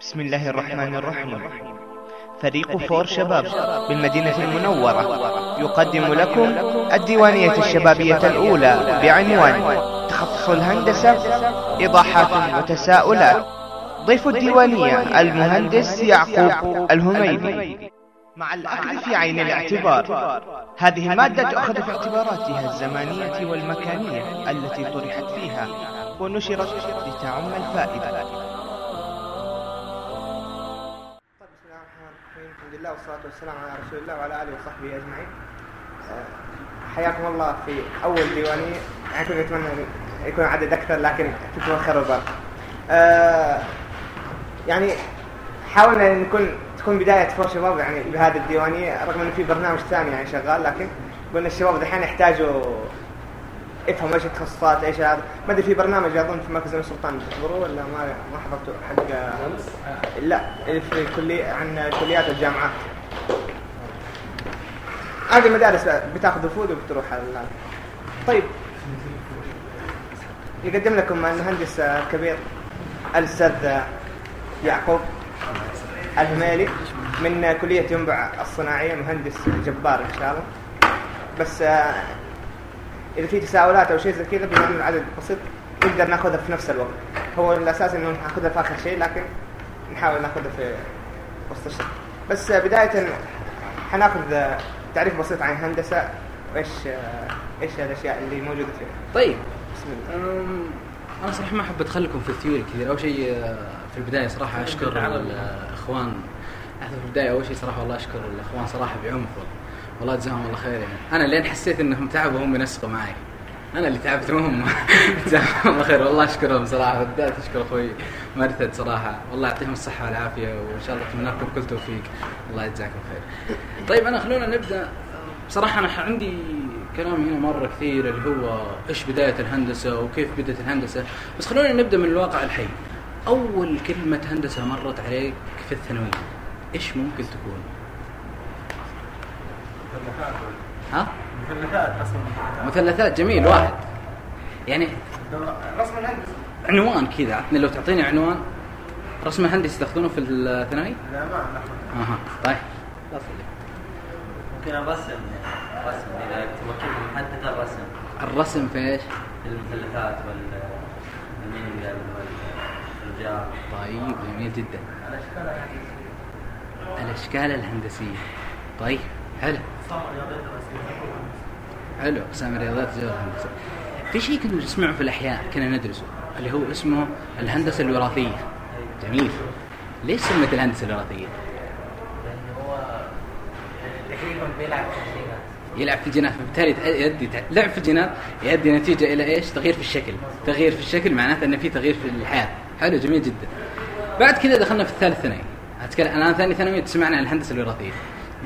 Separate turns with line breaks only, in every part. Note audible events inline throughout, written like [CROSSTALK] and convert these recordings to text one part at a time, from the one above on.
بسم الله الرحمن الرحيم. فريق فور شباب بالمدينة المنورة. يقدم لكم الديوانية الشبابية الأولى بعنوان تخصص الهندسة إيضاحات وتساؤلات. ضيف الديوانية المهندس يعقوب الهميدي. مع الأخذ في عين الاعتبار. هذه المادة تؤخذ في اعتباراتها الزمانية والمكانية التي طرحت فيها ونشرت لتعم الفائدة.
الرحيم الحمد لله والصلاة والسلام على رسول الله وعلى آله وصحبه أجمعين. آه، حياكم الله في أول ديوانية كنت أتمنى يكون عدد أكثر لكن فيكم خير وبركة. آه، يعني حاولنا أن نكون تكون بداية فور شباب يعني بهذه الديوانية رغم أن في برنامج ثاني يعني شغال لكن قلنا الشباب دحين يحتاجوا افهموا إيش التخصصات إيش هذا؟ ما أدري في برنامج اظن في مركز السلطان تحضروه ولا ما ما حضرتوا حق لا اللي في الكلية عن كليات الجامعات. هذه المدارس بتاخذ وفود وبتروح ال- طيب. يقدم لكم المهندس الكبير الأستاذ يعقوب الهميلي من كلية ينبع الصناعية مهندس جبار إن شاء الله. بس آه، إذا في تساؤلات أو شيء زي كذا بما انه العدد بسيط نقدر ناخذها في نفس الوقت. هو الأساس إنه ناخذها في آخر شيء لكن نحاول ناخذها في وسط الشيء. بس بداية حناخذ تعريف بسيط عن الهندسة وإيش إيش الأشياء اللي موجودة فيها.
طيب.
بسم الله.
أم، أنا صراحة ما أحب ادخلكم في الثيوري كثير. أول شيء في البداية صراحة أشكر [LAUGHS] الإخوان. في البداية أول شيء صراحة والله أشكر الإخوان صراحة بعمق والله. جزاهم الله خير يعني. أنا لين حسيت إنهم تعبوا هم ينسقوا معي. أنا اللي تعبت مهم [LAUGHS] جزاهم الله خير. والله أشكرهم صراحة. بالذات أشكر أخوي مرثد صراحة. والله يعطيهم الصحة والعافية وإن شاء الله أتمنى لكم كل توفيق. الله يجزاكم خير. طيب أنا خلونا نبدأ. بصراحه أنا عندي كلام هنا مرة كثير اللي هو إيش بداية الهندسة وكيف بدأت الهندسة. بس خلونا نبدأ من الواقع الحي. أول كلمة هندسة مرت عليك في الثانوية إيش ممكن تكون؟ ها؟
مثلثات أصلا.
مثلثات جميل واحد. يعني
رسم الهندسة.
عنوان كذا. عطني لو تعطيني عنوان رسم هندسي تاخذونه في الثانوي؟
لا ما
أها طيب. لا
ممكن الرسم يعني رسم اذا تمكن محدد الرسم.
الرسم في إيش؟
في المثلثات وال والرجال
طيب جميل جدا. الاشكال الهندسية. طيب حلو. حلو اقسام الرياضيات زي الهندسه في شيء كنا نسمعه في الأحياء كنا ندرسه اللي هو اسمه الهندسة الوراثية جميل ليش سمت الهندسة الوراثية؟
لأنه هو تقريبا بيلعب في الجينات
يلعب في الجينات فبالتالي يؤدي لعب في الجينات يؤدي نتيجة إلى إيش؟ تغيير في الشكل، تغيير في الشكل معناته إن في تغيير في الحياة، حلو جميل جدا. بعد كذا دخلنا في الثالث ثانوي، أتكلم الان ثاني ثانوي تسمعنا عن الهندسة الوراثية.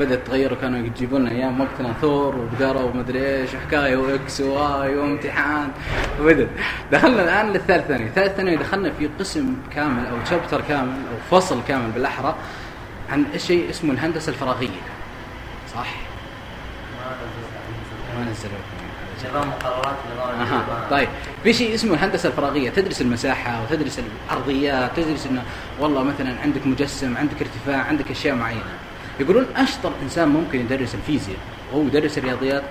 بدأت تغير وكانوا يجيبوا لنا أيام وقتنا ثور وبقرة ومدري إيش وحكايه و X و Y وامتحان وبدت دخلنا الآن للثالث ثانوي، الثالث ثانوي دخلنا في قسم كامل أو chapter كامل أو فصل كامل بالأحرى عن شيء اسمه الهندسة الفراغية. صح؟ ما نزلوا
نظام مقررات نظام.
طيب في شيء اسمه الهندسة الفراغية تدرس المساحة وتدرس الأرضيات تدرس إنه والله مثلا عندك مجسم عندك ارتفاع عندك أشياء معينة يقولون أشطر إنسان ممكن يدرس الفيزياء وهو يدرس الرياضيات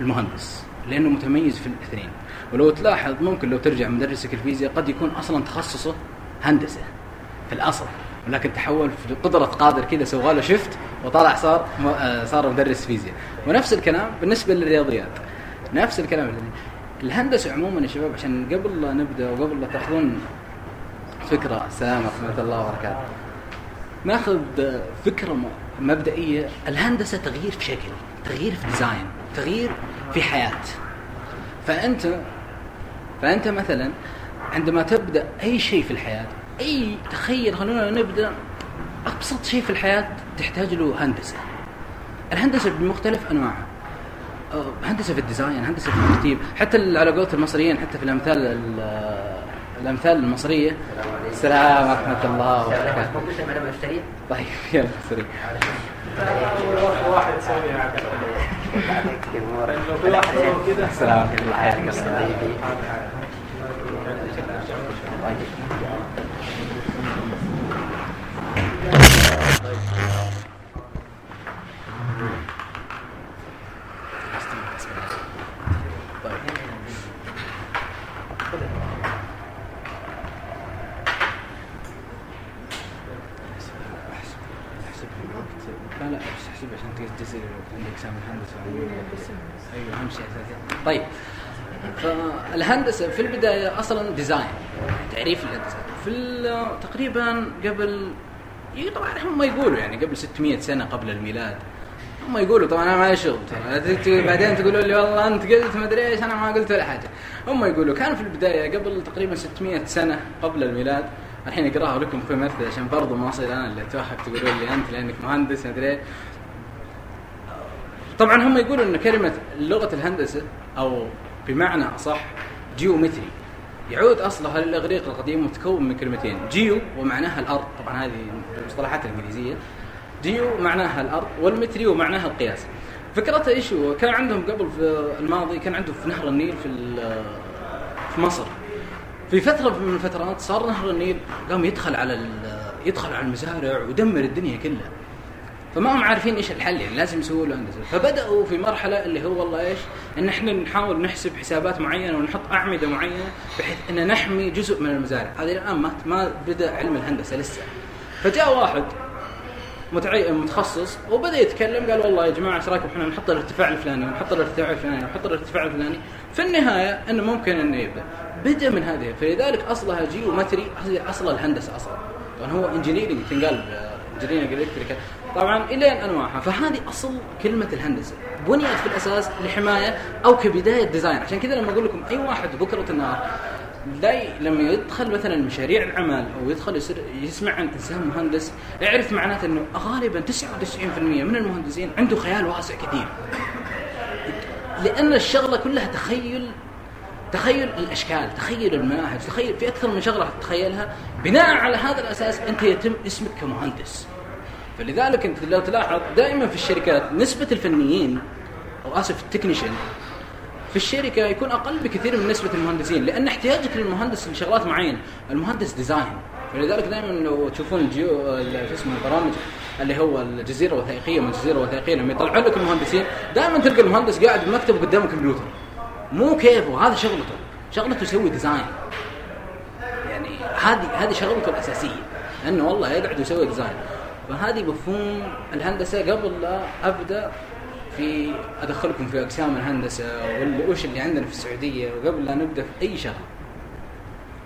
المهندس لأنه متميز في الاثنين. ولو تلاحظ ممكن لو ترجع مدرسك الفيزياء قد يكون أصلا تخصصه هندسة في الأصل ولكن تحول في قدرة قادر كذا سوى له شفت وطلع صار آه، صار مدرس فيزياء. ونفس الكلام بالنسبة للرياضيات نفس الكلام. الهندسة عموما يا شباب عشان قبل لا نبدأ وقبل لا تأخذون فكرة السلام ورحمة الله وبركاته. ناخذ فكرة م- مبدئية الهندسة تغيير في شكل تغيير في ديزاين تغيير في حياة. فأنت فأنت مثلا عندما تبدأ أي شيء في الحياة أي تخيل خلونا نبدأ أبسط شيء في الحياة تحتاج له هندسة. الهندسة بمختلف أنواعها. آه، هندسة في الديزاين هندسة في الترتيب حتى على قولة المصريين حتى في الأمثال ال- الأمثال المصرية. طيب، السلام ورحمة الله وبركاته. طيب يلا سريع.
واحد سوي كده
السلام ورحمة الله وبركاته. طيب. فالهندسة في البداية أصلا ديزاين تعريف الهندسة. في تقريبا قبل طبعا هم يقولوا يعني قبل 600 سنة قبل الميلاد. هم يقولوا طبعا أنا ما شغل ترى بعدين تقولوا لي والله أنت قلت ما أدري إيش أنا ما قلت ولا حاجة. هم يقولوا كان في البداية قبل تقريبا 600 سنة قبل الميلاد. الحين أقراها لكم في مثل عشان برضو ما أصير أنا اللي أتوهق. تقولوا لي أنت لأنك مهندس ما أدري. طبعا هم يقولوا إن كلمة لغة الهندسة أو بمعنى أصح geometry يعود اصلها للاغريق القديم متكون من كلمتين جيو ومعناها الأرض. طبعا هذه المصطلحات الإنجليزية. جيو معناها الأرض وال metry ومعناها القياس. فكرتها إيش هو؟ كان عندهم قبل في الماضي كان عندهم في نهر النيل في في مصر. في فترة من الفترات صار نهر النيل قام يدخل على يدخل على المزارع ويدمر الدنيا كلها. فما هم عارفين إيش الحل يعني لازم يسووا له هندسة. فبدأوا في مرحلة اللي هو والله إيش؟ إن إحنا نحاول نحسب حسابات معينة ونحط أعمدة معينة بحيث إن نحمي جزء من المزارع. هذه الآن ما ما بدأ علم الهندسة لسه. فجاء واحد. متخصص وبدأ يتكلم قال والله يا جماعة إيش رأيكم؟ إحنا نحط الارتفاع الفلاني ونحط الارتفاع الفلاني ونحط الارتفاع الفلاني. في النهاية انه ممكن انه يبدأ. بدأ من هذه. فلذلك أصلها جيومتري هذه أصل الهندسة أصلا. طبعا هو engineering تنقال engineering electrical طبعا إلين انواعها فهذه أصل كلمة الهندسة. بنيت في الأساس لحماية أو كبداية design. عشان كذا لما أقول لكم أي واحد بكرة النهار لا ي- لما يدخل مثلا مشاريع العمل أو يدخل يصير يسمع عن إنسان مهندس يعرف معناته إنه غالبا 99% من المهندسين عنده خيال واسع كثير. لأن الشغلة كلها تخيل تخيل الأشكال تخيل المناهج تخيل في أكثر من شغلة تتخيلها بناء على هذا الأساس أنت يتم اسمك كمهندس. فلذلك أنت لو تلاحظ دائما في الشركات نسبة الفنيين أو آسف ال technician في الشركة يكون أقل بكثير من نسبة المهندسين لأن احتياجك للمهندس لشغلات معينة. المهندس design. فلذلك دائما لو تشوفون الجيو ال- شو اسمه البرامج اللي هو الجزيرة الوثائقية من الجزيره الوثائقيه لما يطلعون لك المهندسين دائما تلقى المهندس قاعد بمكتبه قدام الكمبيوتر. مو كيفه هذا شغلته. شغلته يسوي design يعني هذه هذه شغلته الأساسية. انه والله يقعد يسوي design فهذه مفهوم الهندسة قبل لا أبدأ في أدخلكم في أقسام الهندسة وش اللي عندنا في السعودية وقبل لا نبدأ في أي شغله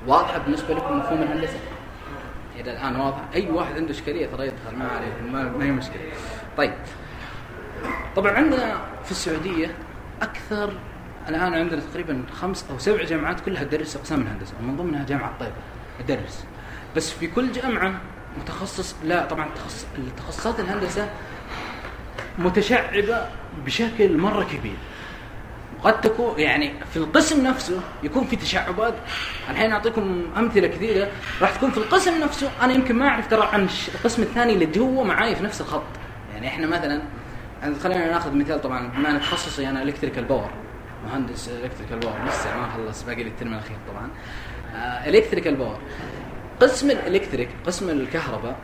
واضحة بالنسبة لكم مفهوم الهندسة؟ إلى الآن واضح أي واحد عنده إشكالية ترى يدخل ما عليه ما, ما هي مشكلة. طيب. طبعا عندنا في السعودية أكثر الآن عندنا تقريبا خمس أو سبع جامعات كلها تدرس أقسام الهندسة ومن ضمنها جامعة طيبة تدرس بس في كل جامعة متخصص لا طبعا تخصص التخصصات الهندسة متشعبة بشكل مرة كبير. قد تكون يعني في القسم نفسه يكون في تشعبات. الحين أعطيكم أمثلة كثيرة. راح تكون في القسم نفسه أنا يمكن ما أعرف ترى عن القسم الثاني اللي هو معاي في نفس الخط. يعني إحنا مثلا خلينا ناخذ مثال طبعا بما ان تخصصي أنا electrical power مهندس electrical power لسه ما خلص باقي لي ال term الأخير طبعا. electrical power قسم ال electric قسم الكهرباء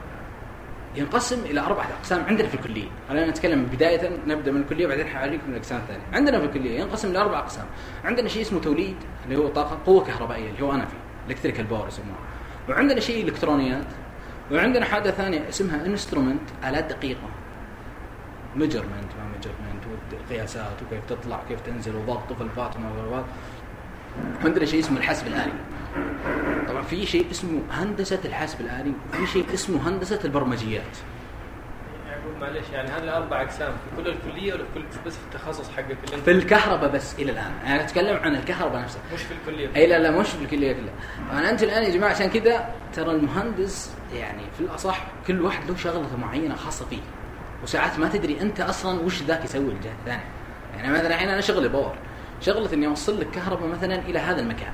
ينقسم إلى أربعة أقسام عندنا في الكلية، خلينا نتكلم بداية نبدأ من الكلية وبعدين حوريكم الأقسام الثانية، عندنا في الكلية ينقسم لاربع أقسام، عندنا شيء اسمه توليد اللي هو طاقة قوة كهربائية اللي هو أنا فيه، electrical power يسموها، وعندنا شيء إلكترونيات، وعندنا حاجة ثانية اسمها instrument آلات دقيقة. measurement وقياسات وكيف تطلع وكيف تنزل وضغط و valves وما عندنا شيء اسمه الحاسب الآلي. طبعا في شيء اسمه هندسة الحاسب الآلي وفي شيء اسمه هندسة البرمجيات.
معلش يعني هذه أربع أقسام في كل الكلية ولا في كل بس في التخصص حقك
في الكهرباء بس إلى الآن. أنا أتكلم عن الكهرباء نفسها.
مش في الكلية.
اي لا لا مش في الكلية كلها. أنا أنت الآن يا جماعة عشان كذا ترى المهندس يعني في الأصح كل واحد له شغلة معينة خاصة فيه. وساعات ما تدري أنت أصلا وش ذاك يسوي الجهه الثانية يعني مثلا الحين أنا شغلي باور. شغلة إني أوصل لك كهرباء مثلا إلى هذا المكان.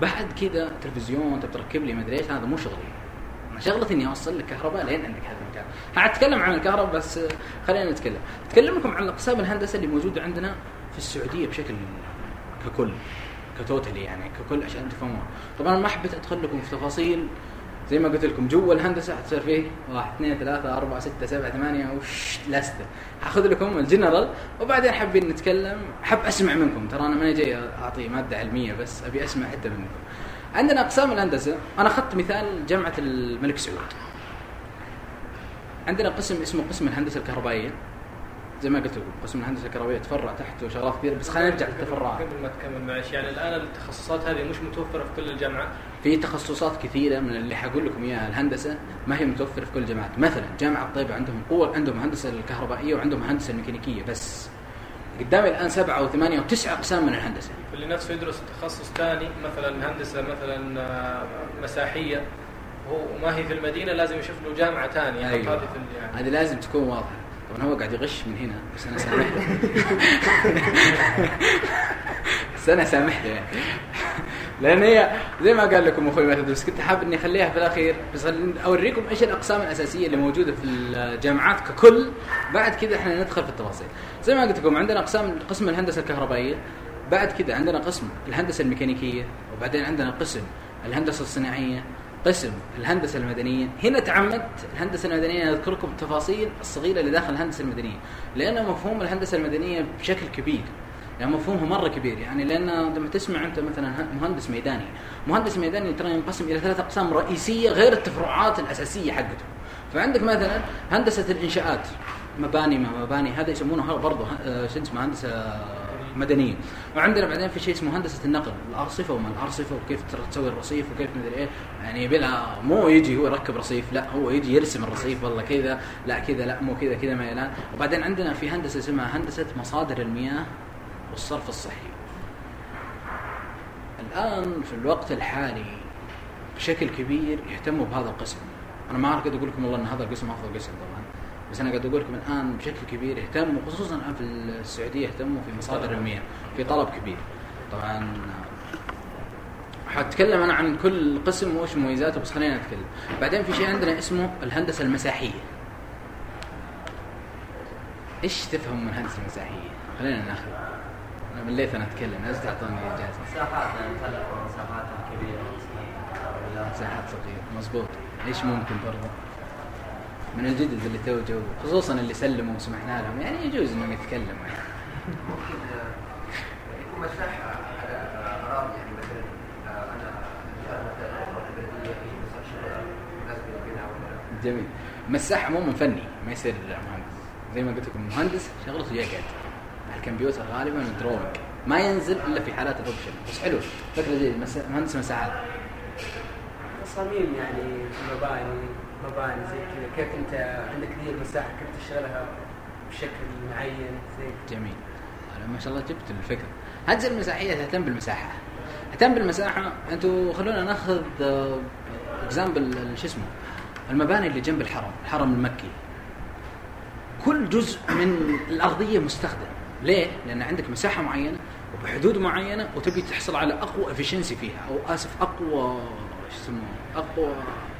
بعد كذا تلفزيون تبي تركب لي مدري إيش هذا مو شغلي. أنا شغلتي إني أوصل لك كهرباء لين عندك هذا المكان. حاتكلم عن الكهرباء بس آه، خلينا نتكلم. اتكلم لكم عن اقسام الهندسة اللي موجودة عندنا في السعودية بشكل ككل كتوتالي يعني ككل عشان تفهموها طبعا ما حبيت أدخل لكم في تفاصيل زي ما قلت لكم جوا الهندسة حتصير فيه واحد اثنين ثلاثة أربعة ستة سبعة ثمانية وش لستة هاخذ لكم الجنرال وبعدين حابين نتكلم حب أسمع منكم. ترى أنا ماني جاي أعطي مادة علمية بس أبي أسمع حتى منكم. عندنا أقسام الهندسة. أنا أخذت مثال جامعة الملك سعود. عندنا قسم اسمه قسم الهندسة الكهربائية. زي ما قلت لكم قسم الهندسة الكهربائيه تفرع تحته شغلات كثيره بس خلينا نرجع للتفرعات
قبل ما تكمل معلش يعني الآن التخصصات هذه مش متوفرة في كل الجامعات؟
في تخصصات كثيرة من اللي حقول لكم إياها الهندسة ما هي متوفرة في كل الجامعات. مثلا جامعة طيبه عندهم قوه عندهم هندسة الكهربائية وعندهم هندسة الميكانيكية بس. قدامي الآن سبعة أو ثمانية أو تسعة أقسام من الهندسة.
اللي نفسه يدرس تخصص ثاني مثلا هندسة مثلا آه، مساحية هو وما هي في المدينة لازم يشوف له جامعة ثانية
أيوة.
هذه في يعني.
هذه لازم تكون واضحة. طبعا هو قاعد يغش من هنا بس أنا سامح له [LAUGHS] بس أنا سامح له يعني. لأن هي زي ما قال لكم أخوي مثلا بس كنت حابب إني أخليها في الأخير بس أوريكم إيش الأقسام الأساسية اللي موجودة في الجامعات ككل. بعد كذا إحنا ندخل في التفاصيل. زي ما قلت لكم عندنا اقسام قسم الهندسة الكهربائية. بعد كذا عندنا قسم الهندسة الميكانيكية وبعدين عندنا قسم الهندسة الصناعية. قسم الهندسة المدنية. هنا تعمدت الهندسة المدنية اذكر لكم التفاصيل الصغيرة اللي داخل الهندسة المدنية. لأن مفهوم الهندسة المدنية بشكل كبير يعني مفهومه مرة كبير. يعني لأن لما تسمع أنت مثلا مهندس ميداني مهندس ميداني ترى ينقسم إلى ثلاث أقسام رئيسية غير التفرعات الأساسية حقته. فعندك مثلا هندسة الإنشاءات مباني ما مباني هذا يسمونه برضه شو اسمه هندسة مدنية. وعندنا بعدين في شيء اسمه هندسة النقل. الأرصفة وما الأرصفة وكيف تسوي الرصيف وكيف مدري إيه. يعني بلا مو يجي هو يركب رصيف لا هو يجي يرسم الرصيف والله كذا لا كذا لا مو كذا كذا ميلان وبعدين عندنا في هندسة اسمها هندسة مصادر المياه والصرف الصحي. الآن في الوقت الحالي بشكل كبير يهتموا بهذا القسم. أنا ما قد أقول لكم والله إن هذا القسم أفضل قسم. بس أنا قد أقول لكم الآن بشكل كبير يهتموا خصوصا الآن في السعودية يهتموا في مصادر المياه في طلب كبير. طبعا حاتكلم أنا عن كل قسم وايش مميزاته بس خلينا نتكلم. بعدين في شيء عندنا اسمه الهندسة المساحيه إيش تفهم من الهندسة المساحيه خلينا ناخذ. أنا مليت أنا أتكلم لازم تعطوني اجازه
مساحات يعني مساحات كبيرة. ولا
مساحات صغيرة. مزبوط إيش ممكن برضه؟ من الجدد اللي تو جو خصوصا اللي سلموا وسمحنا لهم. يعني يجوز إنهم يتكلموا يعني.
ممكن يكون مساحة على أراضي يعني مثلا آه، ولا
جميل. مساح عموما فني ما يصير مهندس. زي ما قلت لكم مهندس شغلته يقعد. على الكمبيوتر غالبا drawing ما ينزل إلا في حالات ال option بس حلو. فكرة زي مهندس مساحات.
تصاميم يعني في مباني مباني زي كذا. كيف انت عندك ذي المساحة؟ كيف تشتغلها بشكل معين زي
جميل. أنا ما شاء الله جبت الفكرة. هندسه المساحية تهتم بالمساحة. تهتم بالمساحة. أنتوا خلونا ناخذ example شو اسمه؟ المباني اللي جنب الحرم الحرم المكي. كل جزء من الأرضية مستخدم. ليه؟ لأن عندك مساحة معينة وبحدود معينة وتبي تحصل على أقوى efficiency فيها أو آسف أقوى إيش يسموه؟ أقوى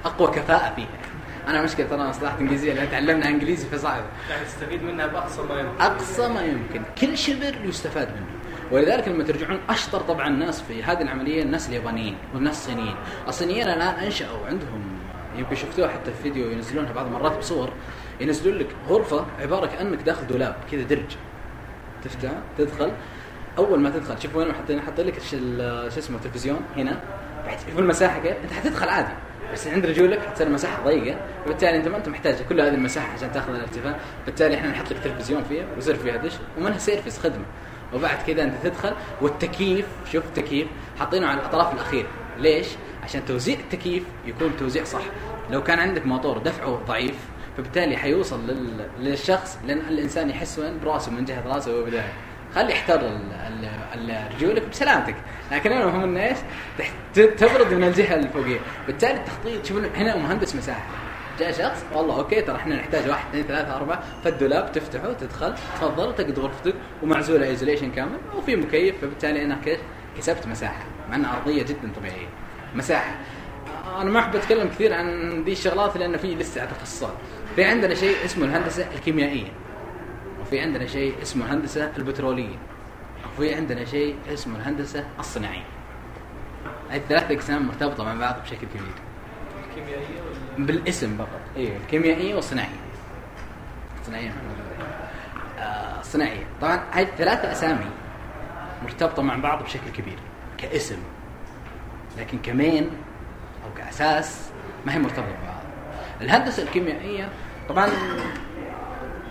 أقوى كفاءة فيها. أنا مشكلة ترى اصطلاحات إنجليزية لأن تعلمنا إنجليزي فصعب.
تستفيد منها بأقصى ما يمكن.
أقصى ما يمكن. كل شبر يستفاد منه. ولذلك لما ترجعون أشطر طبعا الناس في هذه العملية الناس اليابانيين والناس الصينيين. الصينيين الآن أنشأوا عندهم يمكن شفتوها حتى في فيديو ينزلونها بعض المرات بصور ينزلون لك غرفة عبارة كأنك داخل دولاب كذا درج. تفتح تدخل. أول ما تدخل شوف وين حاطين حاطين لك شو اسمه التلفزيون هنا. بعد شوف المساحة كيف أنت حتدخل عادي. بس عند رجولك حتصير المساحه ضيقة. وبالتالي أنت ما أنت محتاج كل هذه المساحة عشان تأخذ الارتفاع. بالتالي إحنا نحط لك تلفزيون فيها ويصير فيها دش ومنها service خدمة. وبعد كذا أنت تدخل والتكييف شوف التكييف. حاطينه على الأطراف الأخيرة. ليش؟ عشان توزيع التكييف يكون توزيع صح. لو كان عندك موتور دفعه ضعيف فبالتالي حيوصل لل... للشخص لأن الإنسان يحس وين؟ براسه من جهة راسه وهو بداية. خلي يحتر رجولك بسلامتك. لكن أنا مهم انه إيش؟ تبرد من الجهة الفوقيه بالتالي التخطيط شوف هنا مهندس مساحة. جاء شخص والله okay ترى إحنا نحتاج واحد اثنين ثلاثة أربعة. فالدولاب تفتحه تدخل تفضل تقعد غرفتك ومعزولة isolation كامل وفي مكيف. فبالتالي أنا كسبت مساحة مع إنها أرضية جدا طبيعية. مساحة. أنا ما أحب أتكلم كثير عن ذي الشغلات لأن في لسه تخصصات في عندنا شيء اسمه الهندسة الكيميائية. وفي عندنا شيء اسمه الهندسة البترولية وفي عندنا شيء اسمه الهندسة الصناعية. الثلاث أقسام مرتبطة مع بعض بشكل كبير.
الكيميائيه ولا؟
بالاسم فقط. أيوه الكيميائيه والصناعيه صناعية آه صناعية. طبعا هذه الثلاثة أسامي مرتبطة مع بعض بشكل كبير كاسم. لكن كمين أو كأساس ما هي مرتبطة ببعض. الهندسة الكيميائية طبعا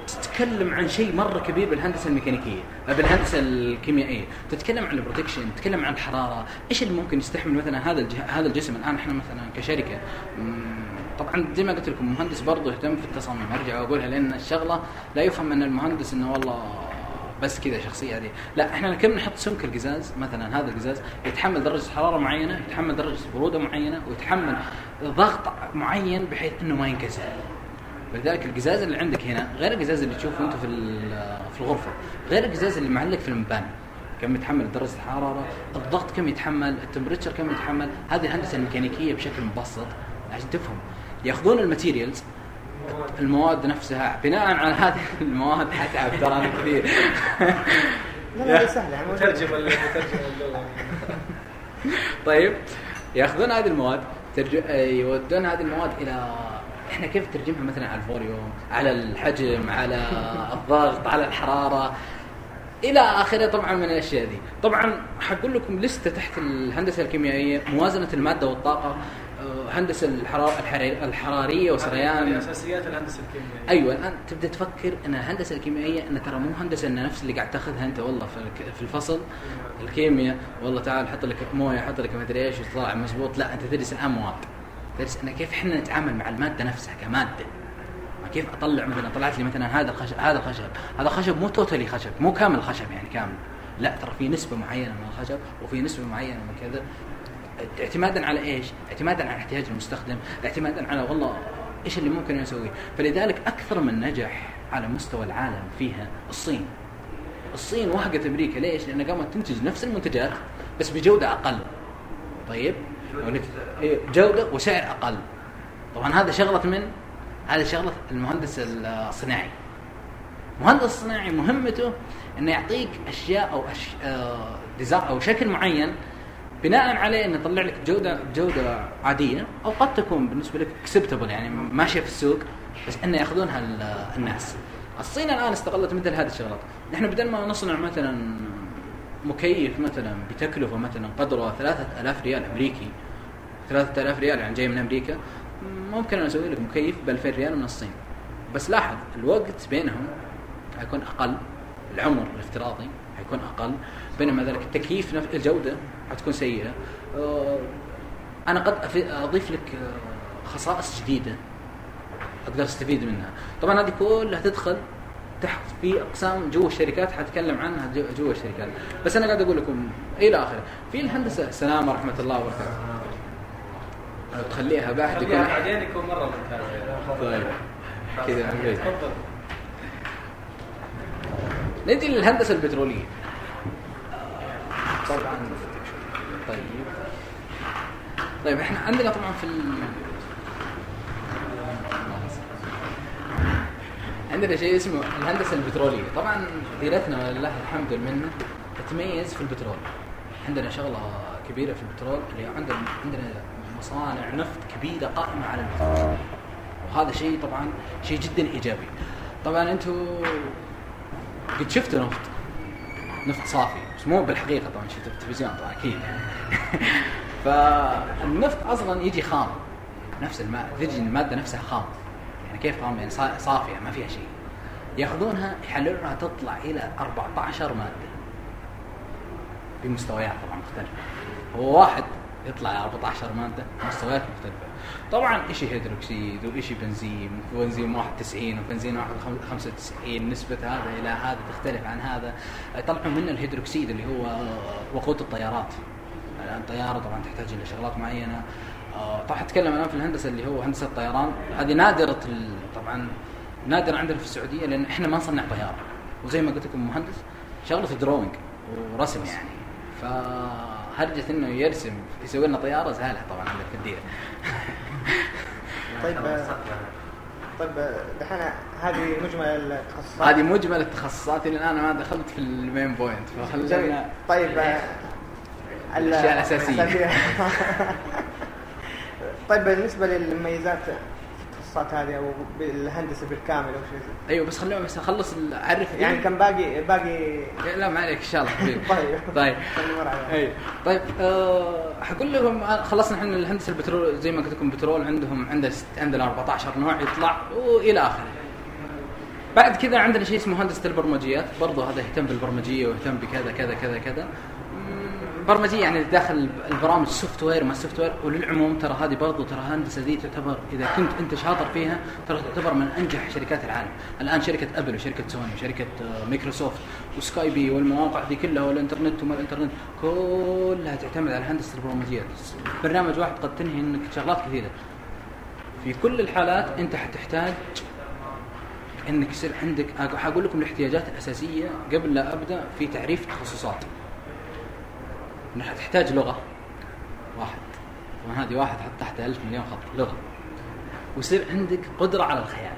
تتكلم عن شيء مرة كبير بالهندسة الميكانيكية بالهندسة الكيميائية. تتكلم عن البروتكشن تتكلم عن الحرارة. إيش اللي ممكن يستحمل مثلا هذا. هذا الجسم الآن إحنا مثلا كشركة؟ طبعا زي ما قلت لكم مهندس برضه يهتم في التصاميم. أرجع واقولها لأن الشغلة لا يفهم ان المهندس إنه والله بس كذا شخصية عاديه لا إحنا كم نحط سمك القزاز؟ مثلا هذا القزاز يتحمل درجة حرارة معينة يتحمل درجة برودة معينة ويتحمل ضغط معين بحيث إنه ما ينكسر. ولذلك القزاز اللي عندك هنا غير القزاز اللي تشوفه أنت في ال- في الغرفة غير القزاز اللي معلق في المباني. كم يتحمل درجة الحرارة الضغط كم يتحمل ال temperature كم يتحمل هذه الهندسة الميكانيكية بشكل مبسط عشان تفهم. يأخذون ال materials المواد نفسها بناء على هذه المواد حتعب ترى أنا كثير. [LAUGHS]
لا لا سهلة. يعني. [LAUGHS]
مترجم
طيب يأخذون هذه المواد ترج... يودون هذه المواد إلى إحنا كيف ترجمها مثلا على الفوليوم على الحجم على الضغط على الحرارة؟ إلى آخره طبعا من الأشياء دي. طبعا حقول لكم لستة تحت الهندسة الكيميائية موازنة المادة والطاقة آه، هندسة الحراره الحرارية, وسريان
أساسيات الهندسة الكيميائية.
أيوه الآن تبدأ تفكر إن الهندسه الكيميائية إن ترى مو هندسة إن نفس اللي قاعد تأخذها أنت والله في الفصل الكيمياء. والله تعال حط لك موية حط لك مدري إيش وتطلع مزبوط. لا أنت تدرس الان مواد تدرس ان كيف إحنا نتعامل مع المادة نفسها كمادة كيف أطلع مثلا طلعت لي مثلا هذا الخشب هذا الخشب هذا خشب مو توتالي خشب مو كامل خشب يعني كامل لا ترى في نسبة معينة من الخشب وفي نسبة معينة من كذا اعتمادا على إيش؟ اعتمادا على احتياج المستخدم، اعتمادا على والله إيش اللي ممكن أسويه؟ فلذلك أكثر من نجح على مستوى العالم فيها الصين. الصين وهقت أمريكا ليش؟ لأنها قامت تنتج نفس المنتجات بس بجودة أقل. طيب؟ إيه، جودة وسعر أقل. طبعا هذا شغلة من؟ هذا شغلة المهندس الصناعي. المهندس الصناعي مهمته إنه يعطيك أشياء أو أش... آه... أو شكل معين بناء عليه إنه يطلع لك جودة بجوده عادية أو قد تكون بالنسبة لك اكسبتبل يعني ماشية في السوق بس إنه يأخذونها ال- الناس. الصين الآن استغلت مثل هذه الشغلات، نحن بدل ما نصنع مثلا مكيف مثلا بتكلفة مثلا قدره 3000 ريال أمريكي 3000 ريال يعني جاي من أمريكا ممكن أنا أسوي لك مكيف ب 2000 ريال من الصين. بس لاحظ الوقت بينهم حيكون أقل العمر الافتراضي حيكون أقل بينما ذلك التكييف نفس الجودة حتكون سيئة. آه، أنا قد أضيف لك آه، خصائص جديدة أقدر أستفيد منها. طبعا هذه كلها تدخل تحت في أقسام جوا الشركات حتكلم عنها جو- جوا الشركات. بس أنا قاعد أقول لكم إلى آخره. في الهندسة السلام ورحمة الله وبركاته. تخليها بعد يكون
بعدين يكون مرة ممتاز
طيب. كذا.
تفضل.
نجي للهندسة البترولية. طبعا. طيب. طيب إحنا عندنا طبعا في ال... عندنا شيء اسمه الهندسة البترولية. طبعا ديرتنا ولله الحمد والمنه تتميز في البترول. عندنا شغلة كبيرة في البترول اللي عندنا عندنا مصانع نفط كبيرة قائمة على البترول. وهذا شيء طبعا شيء جدا إيجابي. طبعا أنتم قد شفتوا نفط نفط صافي بس مو بالحقيقة طبعا شفته في التلفزيون طبعا أكيد. [LAUGHS] فالنفط أصلا يجي خام. نفس الماء تجي المادة نفسها خام. يعني كيف خام يعني صا- صافية ما فيها شيء. ياخذونها يحللونها تطلع إلى 14 مادة. بمستويات طبعا مختلفة. هو واحد يطلع 14 مادة مستويات مختلفة. طبعا شيء هيدروكسيد وشيء بنزين بنزين 91 وبنزين 95 نسبة هذا إلى هذا تختلف عن هذا. طلعوا منه الهيدروكسيد اللي هو وقود الطيارات. الآن طبعا تحتاج إلى شغلات معينة. طبعا اتكلم الآن في الهندسة اللي هو هندسة الطيران. هذه نادرة ال- طبعا نادرة عندنا في السعودية لأن إحنا ما نصنع طيارة. وزي ما قلت لكم مهندس شغلته drawing ورسم يعني. فهرجة إنه يرسم يسوي لنا طيارة سهله طبعا عندك في الديره [LAUGHS]
طيب آه، طيب آه، دحين هذه مجمل التخصصات؟
هذه مجمل التخصصات اللي أنا ما دخلت في ال main
point.
فخلينا
طيب آه، ال-
الأشياء الأساسية. [LAUGHS]
طيب بالنسبة للمميزات في التخصصات هذه أو بالهندسة بالكامل أو شيء زي
أيوه بس خليني بس أخلص أعرف
يعني كان باقي باقي
لا ما عليك إن شاء الله حبيبي. [LAUGHS]
طيب.
طيب.
خلينا نمر عليها.
اي طيب آه حقول لكم آه، خلصنا إحنا الهندسة البترول زي ما قلت لكم بترول عندهم عندنا عندنا 14 نوع يطلع وإلى آخره. بعد كذا عندنا شيء اسمه هندسة البرمجيات برضه هذا يهتم بالبرمجية ويهتم بكذا كذا كذا كذا. برمجيه يعني داخل البرامج ال software ما ال software وللعموم ترى هذه برضه ترى هندسة دي تعتبر إذا كنت أنت شاطر فيها ترى تعتبر من أنجح شركات العالم. الآن شركة Apple وشركة سوني وشركة آه، مايكروسوفت وسكاي بي والمواقع دي كلها والإنترنت وما الإنترنت كلها تعتمد على هندسه البرمجيات برنامج واحد قد تنهي إنك شغلات كثيرة. في كل الحالات أنت حتحتاج إنك يصير عندك حقول لكم الاحتياجات الأساسية قبل لا أبدأ في تعريف تخصصات. انك حتحتاج لغة. واحد. طبعا هذه واحد حط تحتها ألف مليون خط. لغة. ويصير عندك قدرة على الخيال.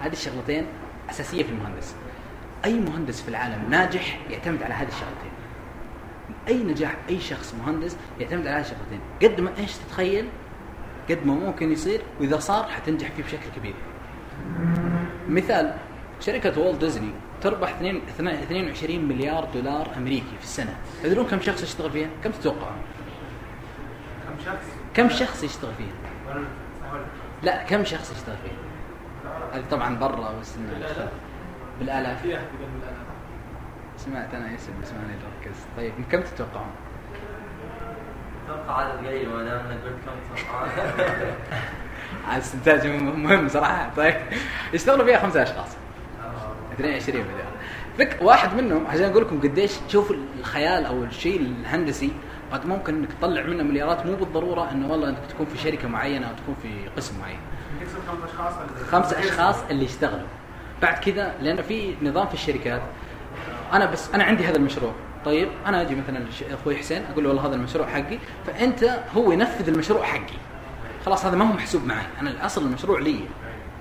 هذه الشغلتين أساسية في المهندس. أي مهندس في العالم ناجح يعتمد على هذه الشغلتين. أي نجاح أي شخص مهندس يعتمد على هذه الشغلتين. قد ما إيش تتخيل قد ما ممكن يصير وإذا صار حتنجح فيه بشكل كبير. مثال شركة والت ديزني تربح 2 22 مليار دولار أمريكي في السنة تدرون كم شخص يشتغل فيها؟ كم تتوقعون؟
كم شخص؟
كم شخص يشتغل فيها؟ لا كم شخص يشتغل فيها؟ هذه طبعا برا بس. بالالاف
في احد يقول بالآلاف.
سمعت أنا اسم بس ماني مركز طيب كم تتوقعون؟
أتوقع عدد قليل ما دام انك قلت كم تتوقع [LAUGHS]
عاد استنتاج مهم صراحة طيب يشتغلوا فيها خمسة أشخاص 22 مليار. فك واحد منهم عشان أقول لكم قديش شوف الخيال أو الشيء الهندسي قد ممكن إنك تطلع منه مليارات. مو بالضرورة إنه والله انك تكون في شركة معينة أو تكون في قسم معين.
خمس أشخاص ولا-
خمسة أشخاص اللي يشتغلوا. بعد كذا لأن في نظام في الشركات أنا بس أنا عندي هذا المشروع. طيب أنا أجي مثلا أخوي حسين أقول له والله هذا المشروع حقي فأنت هو ينفذ المشروع حقي. خلاص هذا ما هو محسوب معي. أنا الأصل المشروع لي.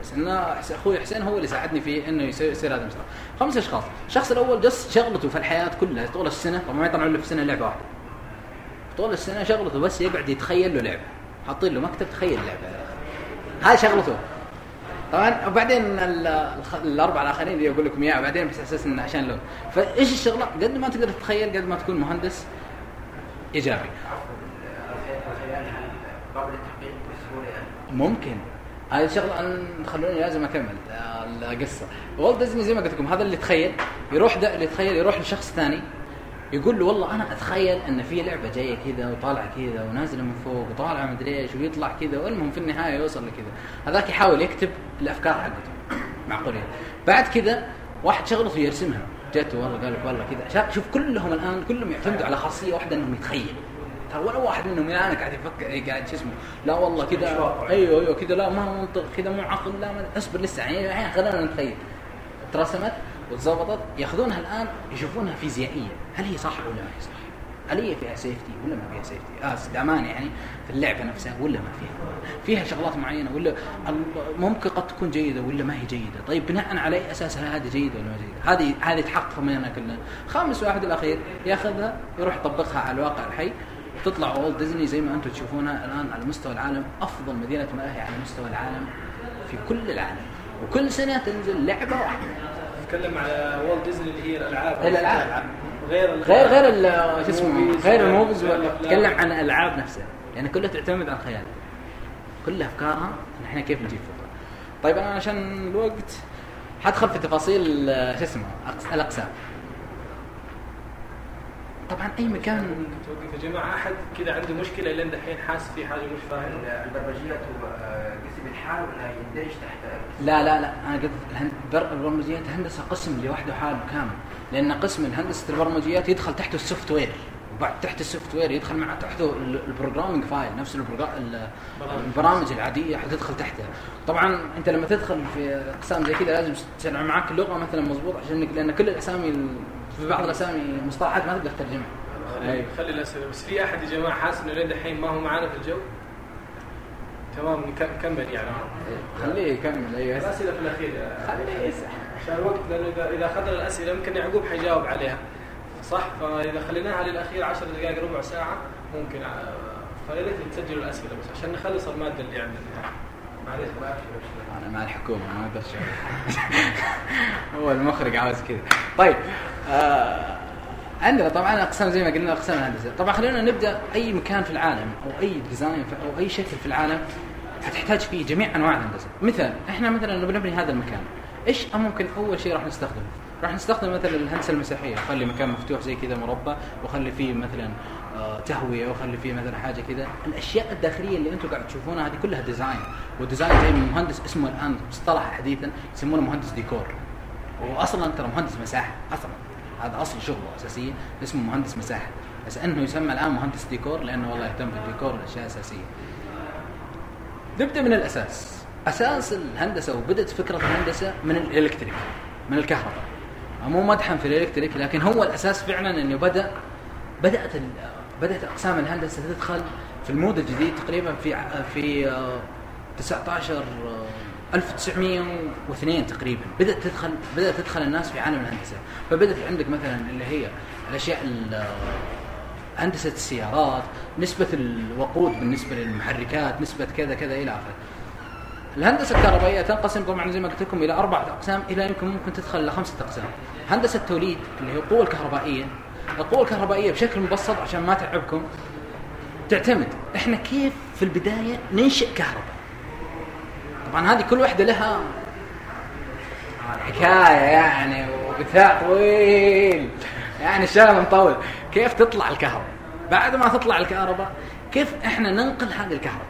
بس ان أخوي حسين هو اللي ساعدني في إنه يصير, هذا المشروع خمس أشخاص. الشخص الأول جس شغلته في الحياة كلها طول السنة طبعا ما يطلعون له في السنة لعبة واحدة. طول السنة شغلته بس يقعد يتخيل له لعبة. حاطين له مكتب تخيل لعبة. هذه شغلته. طبعا وبعدين الأربعة الآخرين اللي أقول لكم إياها بعدين بس أساس إنه عشان لون. فإيش الشغلة؟ قد ما تقدر تتخيل قد ما تكون مهندس
إيجابي. يعني.
ممكن. هذه الشغله أن- خلوني لازم أكمل القصة. والت ديزني زي ما قلت لكم هذا اللي يتخيل يروح ده اللي يتخيل يروح لشخص ثاني يقول له والله أنا أتخيل إن في لعبة جاية كذا وطالعة كذا ونازلة من فوق وطالعة مدري إيش ويطلع كذا والمهم في النهاية يوصل لكذا. هذاك يحاول يكتب الأفكار حقته معقوليه بعد كذا واحد شغلته يرسمها. جاته والله قال لك والله كذا. شوف كلهم الآن كلهم يعتمدوا على خاصية واحدة إنهم يتخيل ترى ولا واحد منهم الان قاعد يفكر قاعد شو اسمه لا والله كذا أيوه أيوه كذا لا ما منطق كذا مو عقل لا ما اصبر لسه يعني الحين خلينا نتخيل ترسمت وتظبطت ياخذونها الآن يشوفونها فيزيائية هل هي صح ولا ما هي صح؟ هل هي فيها سيفتي ولا ما فيها سيفتي؟ آه استعمان يعني في اللعبة نفسها ولا ما فيها؟ فيها شغلات معينة ولا ممكن قد تكون جيدة ولا ما هي جيدة؟ طيب بناء على أي أساس هل هذه جيدة ولا ما جيدة؟ هذه هذه تحقق منها كلنا. خامس واحد الأخير ياخذها يروح يطبقها على الواقع الحي تطلع والت ديزني زي ما أنتم تشوفونها الآن على مستوى العالم أفضل مدينة ملاهي على مستوى العالم في كل العالم. وكل سنة تنزل لعبة واحدة.
نتكلم على Walt Disney اللي هي الألعاب.
الألعاب.
غير
غير غير شو اسمه غير ال
movies.
تتكلم عن الألعاب نفسها. يعني كلها تعتمد على الخيال. كل أفكارها إحنا كيف نجيب فكره طيب أنا عشان الوقت حدخل في تفاصيل آه، شو اسمه الأقسام. طبعا أي مكان.
توقف يا جماعة أحد كذا عنده مشكلة لين دحين حاسس في حاجة مش فاهم.
البرمجيات هو آه، قسم الحال ولا يندرج تحت
لا لا لا أنا قلت البرمجيات هندسة قسم لوحده حاله كامل. لأن قسم الهندسة البرمجيات يدخل تحته ال software. وبعد تحت ال software يدخل مع تحته ال- ال programming file نفس البرامج العادية حتدخل تحتها طبعا أنت لما تدخل في أقسام زي كذا لازم تسمع معك لغه مثلا مضبوط عشان لأن كل الأسامي ال- في بعض الأسامي مصطلحات ما تقدر تترجمها.
خلي, خلي الأسئلة بس. في أحد يا جماعة حاسس إنه لين دحين ما هو معانا في الجو؟ تمام نكمل يعني.
خليه يكمل أيوه
الأسئلة في الأخير
خليه يسح
عشان الوقت لأنه اذا إذا اخذنا الأسئلة يمكن يعقوب حيجاوب عليها. صح؟ فإذا خليناها للأخير 10 دقائق ربع ساعة ممكن آه، فيا ريت تسجلوا الأسئلة بس عشان نخلص المادة اللي عندنا. معلش
أنا مع الحكومة ما أقدر [LAUGHS] هو المخرج عاوز كذا. طيب. آه. عندنا طبعا أقسام زي ما قلنا أقسام الهندسه طبعا خلينا نبدأ أي مكان في العالم أو أي design أو أي شكل في العالم حتحتاج فيه جميع أنواع الهندسة. مثال إحنا مثلا لو بنبني هذا المكان. إيش ممكن أول شيء راح نستخدمه؟ راح نستخدم مثلا الهندسة المساحيه خلي مكان مفتوح زي كذا مربع وخلي فيه مثلا آه، تهوية وخلي فيه مثلا حاجة كذا. الأشياء الداخلية اللي أنتم قاعد تشوفونها هذه كلها design وال design من مهندس اسمه الآن مصطلح حديثا يسمونه مهندس ديكور. واصلا ترى مهندس مساحة أصلا. هذا أصل شغله اساسيا اسمه مهندس مساحة. بس إنه يسمى الآن مهندس ديكور لأنه والله يهتم بالديكور الاشياء الاساسيه نبدأ من الأساس. أساس الهندسة وبدأت فكرة الهندسة من ال electric من الكهرباء. مو مدحا في ال electric لكن هو الأساس فعلا إنه بدأ بدأت بدأت أقسام الهندسة تدخل في المود الجديد تقريبا في في آه، 19 آه، 1902 تقريبا بدأت تدخل بدأت تدخل الناس في عالم الهندسة فبدأت عندك مثلا اللي هي الأشياء ال- هندسة السيارات نسبة الوقود بالنسبة للمحركات نسبة كذا كذا إلى آخره الهندسة الكهربائية تنقسم طبعا زي ما قلت لكم إلى أربعة أقسام إلى يمكن ممكن تدخل إلى خمسة أقسام. هندسة التوليد اللي هي القوة الكهربائية. القوة الكهربائية بشكل مبسط عشان ما تعبكم تعتمد إحنا كيف في البداية ننشئ كهرباء. طبعا هذه كل واحدة لها حكاية يعني وبتاع طويل. يعني الشغل مطول. كيف تطلع الكهرباء؟ بعد ما تطلع الكهرباء كيف إحنا ننقل هذه الكهرباء؟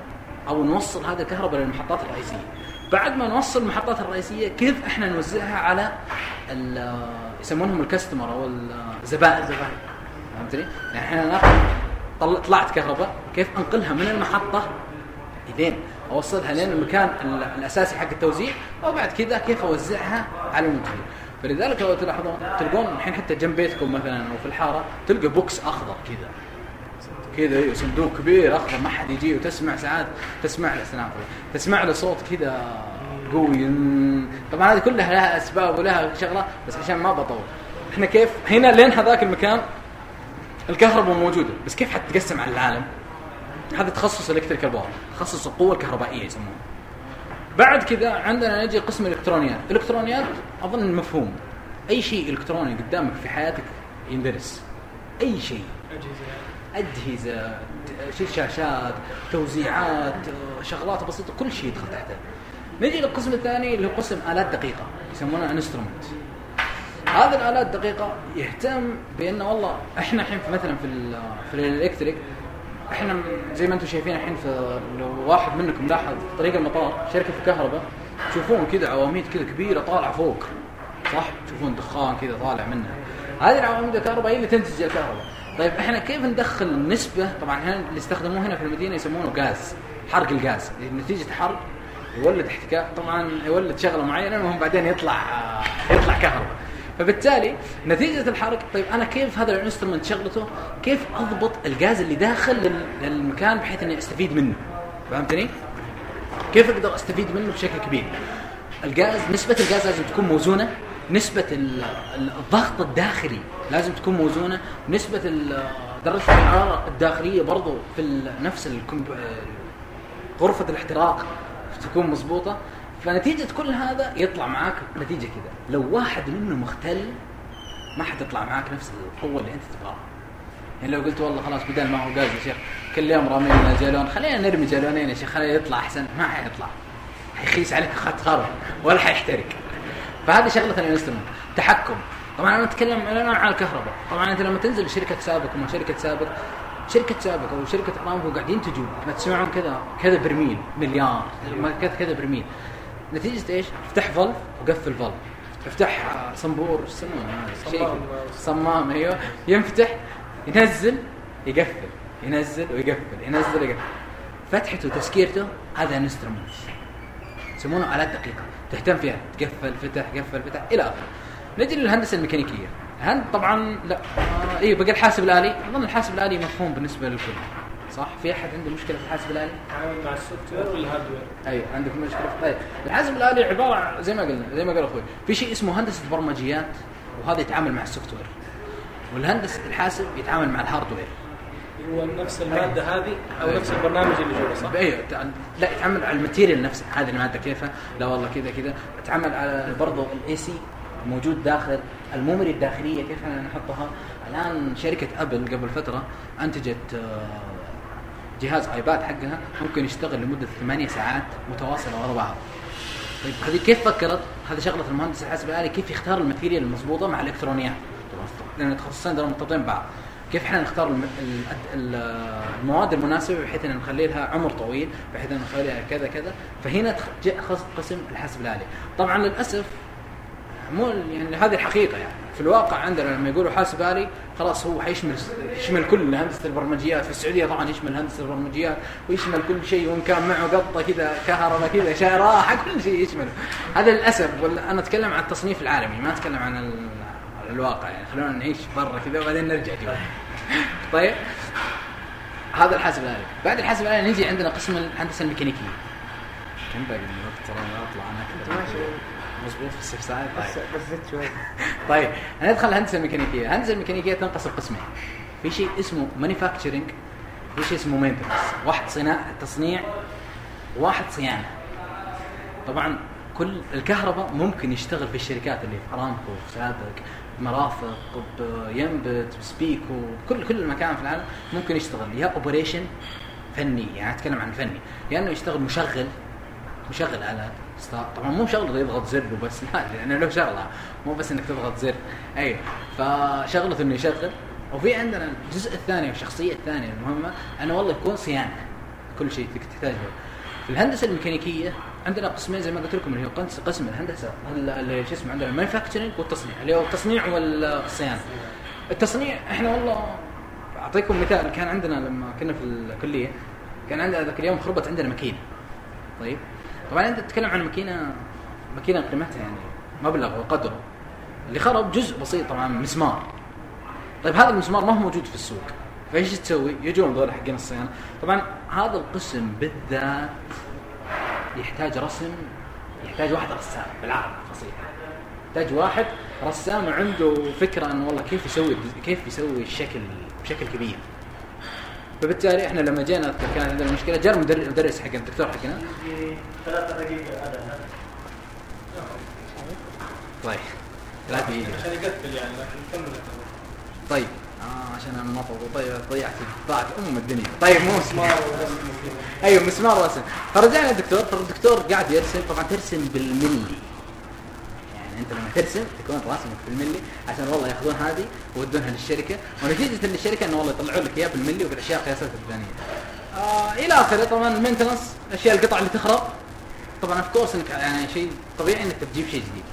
أو نوصل هذه الكهرباء للمحطات الرئيسية. بعد ما نوصل المحطات الرئيسية كيف إحنا نوزعها على يسمونهم الكاستمر أو الزبائن فهمتني؟ يعني إحنا ناخذ طل- طلعت كهرباء كيف أنقلها من المحطة؟ الين أوصلها لين المكان ال- الأساسي حق التوزيع وبعد كذا كيف أوزعها على المنتجين. فلذلك لو تلاحظون تلقون الحين حتى جنب بيتكم مثلا أو في الحارة تلقى بوكس أخضر كذا. كذا أيوه صندوق كبير أخضر ما حد يجي وتسمع ساعات تسمع له استنى تسمع له صوت كذا قوي. طبعا هذه كلها لها أسباب ولها شغلة بس عشان ما بطول. إحنا كيف؟ هنا لين هذاك المكان الكهرباء موجودة بس كيف حتتقسم على العالم؟ هذا تخصص electrical power تخصص القوة الكهربائية يسمونه بعد كذا عندنا نجي قسم الإلكترونيات. الإلكترونيات أظن مفهوم. أي شيء إلكتروني قدامك في حياتك يندرس. أي شيء. أجهزة شي- شاشات توزيعات شغلات بسيطة كل شيء يدخل تحته. نجي للقسم الثاني اللي هو قسم آلات دقيقة يسمونها انسترومنت هذه الآلات الدقيقة يهتم بأنه والله إحنا الحين مثلا في في الالكتريك إحنا زي ما أنتم شايفين الحين في لو واحد منكم لاحظ طريق المطار شركة الكهرباء تشوفون كذا عواميد كذا كبيرة طالعة فوق. صح؟ تشوفون دخان كذا طالع منها. هذه العواميد الكهرباء هي اللي تنتج الكهرباء. طيب إحنا كيف ندخل نسبه طبعا هنا اللي يستخدموه هنا في المدينة يسمونه غاز حرق الغاز. نتيجة حرق يولد احتكاك طبعا يولد شغلة معينة المهم بعدين يطلع يطلع كهرباء. فبالتالي نتيجة الحرق طيب أنا كيف هذا الانسترومنت شغلته؟ كيف أضبط الغاز اللي داخل لل- للمكان بحيث إني أستفيد منه؟ فهمتني؟ كيف أقدر أستفيد منه بشكل كبير؟ الغاز نسبة الغاز لازم تكون موزونة نسبة ال- ال- الضغط الداخلي لازم تكون موزونة نسبة درجة الحرارة الداخلية برضو في نفس غرفة الاحتراق تكون مضبوطة. فنتيجة كل هذا يطلع معاك نتيجة كذا لو واحد منه مختل ما حتطلع معاك نفس القوة اللي أنت تبغاها. يعني لو قلت والله خلاص بدل ما هو غاز يا شيخ كل يوم رامي لنا جالون خلينا نرمي جالونين يا شيخ خليه يطلع أحسن. ما حيطلع. حيخيس عليك خطر ولا حيحترق فهذه شغلة الانسترومنت. تحكم. طبعا أنا أتكلم أنا عن الكهرباء. طبعا أنت لما تنزل شركة سابق وما شركة سابق شركة سابق أو شركة أرامكو قاعدين ينتجوا ما تسمعون كذا كذا برميل مليار كذا كذا برميل. نتيجة إيش؟ افتح فلف وقفل فلف افتح آه، صنبور. إيش يسمونه
صمام.
أيوه. ينفتح ينزل يقفل. ينزل ويقفل ينزل ويقفل. فتحته وتسكيرته هذا instrument يسمونه آلات دقيقة. تهتم فيها. تقفل فتح قفل فتح إلى آخره. نجي للهندسة الميكانيكية. الهند طبعا لا. آه أيوه بقى الحاسب الآلي. أظن الحاسب الآلي مفهوم بالنسبة للكل. صح؟ في أحد عنده مشكلة في الحاسب الآلي؟
تعامل مع ال software وال
hardware. أيوه عندكم مشكلة في طيب الحاسب الآلي عبارة عن زي ما قلنا زي ما قال أخوي في شيء اسمه هندسة برمجيات وهذا يتعامل مع ال software. والهندسة الحاسب يتعامل مع ال hardware.
هو نفس المادة هذه أو نفس البرنامج اللي جوا صح؟
أيوه لا يتعمل على ال material نفسه. هذه المادة كيفها؟ لا والله كذا كذا. تعمل على برضه ال IC موجود داخل ال memory الداخلية كيف إحنا نحطها؟ الآن شركة Apple قبل فترة أنتجت آه، جهاز iPad حقها ممكن يشتغل لمدة ثمانية ساعات متواصلة ورا بعض. طيب هذه كيف فكرت؟ هذه شغلة المهندس الحاسب الآلي كيف يختار ال material المضبوطة مع الإلكترونيات؟ لأن التخصصين دول مرتبطين ببعض. كيف إحنا نختار الم- ال- ال- المواد المناسبة بحيث إن نخلي لها عمر طويل بحيث إن نخلي لها كذا كذا؟ فهنا جاء قسم الحاسب الآلي. طبعا للأسف مو يعني هذه الحقيقة يعني. في الواقع عندنا لما يقولوا حاسب آلي خلاص هو حيشمل يشمل كل هندسه البرمجيات. في السعودية طبعا يشمل هندسة البرمجيات ويشمل كل شيء وإن كان معه قطة كذا كهرباء كذا شراحه [LAUGHS] كل شيء يشمله هذا للأسف ولا أنا أتكلم عن التصنيف العالمي ما أتكلم عن ال- الواقع. يعني خلونا نعيش برا كذا وبعدين نرجع جوا طيب هذا الحاسب الآلي. بعد الحاسب الآلي نجي عندنا قسم الهندسة الميكانيكية. كم باقي من الوقت ترى ما أطلع أنا كذا. مظبوط في السيف ساعد
بس
طيب
بس شوي.
طيب هندخل الهندسة الميكانيكية، الهندسة الميكانيكية تنقسم قسمين. في شيء اسمه manufacturing في شيء اسمه maintenance، واحد صناعة تصنيع واحد صيانة. طبعا كل الكهرباء ممكن يشتغل في الشركات اللي في أرامكو في سابك مرافق ينبع سيبكو كل كل مكان في العالم ممكن يشتغل. يا operation فني يعني أتكلم عن فني. يا إنه يشتغل مشغل مشغل الات ستار- طبعا مو شغله يضغط زر وبس لا لأنه له شغلة. مو بس إنك تضغط زر. اي فشغلته إنه يشغل. وفي عندنا الجزء الثاني والشخصية الثانية المهمة أنه والله يكون صيانة. كل شيء تحتاجه. في الهندسة الميكانيكية عندنا قسمين زي ما قلت لكم اللي هو قسم الهندسة ال- اللي شو اسمه عندنا المانيفاكتشرنج والتصنيع اللي هو التصنيع والصيانة. التصنيع إحنا والله أعطيكم مثال. كان عندنا لما كنا في الكلية كان عندنا ذاك اليوم خربت عندنا ماكينة. طيب؟ طبعا أنت تتكلم عن ماكينه ماكينة قيمتها يعني مبلغ وقدره. اللي خرب جزء بسيط طبعا مسمار طيب هذا المسمار ما هو موجود في السوق. فإيش تسوي؟ يجون ذول حقين الصيانة. طبعا هذا القسم بالذات يحتاج رسم يحتاج واحد رسام بالعربي فصيح. يحتاج واحد رسام عنده فكرة إنه والله كيف يسوي كيف يسوي الشكل بشكل كبير. فبالتالي إحنا لما جينا كان عندنا مشكلة جاء المدر- المدرس حقنا الدكتور حقنا.
هذا
طيب. لا دقيقه
عشان يقفل يعني لكن كمل
طيب. آه عشان أنا ما طيب ضيعت ضاعت ام الدنيا. طيب مو مسمار. أيوه مسمار رسم فرجعنا الدكتور فالدكتور قاعد يرسم طبعا ترسم بالملي. انت لما ترسم تكون راسمك بالملي عشان والله ياخذون هذه ويودونها للشركة ونتيجة للشركة إنه والله يطلعوا لك إياها بالملي وبالاشياء قياسات الثانية. آه إلى آخره طبعا ال maintenance أشياء القطع اللي تخرب طبعا of course إنك يعني شيء طبيعي إنك تجيب شيء جديد.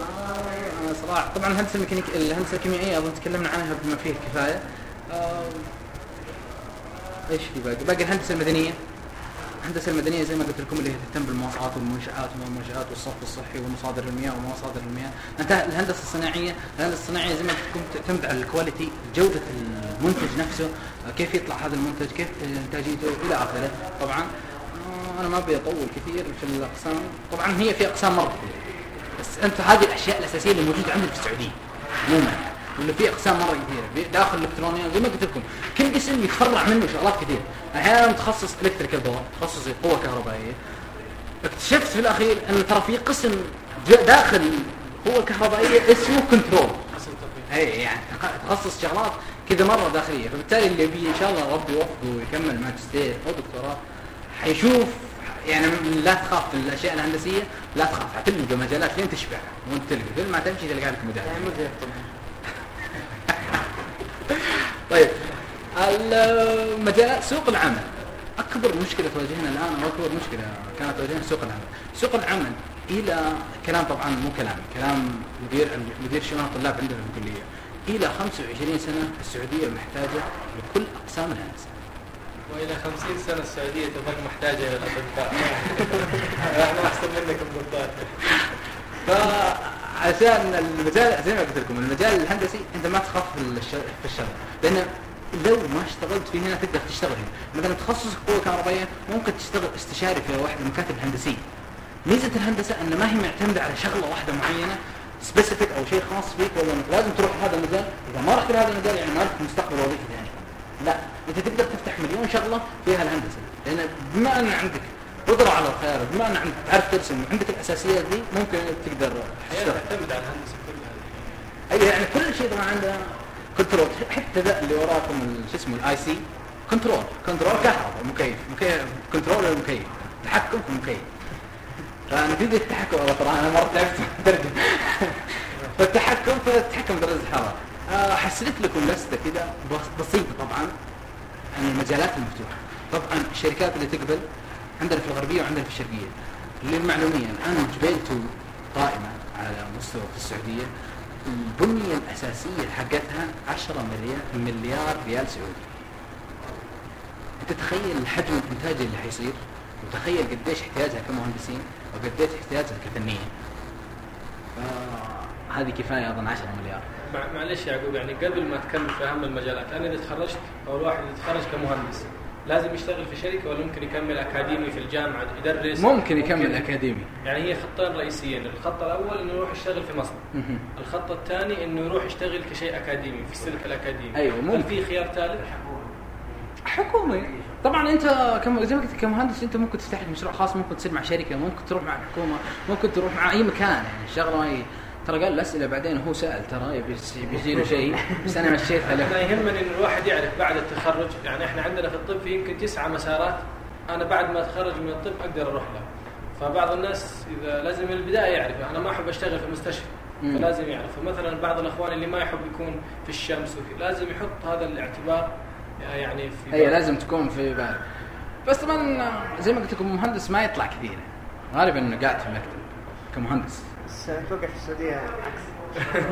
آه صراحة طبعا الهندسة الميكانيكيه الهندسة الكيميائية أظن تكلمنا عنها بما فيه الكفاية. آه إيش في باقي؟ باقي الهندسة المدنية الهندسة المدنية زي ما قلت لكم اللي تهتم بالمواصلات والمنشآت والمنشآت والصرف الصحي ومصادر المياه ومصادر المياه، أنت الهندسة الصناعيه، الهندسة الصناعية زي ما قلت لكم تعتمد على ال quality، جودة المنتج نفسه، كيف يطلع هذا المنتج، كيف إنتاجيته؟ إلى آخره، طبعا آه، أنا ما أبي أطول كثير في الأقسام، طبعا هي في أقسام مرة. بس انت هذه الأشياء الأساسية اللي موجودة عندك في السعودية. عموما ولا في أقسام مرة كثيرة. داخل الالكترونيات زي ما قلت لكم. كل قسم يتفرع منه شغلات كثيرة. أحيانا متخصص electrical power تخصص قوة كهربائية. اكتشفت في الأخير أن ترى في قسم داخل القوه الكهربائيه اسمه control اي يعني تخصص شغلات كذا مرة داخلية. فبالتالي اللي يبي إن شاء الله ربي يوفقه ويكمل ماجستير أو دكتوراه حيشوف يعني لا تخاف في الأشياء الهندسية لا تخاف. حتلقى مجالات فين تشبع. وانت تلقى. كل ما تمشي تلقى لك مجال.
يعني
طيب المجالات سوق العمل. أكبر مشكلة تواجهنا الآن أو أكبر مشكلة كانت تواجهنا سوق العمل. سوق العمل إلى كلام طبعا مو كلام كلام مدير مدير شؤون الطلاب عندنا في الكلية. إلى 25 سنة السعودية محتاجة لكل أقسام الهندسة.
وإلى 50 سنة السعودية تظل محتاجة إلى الأطباء. [LAUGHS] إحنا أحسن منك بالضبط [LAUGHS]
فعشان المجال زي ما قلت لكم المجال الهندسي أنت ما تخاف في الش- في الشغل. لأن لو ما اشتغلت فيه هنا تقدر تشتغل هنا. مثلا تخصص قوه كهربائية ممكن تشتغل استشاري في واحد المكاتب الهندسية. ميزة الهندسة ان ما هي معتمدة على شغلة واحدة معينة specific أو شيء خاص فيك والله إنك لازم تروح هذا المجال. إذا ما رحت لهذا المجال يعني ما لك مستقبل وظيفي ثاني. لا أنت تقدر تفتح مليون شغلة فيها الهندسة. لأن بما إن عندك قدره على الخيار بما إن عندك تعرف ترسم وعندك الأساسيات دي ممكن تقدر
تعتمد على الهندسة كلها
اي يعني كل شيء طبعا عنده control حتى ذا اللي وراكم شو اسمه ال AC control control كهرباء مكيف. مكيف كنترول المكيف. تحكم في المكيف. فنتيجة التحكم والله ترى أنا مرة تعبت. [LAUGHS] ترجم فالتحكم في التحكم بدرجة الحرارة. آه، حسيت لكم لستة كذا بس- بسيطة طبعا. عن المجالات المفتوحة طبعا الشركات اللي تقبل عندنا في الغربية وعندنا في الشرقية. للمعلومية الآن جبيلتو قائمة على مستوى في السعودية. البنية الأساسية حقتها 10 مليار مليار ريال سعودي. أنت تخيل حجم الانتاج اللي حيصير؟ وتخيل قديش احتياجها كمهندسين وقديش احتياجها كفنيين فهذه كفاية اظن 10 مليار.
مع- معلش يا يعقوب يعني قبل ما تكمل في أهم المجالات أنا إذا تخرجت أو الواحد اللي تخرج كمهندس لازم يشتغل في شركة ولا ممكن يكمل أكاديمي في الجامعة يدرس؟
ممكن يكمل أكاديمي.
يعني هي خطين رئيسيين الخط الأول إنه يروح يشتغل في مصنع. الخط الثاني إنه يروح يشتغل كشيء أكاديمي في السلك الأكاديمي.
أيوة،
هل
ممكن.
في خيار ثالث؟
حكومي طبعا أنت كم زي ما قلت كمهندس أنت ممكن تفتح لك مشروع خاص ممكن تصير مع شركة ممكن تروح مع الحكومة ممكن تروح مع أي مكان يعني الشغله ما هي ترى قال الأسئلة بعدين هو سأل ترى يبي بيجي له شيء. بس أنا مشيتها
أنا
له
يهمني إن الواحد يعرف بعد التخرج. يعني إحنا عندنا في الطب في يمكن تسعة مسارات. أنا بعد ما أتخرج من الطب أقدر أروح لها فبعض الناس إذا لازم من البداية يعرف أنا ما أحب أشتغل في مستشفى. فلازم يعرف فمثلا بعض الأخوان اللي ما يحب يكون في الشمس وكذا لازم يحط هذا الاعتبار يعني في
هي لازم تكون في بالك بس طبعا زي ما قلت لكم مهندس ما يطلع كثير. غالبا إنه قاعد في مكتب كمهندس.
بس أتوقع في السعودية عكس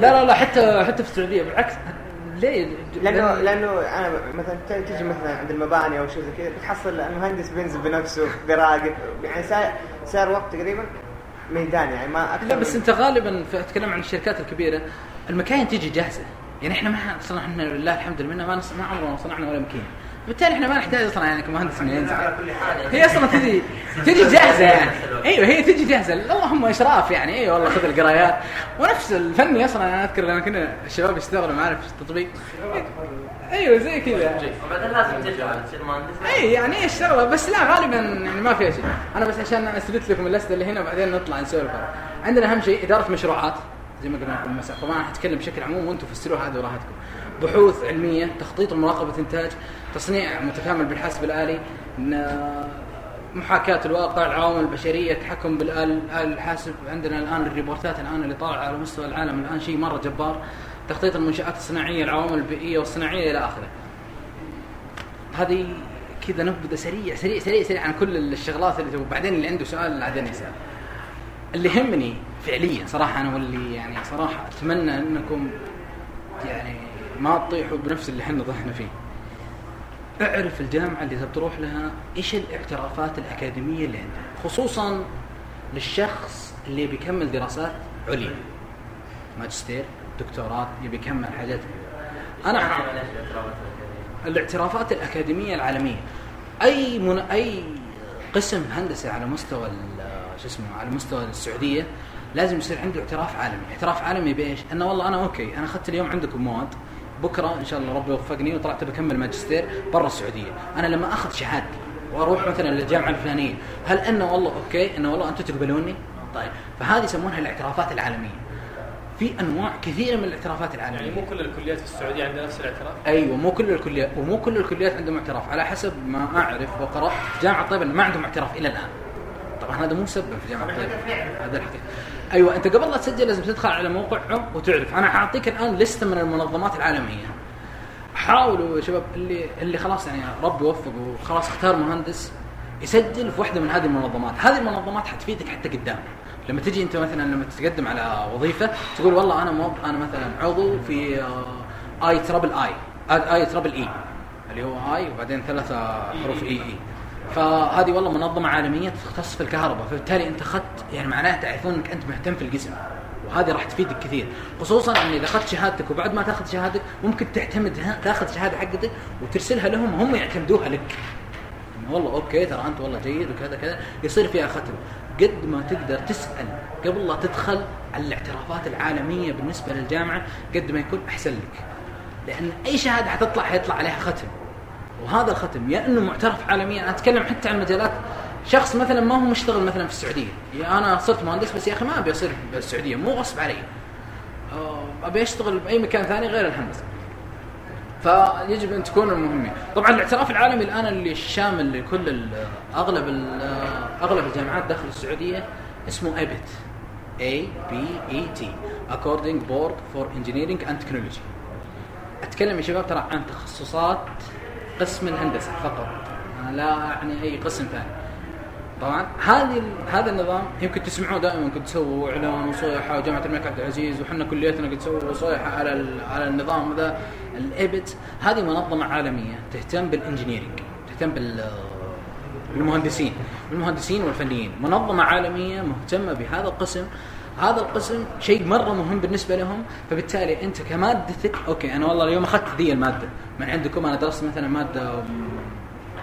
لا لا لا حتى حتى في السعودية بالعكس ليه؟
لأنه لأنه أنا مثلا تجي مثلا عند المباني أو شيء زي كذا بتحصل المهندس بينزل بنفسه بيراقب يعني صار صار وقت تقريبا ميدان يعني ما أكثر
لا بس أنت غالبا أتكلم عن الشركات الكبيرة المكاين تيجي جاهزة يعني إحنا ما إحنا لله الحمد لله ما. ما عمرنا صنعنا ولا ماكينه بالتالي إحنا ما نحتاج أصلا يعني كمهندس انه ينزل هي أصلا تجي تجي جاهزة يعني. أيوه هي تجي جاهزة. اللهم إشراف يعني. أيوه والله خذ القرايات. ونفس الفني أصلا أنا أذكر لما كنا الشباب يشتغلوا معنا في التطبيق. أيوه زي كذا.
وبعدين لازم ترجع تصير مهندس.
أي يعني إيش الشغله بس لا غالبا يعني ما فيها شيء. أنا بس عشان أثبت لكم اللستة اللي هنا وبعدين نطلع نسولف عندنا أهم شيء إدارة مشروعات زي ما قلنا لكم المساء طبعا حتكلم بشكل عموم وأنتم فسروها هذه وراحتكم. بحوث علمية تخطيط ومراقبه إنتاج تصنيع متكامل بالحاسب الآلي ن- محاكاة الواقع العوامل البشرية التحكم بالآل آل الحاسب. عندنا الآن الريبورتات الآن اللي طالعة على مستوى العالم الآن شيء مرة جبار. تخطيط المنشآت الصناعية العوامل البيئية والصناعية إلى آخره. هذه كذا نبذة سريع سريع سريع سريع عن كل الشغلات اللي تبغى بعدين اللي عنده سؤال بعدين يسأل. اللي يهمني فعليا صراحة أنا واللي يعني صراحة أتمنى إنكم يعني ما تطيحوا بنفس اللي إحنا طحنا فيه. اعرف الجامعة اللي تبي تروح لها إيش الاعترافات الأكاديمية اللي عندها؟ خصوصا للشخص اللي بيكمل دراسات عليا. ماجستير دكتوراه يبي يكمل حاجات. أنا الاعترافات الأكاديمية. العالمية. أي من أي قسم هندسه على مستوى شو اسمه على مستوى السعودية لازم يصير عنده اعتراف عالمي، اعتراف عالمي بإيش؟ إنه والله أنا أوكي أنا أخذت اليوم عندكم مواد. بكره إن شاء الله ربي يوفقني وطلعت بكمل ماجستير برا السعودية، أنا لما أخذ شهادتي وأروح مثلا للجامعة الفلانية، هل أنه والله أوكي أنه والله أنتم تقبلوني؟ طيب. فهذه يسمونها الاعترافات العالمية. في أنواع كثيرة من الاعترافات العالمية.
يعني مو كل الكليات في السعودية عندها نفس الاعتراف؟
أيوه مو كل الكليات ومو كل الكليات عندهم اعتراف. على حسب ما أعرف وقرأت في جامعة طيبة ما عندهم اعتراف إلى الآن. طبعا هذا مو سبب في جامعة طيبة. هذا الحقيقة أيوه أنت قبل لا تسجل لازم تدخل على موقعهم وتعرف. أنا حاعطيك الآن لسته من المنظمات العالمية. حاولوا يا شباب اللي اللي خلاص يعني ربي يوفقه وخلاص اختار مهندس يسجل في واحدة من هذه المنظمات، هذه المنظمات حتفيدك حتى قدام. لما تجي أنت مثلا لما تتقدم على وظيفة تقول والله أنا موظف أنا مثلا عضو في I triple E I triple E اللي هو I وبعدين ثلاثة حروف E E فهذه والله منظمة عالمية تختص في الكهرباء فبالتالي أنت أخذت يعني معناها تعرفون إنك أنت مهتم في القسم وهذه راح تفيدك كثير خصوصا إن إذا أخذت شهادتك وبعد ما تأخذ شهادتك ممكن تعتمد تأخذ شهادة حقتك وترسلها لهم وهم يعتمدوها لك. والله أوكي ترى أنت والله جيد وكذا كذا يصير فيها ختم. قد ما تقدر تسأل قبل لا تدخل على الاعترافات العالمية بالنسبة للجامعة قد ما يكون أحسن لك. لأن أي شهادة حتطلع حيطلع عليها ختم. وهذا الختم. يا إنه معترف عالميا. أنا أتكلم حتى عن مجالات. شخص مثلا ما هو مشتغل مثلا في السعودية. يا أنا صرت مهندس بس يا أخي ما أبي أصير بالسعوديه مو غصب علي. أبي أشتغل بأي مكان ثاني غير الهندسة. فيجب أن تكون مهمين. طبعا الاعتراف العالمي الآن اللي شامل لكل أغلب أغلب الجامعات داخل السعودية اسمه ايبت A B E T. According Board for Engineering and Technology. أتكلم يا شباب ترى عن تخصصات قسم الهندسة فقط. أنا لا يعني أي قسم ثاني. طبعا هذه هذا النظام يمكن تسمعوه دائما كنت تسووا إعلان وصيحة وجامعة الملك عبد العزيز وحنا كليتنا قد سووا صيحه على على النظام ذا ال ABET هذه منظمة عالمية تهتم بال engineering تهتم بال بالمهندسين بالمهندسين والفنيين. منظمة عالمية مهتمة بهذا القسم. هذا القسم شيء مرة مهم بالنسبة لهم فبالتالي أنت كمادتك okay أنا والله اليوم أخذت ذي المادة. من عندكم أنا درست مثلا مادة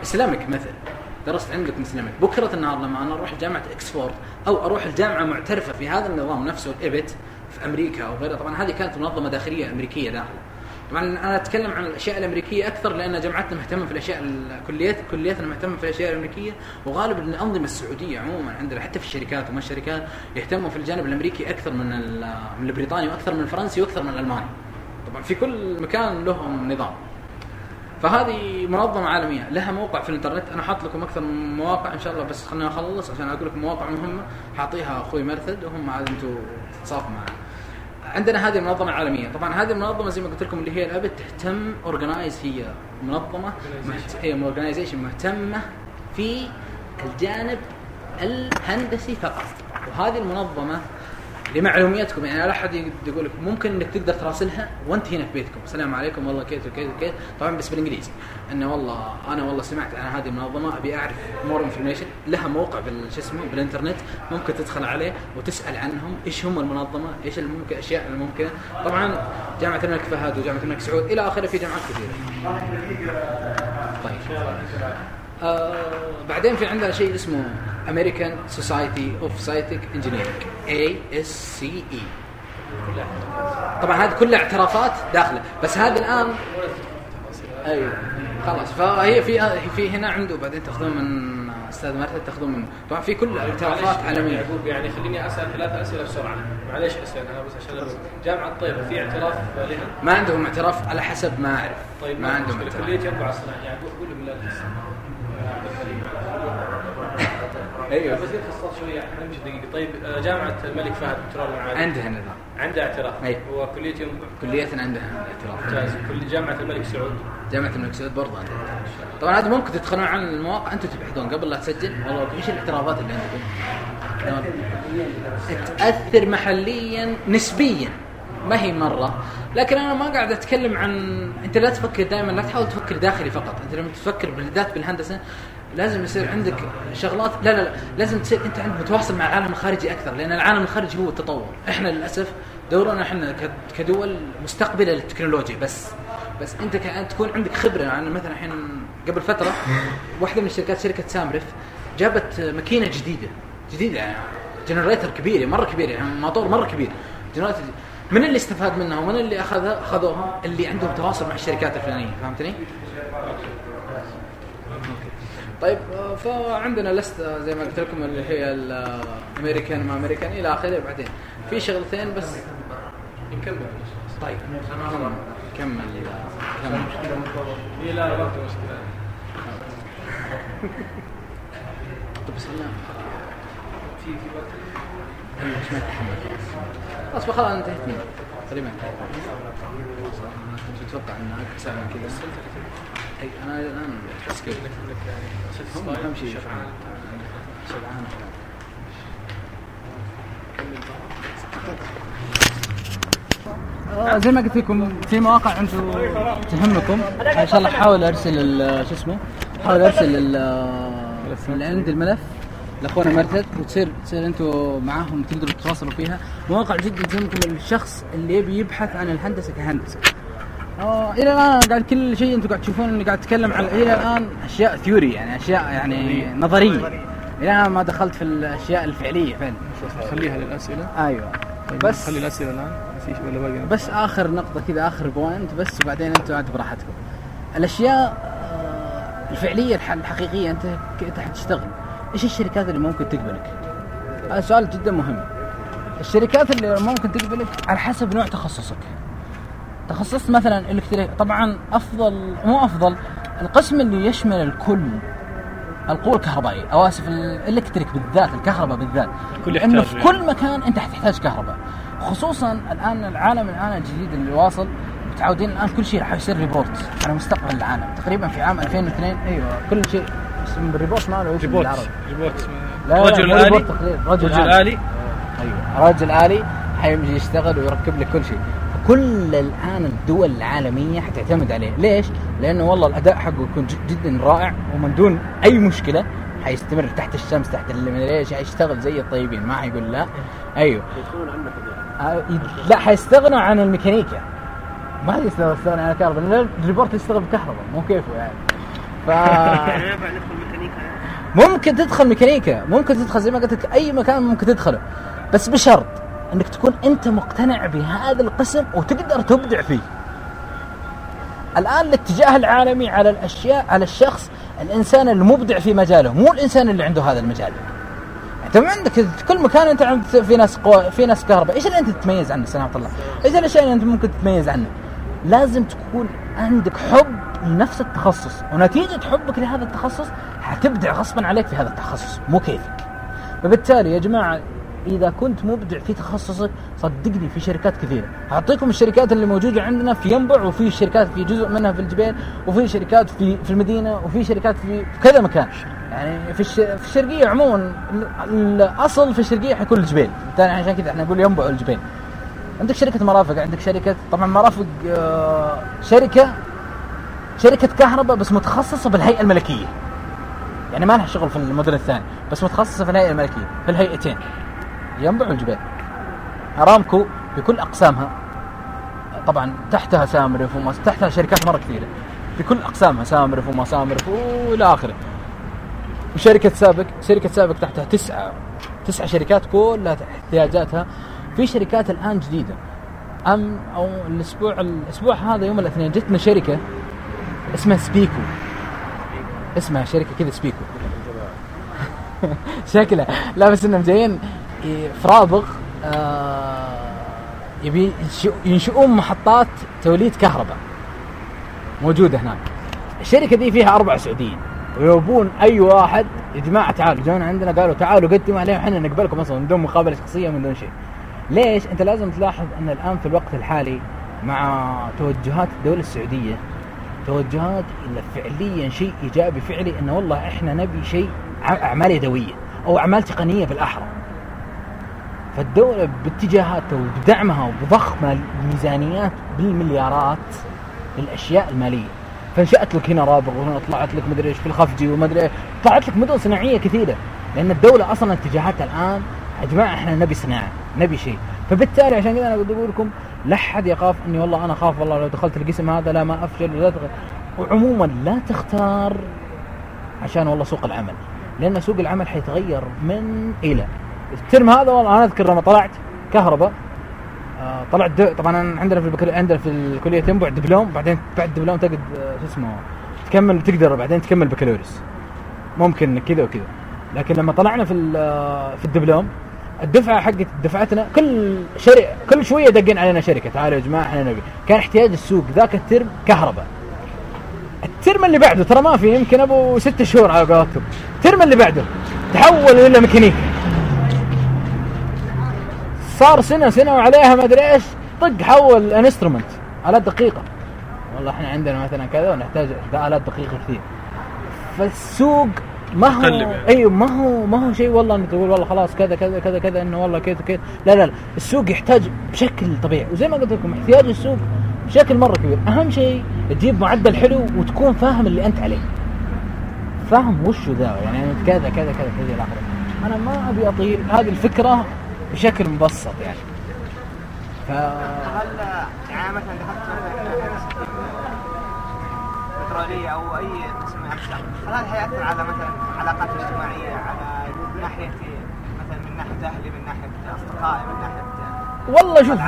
Islamic مثلا. درست عندكم Islamic بكرة النهار لما أنا أروح جامعة إكسفورد أو أروح الجامعة معترفة في هذا النظام نفسه ال ABET في أمريكا أو غيرها. طبعا هذه كانت منظمة داخلية أمريكية داخل طبعا أنا أتكلم عن الأشياء الأمريكية أكثر لأن جامعتنا مهتمة في الأشياء الكليات كلياتنا مهتمة في الأشياء الأمريكية. وغالب الانظمه السعودية عموما عندنا حتى في الشركات وما الشركات يهتموا في الجانب الأمريكي أكثر من من البريطاني وأكثر من الفرنسي وأكثر من الألماني. طبعا في كل مكان لهم نظام. فهذه منظمة عالمية لها موقع في الإنترنت. أنا حاط لكم أكثر من مواقع إن شاء الله بس خليني أخلص عشان أقول لكم مواقع مهمة. حاعطيها أخوي مرثد وهم عاد أنتم تتصافوا معنا. عندنا هذه المنظمة العالمية. طبعا هذه المنظمة زي ما قلت لكم اللي هي ABET تهتم organize هي منظمة مهت- هي organization مهتمة في الجانب الهندسي فقط. وهذه المنظمة لمعلوميتكم يعني لا أحد يقول لك ممكن إنك تقدر تراسلها وأنت هنا في بيتكم. السلام عليكم. والله كيف وكيف وكيف. طبعا بس بالإنجليزي. انه والله أنا والله سمعت عن هذه المنظمة. أبي أعرف more information لها موقع شو اسمه؟ بالإنترنت. ممكن تدخل عليه وتسأل عنهم إيش هم المنظمة إيش الممكن الاشياء الممكنة. طبعا جامعة الملك فهد وجامعة الملك سعود إلى آخره في جامعات كثيرة. طيب. آه بعدين في عندنا شيء اسمه American Society of Scientific Engineering ASCE طبعا هذه كلها اعترافات داخلة بس هذه الآن أيوه خلاص. فهي في في هنا عنده بعدين تأخذون من أستاذ مرتد تأخذون من طبعا في كل اعترافات
معليش
عالمية.
يعقوب يعني خليني أسأل ثلاث أسئلة بسرعة. معليش اسال أنا بس عشان جامعة طيب في اعتراف لها؟
ما عندهم اعتراف على حسب ما أعرف.
طيب
ما عندهم
مشكلة.
اعتراف.
كليه ينبع الصناعه يعقوب قول لهم لا [LAUGHS]
أيوه.
بس شوية نمشي دقيقة. طيب آه، جامعة الملك فهد بترول المعادن
عندها نظام.
عندها اعتراف.
أي.
هو كليه ينبع
كليتنا عندها اعتراف.
ممتاز. كل جامعة الملك سعود.
جامعة الملك سعود برضه عندها اعتراف. طبعا هذا ممكن تدخلون على المواقع. أنتم تبحثون قبل لا تسجل. والله إيش الاعترافات اللي عندكم؟ تأثر محليا نسبيا. ما هي مرة. لكن أنا ما قاعد أتكلم عن أنت لا تفكر دائما لا تحاول تفكر داخلي فقط. أنت لما تفكر بالذات بالهندسة لازم يصير عندك شغلات لا لا لا لازم تصير أنت عندك متواصل مع العالم الخارجي أكثر لأن العالم الخارجي هو التطور. إحنا للأسف دورنا إحنا كدول مستقبلة للتكنولوجيا بس. بس أنت كأن تكون عندك خبرة. يعني مثلا الحين قبل فترة واحدة من الشركات شركة سامرف جابت ماكينة جديدة جديدة يعني generator كبير مرة كبير يعني موتور مرة كبير generator من اللي استفاد منها ومن اللي اخذها أخذوها؟ اللي عندهم تواصل مع الشركات الفلانية فهمتني؟ طيب فعندنا لستة زي ما قلت لكم اللي هي الامريكان ما امريكان إلى آخره بعدين. في شغلتين بس.
نكمل.
طيب. كمل كمل كمل
هي لا ما في مشكله
طب
في في وقت
أنا مش ما اتحمل خلاص خلاص أنا انتهيت منه تقريبا أنا كنت أتوقع ان أكثر من كذا اي أنا الان احس كذا هم اهم شيء شبعان زي ما قلت لكم في مواقع أنتم تهمكم ان شاء الله احاول ارسل شو اسمه احاول ارسل ال- اللي عندي الملف لأخونا مرتد وتصير تصير أنتم معاهم تقدروا تتواصلوا فيها. مواقع جدا تهمكم الشخص اللي يبي يبحث عن الهندسة كهندسة. آه إلى الآن قاعد كل شيء أنتم قاعد تشوفون اني قاعد اتكلم عن إلى الآن أشياء ثيوري يعني أشياء يعني نظرية. إلى الآن ما دخلت في الأشياء الفعلية فعلا.
خليها للأسئلة.
أيوه. بس
خلي الأسئلة الآن. في ولا باقي؟
بس آخر نقطة كذا آخر point بس وبعدين أنتم عاد براحتكم. الأشياء الفعلية الح- الحقيقية أنت حتشتغل إيش الشركات اللي ممكن تقبلك؟ هذا سؤال جدا مهم. الشركات اللي ممكن تقبلك على حسب نوع تخصصك. تخصصت مثلا electric طبعا افضل مو أفضل القسم اللي يشمل الكل. القوة الكهربائية أو آسف ال electric بالذات الكهرباء بالذات.
الكل
لأنه
يحتاج
في
يعني.
كل مكان أنت حتحتاج كهرباء. خصوصا الآن العالم الآن الجديد اللي واصل متعودين الآن كل شيء راح يصير ريبورت على مستقبل العالم. تقريبا في عام 2002 أيوه. كل شيء اسم الريبورت ماله
إيش
robot؟
robot
لا لا
رجل
مو
آلي.
رجل,
رجل آلي.
أيوه رجل آلي حيمشي يشتغل ويركب لك كل شيء. كل الآن الدول العالمية حتعتمد عليه. ليش؟ لأنه والله الأداء حقه يكون جد- جدا رائع ومن دون أي مشكلة حيستمر تحت الشمس تحت إيش حيشتغل زي الطيبين ما حيقول لا. أيوه. آه، لا حيستغنوا عن الميكانيكا. ما يستغنوا عن الكهرباء الريبورت يشتغل بكهرباء مو كيفه يعني. ف [LAUGHS] [LAUGHS] ممكن تدخل ميكانيكا ممكن تدخل زي ما قلت لك أي مكان ممكن تدخله. بس بشرط إنك تكون أنت مقتنع بهذا القسم وتقدر تبدع فيه. الآن الاتجاه العالمي على الأشياء على الشخص الإنسان المبدع في مجاله مو الإنسان اللي عنده هذا المجال. أنت ما عندك في كل مكان أنت عند في ناس قوى في ناس كهرباء. إيش اللي أنت تتميز عنه سلامة الله؟ إيش الاشياء اللي أنت ممكن تتميز عنه؟ لازم تكون عندك حب لنفس التخصص. ونتيجة حبك لهذا التخصص حتبدع غصبا عليك في هذا التخصص مو كيفك. فبالتالي يا جماعة إذا كنت مبدع في تخصصك صدقني في شركات كثيرة. أعطيكم الشركات اللي موجودة عندنا في ينبع وفي شركات في جزء منها في الجبال وفي شركات في في المدينة وفي شركات في كذا مكان. يعني في. في الشرقية عموما ال- الأصل في الشرقية حيكون الجبال بالتالي عشان كذا إحنا نقول ينبع الجبال عندك شركة مرافق عندك شركة طبعا مرافق آه، شركة شركة كهرباء بس متخصصة بالهيئة الملكية. يعني ما لها شغل في المدن الثاني بس متخصصة في الهيئة الملكية في الهيئتين. ينبع والجبال أرامكو بكل أقسامها طبعا تحتها سامرف وما تحتها شركات مرة كثيرة. بكل أقسامها سامرف وما سامرف وإلى آخره. وشركه سابق شركة سابق تحتها تسعة تسعة شركات كلها احتياجاتها. في شركات الآن جديدة. أم أو الأسبوع الأسبوع هذا يوم الاثنين جتنا شركة اسمها سبيكو. اسمها شركة كذا سبيكو شكلها. لا بس إنهم جايين فرابغ آه يبي ينشئ- ينشئون محطات توليد كهرباء موجودة هناك. الشركة دي فيها أربع سعوديين. ويبون أي واحد يا جماعة تعالوا جونا عندنا قالوا تعالوا قدموا عليهم إحنا نقبلكم أصلا من دون مقابلة شخصية من دون شيء. ليش؟ أنت لازم تلاحظ أن الآن في الوقت الحالي مع توجهات الدولة السعودية توجهات إلى فعليا شيء إيجابي فعلي انه والله إحنا نبي شيء أعمال يدوية أو أعمال تقنية بالاحرى فالدولة باتجاهاتها وبدعمها وبضخ الميزانيات بالمليارات للأشياء المالية. فانشأت لك هنا رابغ وهنا طلعت لك مدري إيش في الخفجي ومدري إيش. طلعت لك مدن صناعية كثيرة. لأن الدولة أصلا اتجاهاتها الآن يا جماعة إحنا نبي صناعة نبي شيء. فبالتالي عشان كذا أنا قد أقول لكم لا احد يخاف إني والله أنا أخاف والله لو دخلت القسم هذا لا ما أفشل ولا. وعموما لا تختار عشان والله سوق العمل لأن سوق العمل حيتغير من إلى. الترم هذا والله أنا أذكر لما طلعت كهرباء آه طلعت د... طبعا عندنا في البكالوريا عندنا في الكلية تنبع دبلوم بعدين بعد الدبلوم تقعد آه، شو اسمه تكمل تقدر بعدين تكمل بكالوريوس. ممكن كذا وكذا. لكن لما طلعنا في آه، في الدبلوم الدفعة حقت دفعتنا كل شركه كل شوية دقين علينا شركة. تعالوا يا جماعة إحنا نبي. كان احتياج السوق ذاك الترم كهرباء. الترم اللي بعده ترى ما في يمكن أبو ست شهور على قولتهم. الترم اللي بعده تحول إلى ميكانيكا. صار سنة سنة وعليها ما أدري إيش طق حول instrument الات دقيقه والله إحنا عندنا مثلا كذا ونحتاج آلات دقيقة كثير. فالسوق ما هو
يعني.
أيوه ما هو ما هو شيء والله إنك تقول والله خلاص كذا كذا كذا كذا إنه والله كذا كذا. لا لا لا. السوق يحتاج بشكل طبيعي. وزي ما قلت لكم احتياج السوق بشكل مرة كبير. أهم شيء تجيب معدل حلو وتكون فاهم اللي أنت عليه. فاهم وش ذا يعني كذا كذا كذا كذا إلى آخره. أنا ما أبي اطيل هذه الفكرة بشكل مبسط يعني. ف
هل يعني مثلا دخلت بترولية أو أي قسم من هل هذا حيأثر على مثلا علاقات الاجتماعية على ناحية مثلا من ناحية أهلي من ناحية أصدقائي من ناحية
والله شوف.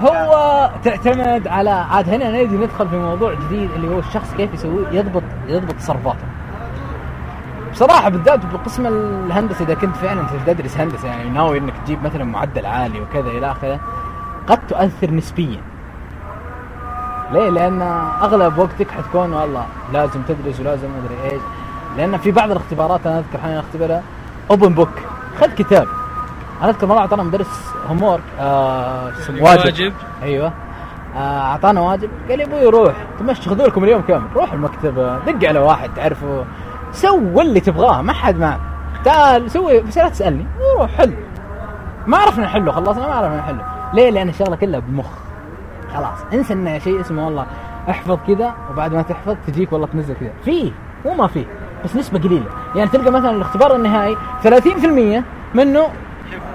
هو تعتمد على عاد هنا نجي ندخل في موضوع جديد اللي هو الشخص كيف يسوي يضبط يضبط تصرفاته بصراحة بالذات بقسم الهندسة إذا كنت فعلا تدرس هندسة يعني ناوي إنك تجيب مثلا معدل عالي وكذا إلى آخره قد تؤثر نسبيا. ليه؟ لأن أغلب وقتك حتكون والله لازم تدرس ولازم أدري إيش. لأن في بعض الاختبارات أنا أذكر حين أختبرها open book خذ كتاب. أنا أذكر مرة أعطانا مدرس homework آه
يعني
واجب.
واجب.
أيوه. آه، أعطانا واجب. قال لي أبوي روح تمشي خذوا لكم اليوم كامل. روح المكتبه دق على واحد تعرفه. سوي اللي تبغاه ما حد معك. تعال سوي بس لا تسألني. روح حل ما عرفنا نحله خلصنا ما عرفنا نحله. ليه؟ لأن الشغلة كلها بمخ. خلاص انسى ان شيء اسمه والله احفظ كذا وبعد ما تحفظ تجيك والله تنزل كذا. فيه مو ما فيه بس نسبة قليلة. يعني تلقى مثلا الاختبار النهائي 30% منه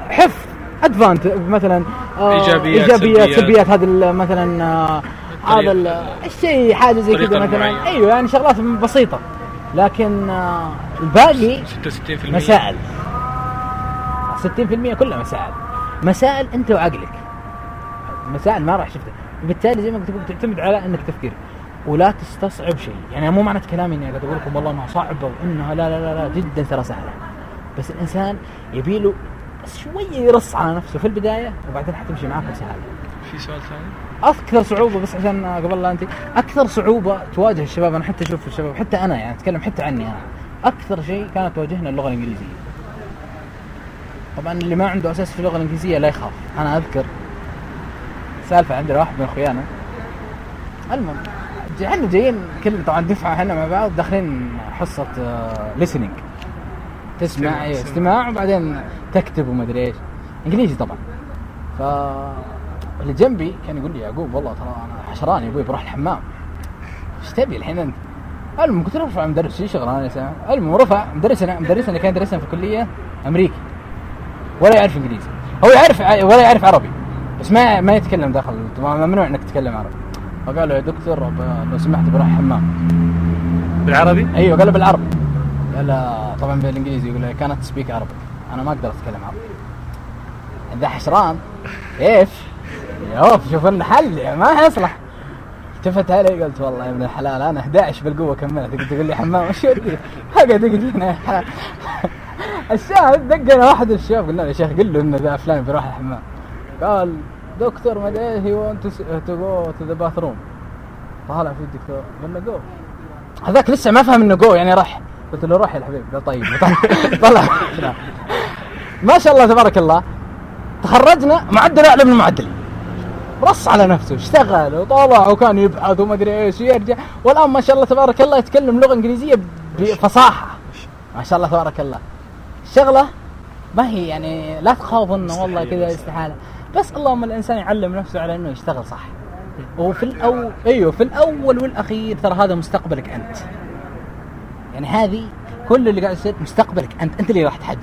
حفظ ادفانت مثلا آه
إيجابيات،
إيجابيات
سلبيات.
هذا مثلا آه هذا ال- الشيء حاجة زي كذا مثلا. أيوه يعني شغلات بسيطة. لكن آه الباقي
66%
مسائل. 60% كلها مسائل. مسائل أنت وعقلك. مسائل ما راح شفتها. وبالتالي زي ما قلت لكم تعتمد على إنك تفكير. ولا تستصعب شيء. يعني مو معنى كلامي إني قاعد أقول لكم والله إنها صعبة وإنها لا لا لا, لا جدا ترى سهلة. بس الإنسان يبي له شوية يرص على نفسه في البداية وبعدين حتمشي معاك سهله
في سؤال ثاني؟
أكثر صعوبة بس عشان قبل لا انت أكثر صعوبة تواجه الشباب أنا حتى أشوف الشباب حتى أنا يعني أتكلم حتى عني أنا. أكثر شيء كانت تواجهنا اللغة الإنجليزية. طبعا اللي ما عنده أساس في اللغة الإنجليزية لا يخاف. أنا أذكر سالفة عندنا واحد من أخويانا. المهم إحنا جايين كل طبعا دفعة إحنا مع بعض داخلين حصة ليسننج تسمع
استماع،
أيوه
استماع.
وبعدين تكتب ومدري إيش. إنجليزي طبعا. ف اللي جنبي كان يقول لي يعقوب والله ترى أنا حشران يا أبوي بروح الحمام. إيش تبي الحين أنت؟ المهم قلت له ارفع مدرس إيش شغلة أنا المهم رفع مدرسنا مدرسنا اللي كان يدرسنا في الكلية أمريكي. ولا يعرف إنجليزي. هو يعرف ولا يعرف عربي. بس ما ما يتكلم داخل ممنوع إنك تتكلم عربي. فقال له يا دكتور لو سمحت بروح الحمام
بالعربي؟
أيوه قال له بالعربي. قال له طبعا بالإنجليزي. يقول له كانت سبيك عربي أنا ما أقدر أتكلم عربي. ذا حشران إيش؟ يوف شوف لنا حل ما يصلح. التفت علي قلت والله يا ابن الحلال أنا 11 بالقوة كملت تقول تقول لي حمام إيش ودي؟ اقعد اقعد هنا. يا حلال الشاهد دقنا واحد من الشباب قلنا له يا شيخ قل له إن ذا فلان بيروح الحمام. قال دكتور ما أدري he want to go to the bathroom طالع في الدكتور له جو؟ هذاك لسه ما فهم إنه جو يعني راح قلت له روح يا الحبيب قال طيب [LAUGHS] طلع. ما شاء الله تبارك الله. تخرجنا معدل أعلى من معدلي رص على نفسه اشتغل وطلع وكان يبحث وما أدري إيش ويرجع والآن ما شاء الله تبارك الله يتكلم لغة إنجليزية بفصاحة. ما شاء الله تبارك الله. الشغله ما هي يعني لا تخاف إنه والله كذا استحالة. بس اللهم الإنسان يعلم نفسه على إنه يشتغل صح. وفي الأول أيوه في الأول والأخير ترى هذا مستقبلك أنت. يعني هذه كل اللي قاعد يصير مستقبلك أنت. أنت اللي راح تحدده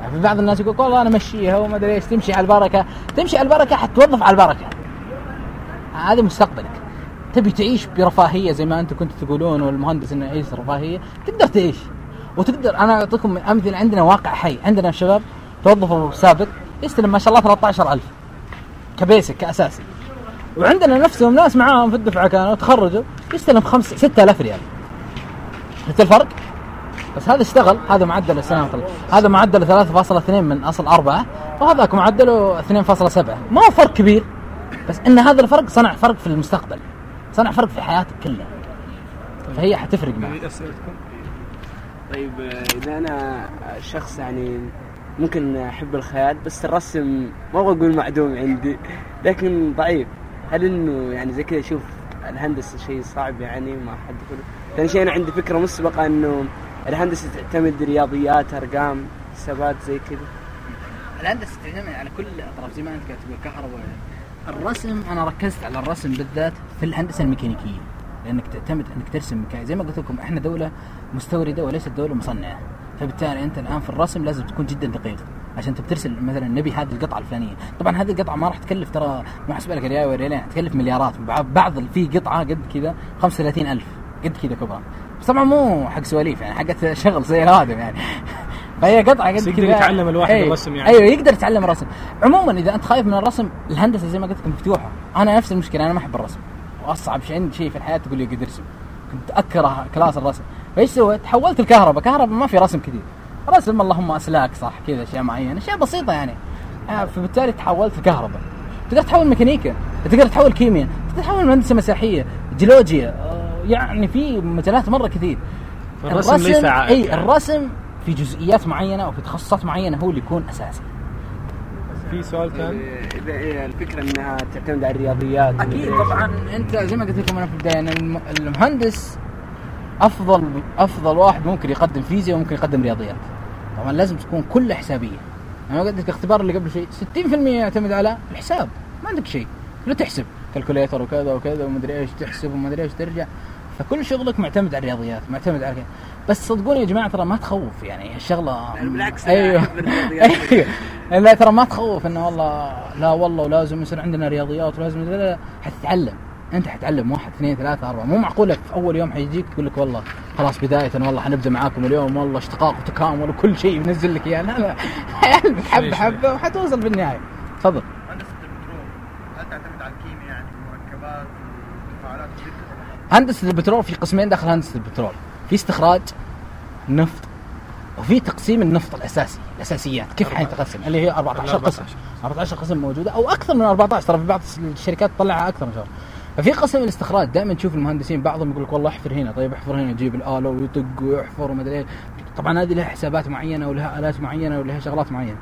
يعني في بعض الناس يقول والله أنا مشيها وما ادري إيش. تمشي على البركة. تمشي على البركة حتوظف على البركة. هذا مستقبلك. تبي تعيش برفاهية زي ما أنتم كنتوا تقولون والمهندس إنه يعيش رفاهية. تقدر تعيش. وتقدر أنا أعطيكم أمثلة. عندنا واقع حي. عندنا شباب توظفوا سابق. يستلم ما شاء الله 13000 كبيسك كأساسي. وعندنا نفسهم ناس معاهم في الدفعة كانوا تخرجوا يستلم خمس 6000 ريال. شفت الفرق؟ بس هذا اشتغل هذا معدله السنة طلع. هذا معدله 3.2 من أصل أربعة وهذاك معدله 2.7 ما هو فرق كبير بس إن هذا الفرق صنع فرق في المستقبل. صنع فرق في حياتك كلها. فهي حتفرق معك.
طيب إذا أنا شخص يعني ممكن أحب الخيال بس الرسم ما أبغى أقول معدوم عندي لكن ضعيف. هل إنه يعني زي كذا أشوف الهندسة شيء صعب يعني؟ ما حد يقول. ثاني شيء أنا عندي فكرة مسبقة إنه الهندسة تعتمد رياضيات أرقام حسابات زي كذا.
الهندسة تعتمد على كل الأطراف زي ما أنت قاعد تقول كهرباء الرسم أنا ركزت على الرسم بالذات في الهندسة الميكانيكية لأنك تعتمد إنك ترسم. زي ما قلت لكم إحنا دولة مستوردة وليست دولة مصنعة. فبالتالي أنت الآن في الرسم لازم تكون جدا دقيق عشان تبي ترسل مثلا نبي هذه القطعة الفلانية. طبعا هذه القطعة ما راح تكلف ترى ما أحسب لك ريال ولا ريالين تكلف مليارات. بعض في قطعة قد كذا 35000 قد كذا كبرى بس طبعا مو حق سواليف يعني حقت شغل زي الآدم يعني. [LAUGHS] فهي قطعة قد كذا
يقدر يتعلم الواحد
أيوة.
الرسم يعني.
أيوه يقدر يتعلم الرسم. عموما إذا أنت خايف من الرسم الهندسة زي ما قلت لك مفتوحة. أنا نفس المشكلة أنا ما أحب الرسم. وأصعب شيء عندي شيء في الحياة تقول لي قد ارسم كنت أكره class الرسم. فايش سويت؟ تحولت الكهرباء. كهرباء ما في رسم كثير. رسم اللهم أسلاك صح كذا أشياء معينة أشياء بسيطة يعني. آه، فبالتالي تحولت الكهرباء. تقدر تحول ميكانيكا تقدر تحول كيمياء تقدر تحول هندسه مساحيه جيولوجيا آه، يعني في مجالات مرة كثير.
الرسم ليس عائق
إي
يعني.
الرسم في جزئيات معينة وفي تخصصات معينة هو اللي يكون أساسي.
في سؤال ثاني؟
اذا إيه الفكرة إنها تعتمد على الرياضيات.
أكيد طبعا أنت زي ما قلت لكم أنا في البداية أن الم- المهندس أفضل أفضل واحد ممكن يقدم فيزياء وممكن يقدم رياضيات. طبعا لازم تكون كلها حسابية. أنا قلت لك الاختبار اللي قبل شيء 60% يعتمد على الحساب. ما عندك شيء. لا تحسب. كالكوليتر وكذا وكذا ومدري إيش تحسب ومدري إيش ترجع. فكل شغلك معتمد على الرياضيات معتمد على كذا. بس صدقوني يا جماعة ترى ما تخوف. يعني الشغلة
يعني بالعكس أيوه. [LAUGHS]
أيوه. لا ترى ما تخوف إنه والله لا والله ولازم يصير عندنا رياضيات ولازم لا لا. حتتعلم. أنت حتتعلم واحد اثنين ثلاثة أربعة. مو معقولة في أول يوم حيجيك تقول لك والله خلاص بداية والله حنبدأ معاكم اليوم والله اشتقاق وتكامل وكل شيء ينزل لك إياه. لا لا. حيعلمك [LAUGHS] حبة حبة وحتوصل في النهاية تفضل.
هندسة البترول هل تعتمد على الكيمياء يعني المركبات والتفاعلات
هندسة البترول في قسمين داخل هندسة البترول. في استخراج نفط وفي تقسيم النفط الأساسي الأساسيات. كيف حيتقسم اللي هي 14 قسم. 14 قسم موجودة أو أكثر من 14 ترى في بعض الشركات تطلعها أكثر ان شاء الله. ففي قسم الاستخراج دائما تشوف المهندسين بعضهم يقول لك والله احفر هنا طيب احفر هنا يجيب الآلة ويطق ويحفر وما أدري. طبعا هذه لها حسابات معينة ولها آلات معينة ولها شغلات معينة.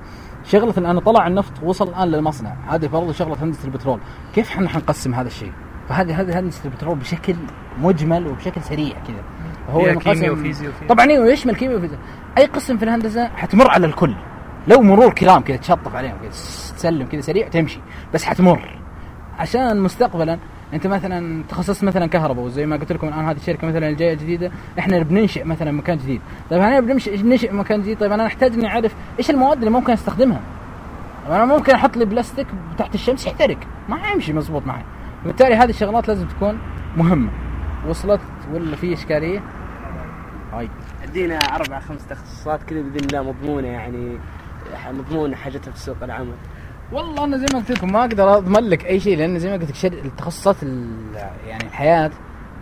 شغلة الآن طلع النفط وصل الآن للمصنع. هذه برضه شغلة هندسة البترول. كيف إحنا حنقسم هذا الشيء؟ فهذه هذه هندسة البترول بشكل مجمل وبشكل سريع كذا. ينقسم-
كيمياء وفيزياء.
طبعا أيوه يشمل كيمياء وفيزياء. أي قسم في الهندسة حتمر على الكل. لو مرور كرام كذا تشطف عليهم كذا تسلم كذا سريع تمشي. بس حتمر. عشان مستقبلا انت مثلا تخصصت مثلا كهرباء وزي ما قلت لكم الآن هذه الشركة مثلا الجايه جديدة إحنا بننشئ مثلا مكان جديد. طيب أنا بننشئ ننشئ مكان جديد؟ طيب أنا احتاج إني أعرف إيش المواد اللي ممكن أستخدمها. طيب أنا ممكن أحط لي بلاستيك تحت الشمس يحترق. ما حيمشي مزبوط معي. بالتالي هذه الشغلات لازم تكون مهمة. وصلت ولا في إشكالية؟ هاي.
ادينا أربع خمس تخصصات كذا بإذن الله مضمونة يعني مضمونه حاجتها في سوق العمل.
والله أنا زي ما قلت لكم ما أقدر أضمن لك أي شيء لأن زي ما قلت لك شر... التخصصات ال... يعني الحياة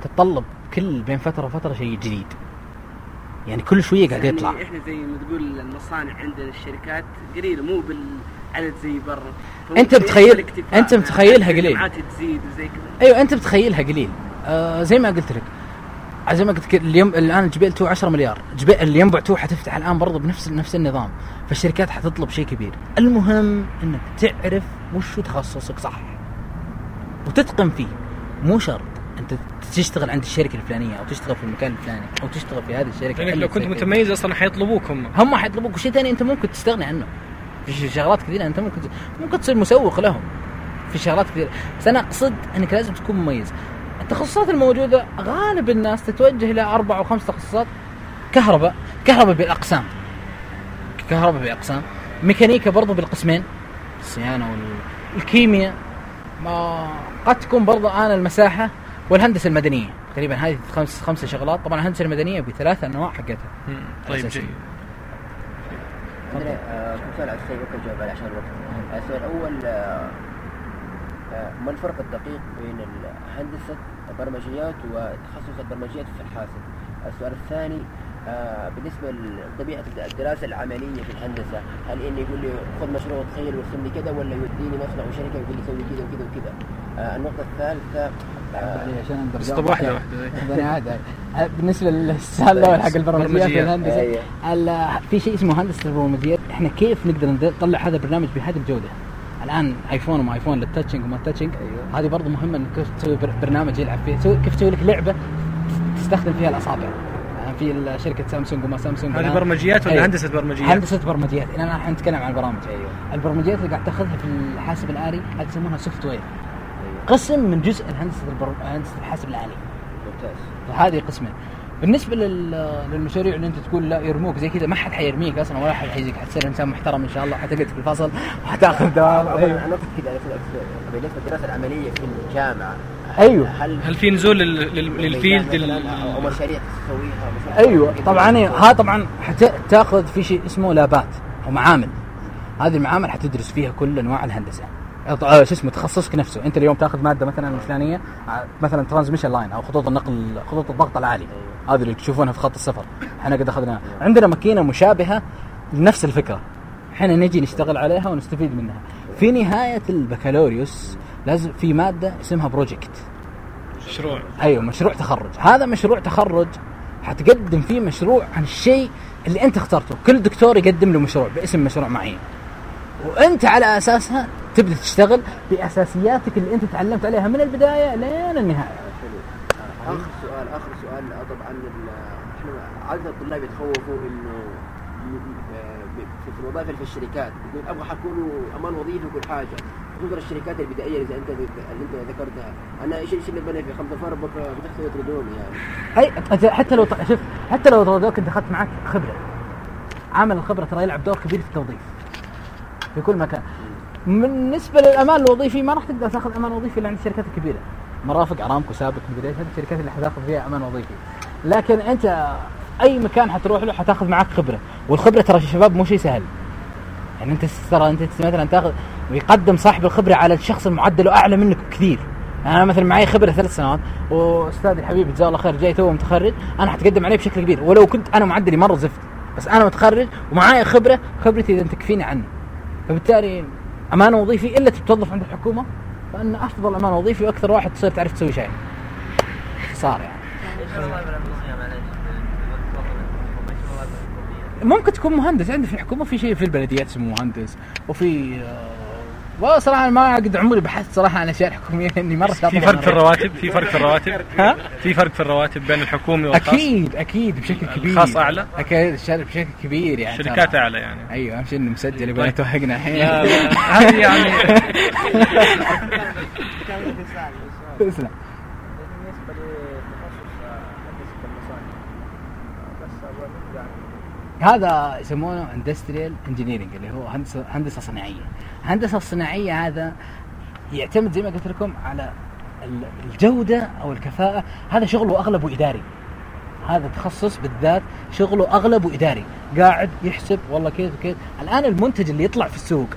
تتطلب كل بين فترة وفترة شيء جديد. يعني كل شوية قاعد
يعني
يطلع.
إحنا زي ما تقول المصانع عندنا الشركات قليلة مو بالعدد زي برا. فممكن
بتخيل- أنت متخيلها قليل.
تزيد وزي كذا.
أيوه أنت بتخيلها قليل. آه زي ما قلت لك. زي ما قلت لك اليوم الآن جبيل 2 10 مليار. جبيل اللي ينبع 2 حتفتح الآن برضه بنفس نفس النظام. فالشركات حتطلب شيء كبير. المهم إنك تعرف وش تخصصك صح. وتتقن فيه. مو شرط أنت تشتغل عند الشركة الفلانية أو تشتغل في المكان الفلاني أو تشتغل في هذه الشركة.
لانك
اللي
لو كنت. متميز أصلا حيطلبوك هم.
هم حيطلبوك. شيء ثاني أنت ممكن تستغني عنه. في شغلات كثيرة أنت ممكن ممكن تصير مسوق لهم. في شغلات كثيرة. بس أنا أقصد إنك لازم تكون مميز. التخصصات الموجودة غالب الناس تتوجه إلى أربع أو خمس تخصصات كهرباء كهرباء بالاقسام كهرباء بالاقسام ميكانيكا برضو بالقسمين. الصيانة والكيمياء ما قد تكون برضو الان المساحة والهندسة المدنية. تقريبا هذه خمس خمسة شغلات. طبعا الهندسة المدنية بثلاث أنواع حقتها.
طيب. جيد.
عندنا كم سؤال على السؤال ممكن نجاوب عليه عشان الوقت. السؤال الأول آه، آه، ما الفرق الدقيق بين هندسة البرمجيات وتخصص البرمجيات في الحاسب؟ السؤال الثاني آه، بالنسبة لطبيعة الدراسة العملية في الهندسة هل إنه يقول لي خذ مشروع وتخيل وارسم لي كذا ولا يوديني مصنع وشركة ويقول لي سوي كذا وكذا وكذا؟ آه، النقطة الثالثة آه،
عشان
طب
عاد عاد. بالنسبة للسؤال الأول حق البرمجيات في. الهندسة
أيوة.
في شيء اسمه هندسة البرمجيات إحنا كيف نقدر نطلع هذا البرنامج بهذه الجودة الآن iPhone وما iPhone لل touching وما ال touching
أيوة.
هذه برضه مهمة إنك تسوي بر- برنامج يلعب فيه كيف تسوي لك لعبة تستخدم فيها الأصابع في شركه سامسونج وما سامسونج
هذه. برمجيات ولا. هندسة برمجيات؟
هندسه برمجيات الان الحين نتكلم عن البرامج
أيوة.
البرمجيات اللي قاعد تاخذها في الحاسب الالي هذه يسمونها software قسم من جزء هندسه البر... هندسه الحاسب الالي
ممتاز
فهذه قسمين بالنسبة لل... للمشاريع اللي انت تقول لا يرموك زي كذا ما حد حيرميك أصلا ولا حد حيجيك حتصير انسان محترم ان شاء الله حتقعد في الفصل وحتاخذ دوام أيوه.
أقصد كذا بالنسبة للدراسة العملية في الجامعة
أيوة.
هل
هل في نزول لل- لل- للفيلد
أو مشاريع تسويها؟ أيوه.
طبعا. ها طبعا حتاخذ في شيء اسمه لابات أو معامل. هذه المعامل حتدرس فيها كل أنواع الهندسة. آه، شو اسمه تخصصك نفسه. أنت اليوم تأخذ مادة مثلا الفلانية آه، مثلا transmission line أو خطوط النقل خطوط الضغط العالي. هذه اللي تشوفونها في خط السفر. إحنا قد اخذناها عندنا ماكينة مشابهة لنفس الفكرة. إحنا نجي نشتغل عليها ونستفيد منها. في نهاية البكالوريوس لازم في مادة اسمها project
مشروع.
أيوه مشروع تخرج. هذا مشروع تخرج حتقدم فيه مشروع عن الشيء اللي أنت اخترته. كل دكتور يقدم له مشروع باسم مشروع معين. وأنت على أساسها تبدأ تشتغل بأساسياتك اللي أنت تعلمت عليها من البداية لين النهاية.
آخر سؤال آخر سؤال طبعا ال- إحنا عادة الطلاب يتخوفوا إنه آه، في- في الوظائف اللي في الشركات يقول أبغى حكون أمان وظيفي وكل حاجة. خصوصا الشركات البدائية اللي أنت اللي أنت ذكرتها. أنا إيش إيش اللي بني في خمسة فار بكرة؟ بتحصل يطردوني يعني.
اي حتى لو شوف حتى لو طردوك أنت أخذت معك خبرة. عامل الخبرة ترى يلعب دور كبير في التوظيف. في كل مكان. بالنسبة للأمان الوظيفي ما راح تقدر تاخذ أمان وظيفي إلا عند الشركات الكبيرة. مرافق أرامكو سابق مدري إيش هذه الشركات اللي حتاخذ فيها أمان وظيفي. لكن أنت أي مكان حتروح له حتاخذ معك خبرة. والخبرة ترى يا شباب مو شيء سهل. يعني أنت ترى أنت مثلا تاخذ ويقدم صاحب الخبرة على الشخص المعدل اعلى منك كثير. أنا مثلا معي خبرة ثلاث سنوات واستاذي الحبيب جزاه الله خير جاي تو متخرج. أنا حتقدم عليه بشكل كبير. ولو كنت أنا معدلي مرة زفت بس أنا متخرج ومعايا خبرة خبرتي إذا تكفيني عنه. فبالتالي أمان وظيفي إلا تتوظف عند الحكومة فأن أفضل أمان وظيفي وأكثر واحد تصير تعرف تسوي شيء. صار يعني؟ ممكن تكون مهندس. عندي في الحكومة في شيء في البلديات اسمه مهندس وفي آه، والله صراحة ما قد عمري بحثت صراحة عن أشياء حكومية اني مرة
في فرق في الرواتب في فرق في الرواتب [LAUGHS]
ها؟
في فرق في الرواتب بين الحكومي والخاص
أكيد أكيد بشكل كبير
الخاص أعلى؟
أكيد بشكل كبير يعني
شركات. أعلى يعني
أيوه أهم شيء إنه مسجل يبغى
طيب.
توهقنا الحين
هذه يعني. [LAUGHS] [LAUGHS]
تسلم
بالنسبة لتخصص هندسة المصانع بس أبغى نرجع
هذا يسمونه industrial engineering اللي هو هندسه هندسة صناعية. الهندسه الصناعيه هذا يعتمد زي ما قلت لكم على ال- الجودة أو الكفاءة. هذا شغله أغلبه إداري. هذا تخصص بالذات شغله أغلبه إداري. قاعد يحسب والله كيف كيف. الآن المنتج اللي يطلع في السوق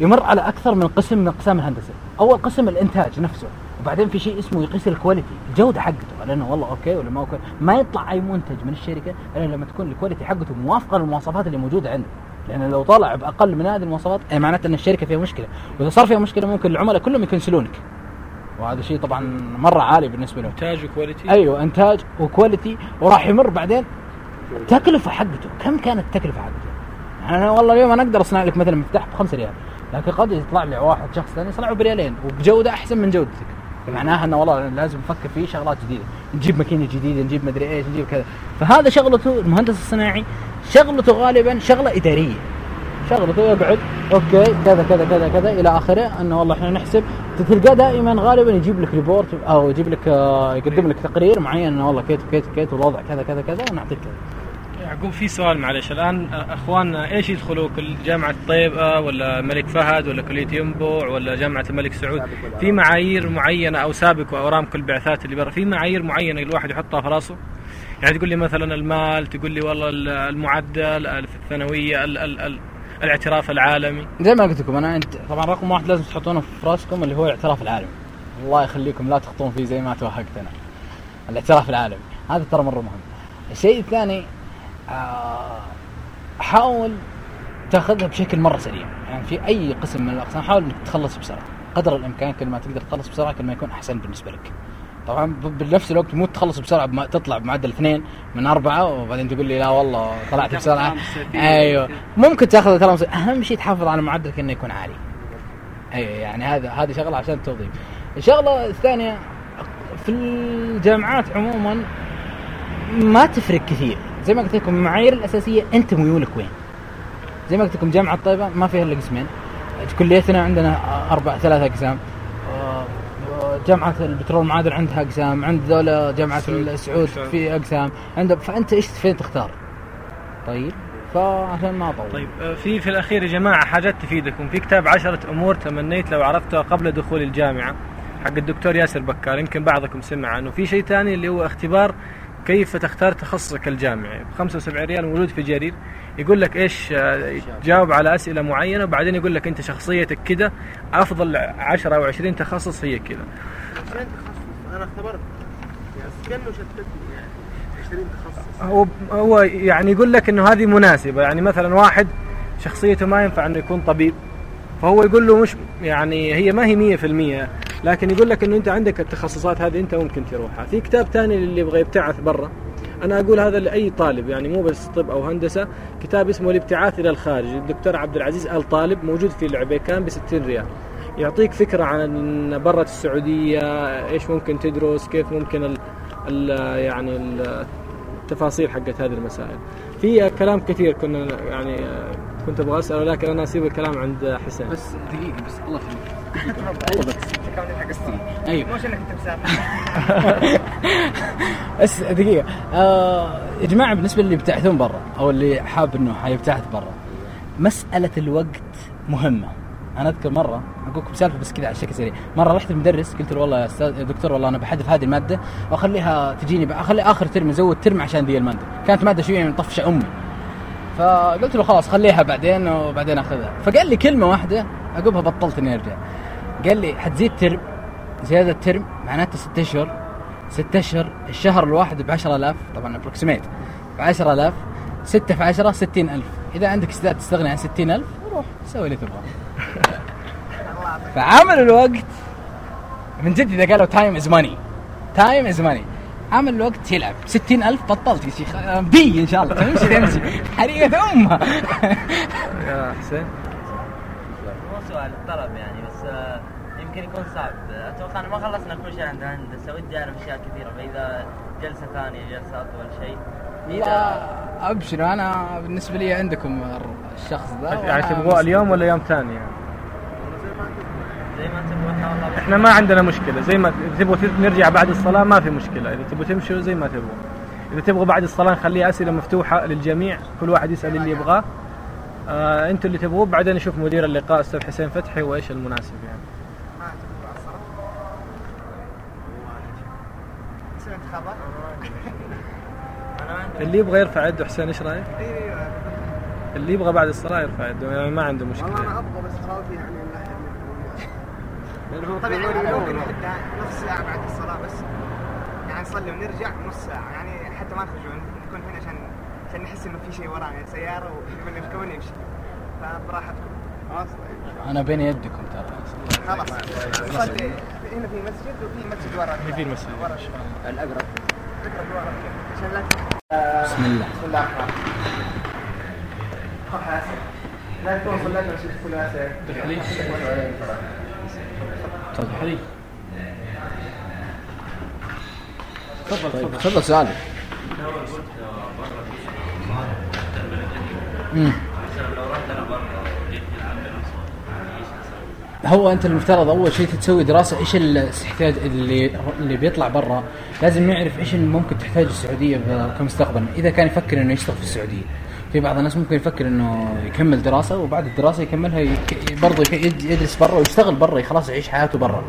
يمر على أكثر من قسم من أقسام الهندسة. أول قسم الإنتاج نفسه. وبعدين في شيء اسمه يقيس ال quality الجودة حقته. لأنه والله okay ولا ما okay؟ ما يطلع أي منتج من الشركة إلا لما تكون ال quality حقته موافقة للمواصفات اللي موجودة عنده. لأن لو طلع بأقل من هذه المواصفات يعني معناته إن الشركة فيها مشكلة. وإذا صار فيها مشكلة ممكن العملاء كلهم يcancelونك. وهذا شيء طبعا مرة عالي بالنسبة له
إنتاج و
quality. أيوه إنتاج و quality وراح يمر بعدين تكلفة حقته. كم كانت التكلفه حقته؟ أنا والله اليوم أنا أقدر أصنع لك مثلا مفتاح ب 5 ريال لكن قد يطلع لي واحد شخص ثاني يصنعه بريالين وبجودة أحسن من جودتك. معناها إنه والله لازم نفكر في شغلات جديدة. نجيب ماكينة جديدة نجيب مدري إيش نجيب كذا. فهذا شغلته المهندس الصناعي شغلته غالبا شغلة إدارية. شغلته يقعد okay كذا كذا كذا كذا إلى آخره إنه والله إحنا نحسب. تلقاه دائما غالبا يجيب لك report أو يجيب لك آه، يقدم لك تقرير معين إنه والله كيت كيت كيت والوضع كذا كذا كذا ونعطيك كذا.
يعقوب في سؤال معلش. الآن اخواننا إيش يدخلوا؟ كل جامعة طيبة ولا الملك فهد ولا كلية ينبع ولا جامعة الملك سعود؟ في معايير معينة أو سابق وارامكو البعثات اللي برا في معايير معينة الواحد يحطها في راسه؟ يعني تقول لي مثلا المال تقول لي والله المعدل الثانوية ال ال ال الاعتراف العالمي.
زي ما قلت لكم أنا أنت طبعا رقم واحد لازم تحطونه في راسكم اللي هو الاعتراف العالمي. الله يخليكم لا تخطون فيه زي ما توهقت أنا الاعتراف العالمي. هذا ترى مرة مهم. الشيء الثاني حاول تاخذها بشكل مرة سريع. يعني في أي قسم من الأقسام حاول إنك تخلص بسرعة. قدر الإمكان كل ما تقدر تخلص بسرعة كل ما يكون أحسن بالنسبة لك. طبعا بنفس الوقت مو تخلص بسرعة بما تطلع بمعدل اثنين من أربعة وبعدين تقول لي لا والله طلعت بسرعة. أيوه. ممكن تاخذ ترى أهم شيء تحافظ على معدلك إنه يكون عالي. أيوه يعني هذا هذه شغلة عشان التوظيف الشغلة الثانية في الجامعات عموما ما تفرق كثير. زي ما قلت لكم المعايير الأساسية أنت ميولك وين؟ زي ما قلت لكم جامعة طيبه ما فيها إلا قسمين. كليتنا عندنا أربع ثلاث أقسام. جامعة البترول والمعادن عندها أقسام، عند ذولا جامعة
السعود.
في أقسام، عند فأنت إيش فين تختار؟ طيب فعشان ما أطول.
طيب في في الأخير يا جماعة حاجات تفيدكم. في كتاب عشرة أمور تمنيت لو عرفتها قبل دخول الجامعة حق الدكتور ياسر بكار يمكن بعضكم سمع عنه. في شيء ثاني اللي هو اختبار كيف تختار تخصصك الجامعي؟ ب 75 ريال موجود في جرير. يقول لك إيش آه، جاوب على أسئلة معينة وبعدين يقول لك أنت شخصيتك كذا أفضل 10 أو 20 تخصص هي كذا
عشان تخصص. أنا اختبرت. يعني كأنه شتتني يعني 20 تخصص.
هو هو يعني يقول لك إنه هذه مناسبة. يعني مثلا واحد شخصيته ما ينفع إنه يكون طبيب فهو يقول له مش يعني هي ما هي 100% لكن يقول لك إنه أنت عندك التخصصات هذه أنت ممكن تروحها. في كتاب ثاني للي يبغى يبتعث برا. أنا أقول هذا لأي طالب يعني مو بس طب أو هندسة. كتاب اسمه الابتعاث إلى الخارج. الدكتور عبد العزيز آل طالب موجود في العبيكان ب 60 ريال. يعطيك فكرة عن برة السعودية إيش ممكن تدرس كيف ممكن ال ال يعني ال التفاصيل حقت هذه المسائل. في كلام كثير كنا يعني كنت أبغى أسأله لكن أنا أسيب الكلام عند حسين.
بس دقيقة بس الله يخليك. [LAUGHS]
حق السنين
أيوه.
مش إنك أنت مسافر [LAUGHS]
بس دقيقة. آه يا جماعة بالنسبة للي يبتعثون برا أو اللي حاب إنه حيبتعث برا مسألة الوقت مهمة. أنا أذكر مرة أقول لكم سالفة بس كذا على شكل سريع. مرة رحت المدرس قلت له والله يا أستاذ يا دكتور والله أنا بحذف هذه المادة وأخليها تجيني بقى أخلي آخر ترم أزود ترم عشان ذي المادة. كانت مادة شوية من طفش أمي. فقلت له خلاص خليها بعدين وبعدين أخذها. فقال لي كلمة واحدة عقبها بطلت إني أرجع. قال لي حتزيد ترم زيادة ترم معناته ست أشهر. ست أشهر الشهر الواحد ب 10000 طبعا approximate ب 10000 ستة في 10 60000 إذا عندك استعداد تستغني عن 60000 روح سوي اللي تبغاه [LAUGHS] فعامل الوقت. من جد إذا قالوا time is money time is money عامل الوقت يلعب. 60000 بطلت يا شيخ. بي إن شاء الله. تمشي تمشي. [LAUGHS] حريقة امها
يا حسين.
مو سؤال الطلب يعني. يمكن يكون صعب. أتوقع ما خلصنا كل شيء عند هندسه ودي أعرف أشياء كثيرة فاذا جلسة ثانية جلسة أطول شيء.
لا أبشر أنا بالنسبة لي عندكم الشخص ذا
يعني تبغوه اليوم ولا يوم ثاني؟ يعني
زي ما تبغوا
إحنا ما عندنا مشكلة. زي ما تبغوا نرجع بعد الصلاة ما في مشكلة. إذا تبغوا تمشوا زي ما تبغوا. إذا تبغوا بعد الصلاة نخليها أسئلة مفتوحة للجميع. كل واحد يسأل اللي يبغاه. آه أنتوا اللي تبغوه بعدين نشوف مدير اللقاء أستاذ حسين فتحي وإيش المناسب يعني.
ما تبغى على الصلاة يصير انتخابات
أنا ما عندي
اللي يبغى يرفع يده حسين إيش رأيك؟
أيوه
اللي يبغى بعد الصلاة يرفع يده يعني ما عنده
والله
مشكله
أنا أبغى بس خاطي يعني طبعا يعني ممكن نحدها نص ساعة بعد الصلاة بس يعني نصلي ونرجع نص ساعة يعني حتى ما نخرج عشان نحس إنه في شيء ورانا سيارة ونبي نركب ونمشي فبراحتكم. خلاص.
أنا بين يدكم ترى.
خلاص. هنا في مسجد وفي مسجد ورا
في المسجد
ورا
الأقرب.
اقرب ورا عشان لا
بسم الله.
بسم الله الرحمن الرحيم. لا تكون صليت مسجد ثلاثة
تفضل تفضل تفضل. سؤالك هو أنت المفترض أول شيء تسوي دراسة إيش الاحتياج اللي اللي بيطلع برا؟ لازم يعرف إيش اللي ممكن تحتاج السعودية كمستقبل. إذا كان يفكر إنه يشتغل في السعودية. في بعض الناس ممكن يفكر إنه يكمل دراسة وبعد الدراسة يكملها يك- برضه يدرس برا ويشتغل برا خلاص يعيش حياته برا.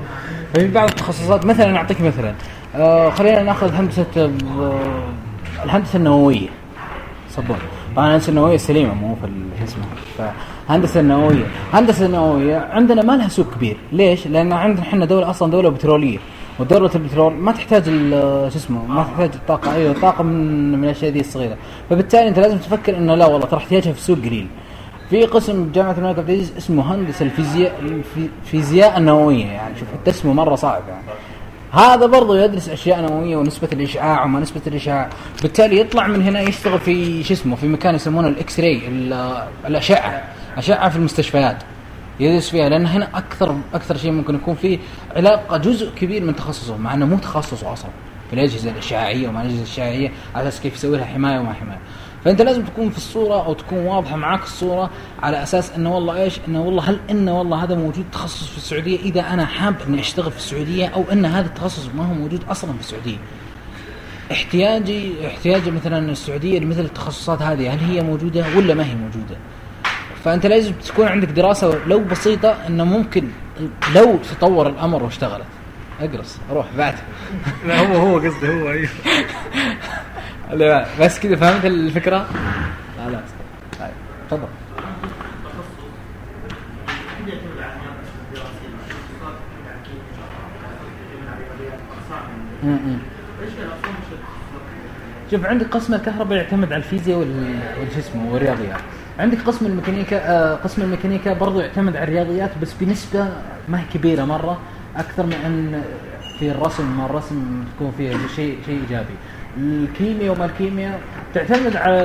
ففي بعض التخصصات مثلا أعطيك مثلا. آه خلينا نأخذ هندسة آه، الهندسة النووية. صبون طبعا الهندسه النوويه سليمة مو في شو اسمه فهندسه النوويه هندسة النوويه عندنا ما لها سوق كبير. ليش؟ لأن عندنا إحنا دولة أصلا دولة بترولية. ودولة البترول ما تحتاج شو اسمه ما تحتاج الطاقة. أيوه الطاقة من من الأشياء دي الصغيرة. فبالتالي أنت لازم تفكر إنه لا والله ترى احتياجها في السوق قليل. في قسم جامعة الملك عبد العزيز اسمه هندسة الفيزياء الفي- الفيزياء النووية. يعني شوف حتى اسمه مرة صعب يعني. هذا برضه يدرس أشياء نووية ونسبة الإشعاع وما نسبة الإشعاع. بالتالي يطلع من هنا يشتغل في شو اسمه في مكان يسمونه ال X-ray ال- الأشعة. أشعة في المستشفيات. يدرس فيها لأن هنا أكثر أكثر شيء ممكن يكون فيه علاقة جزء كبير من تخصصه مع إنه مو تخصصه أصلا. في الأجهزة الإشعاعية وما الأجهزة الإشعاعية على أساس كيف يسوي لها حماية وما حماية. فأنت لازم تكون في الصورة أو تكون واضحة معاك الصورة على أساس إنه والله إيش؟ إنه والله هل إنه والله هذا موجود تخصص في السعودية؟ إذا أنا حاب إني أشتغل في السعودية أو إن هذا التخصص ما هو موجود أصلا في السعودية. احتياجي احتياجي مثلا السعودية لمثل التخصصات هذه هل هي موجودة ولا ما هي موجودة؟ فأنت لازم تكون عندك دراسة لو بسيطة إنه ممكن لو تطور الأمر واشتغلت. أقرص روح بعد.
لا هو هو قصده هو
أيوه. [LAUGHS] بس كذا فهمت الفكرة؟ لا لا طيب تفضل. شوف عندك قسم الكهرباء يعتمد على الفيزياء وال وش اسمه والرياضيات عندك قسم الميكانيكا آه قسم الميكانيكا برضو يعتمد على الرياضيات بس بنسبة ما هي كبيرة مرة أكثر من أن في الرسم ما الرسم تكون فيه شيء شيء إيجابي الكيمياء وما الكيمياء تعتمد على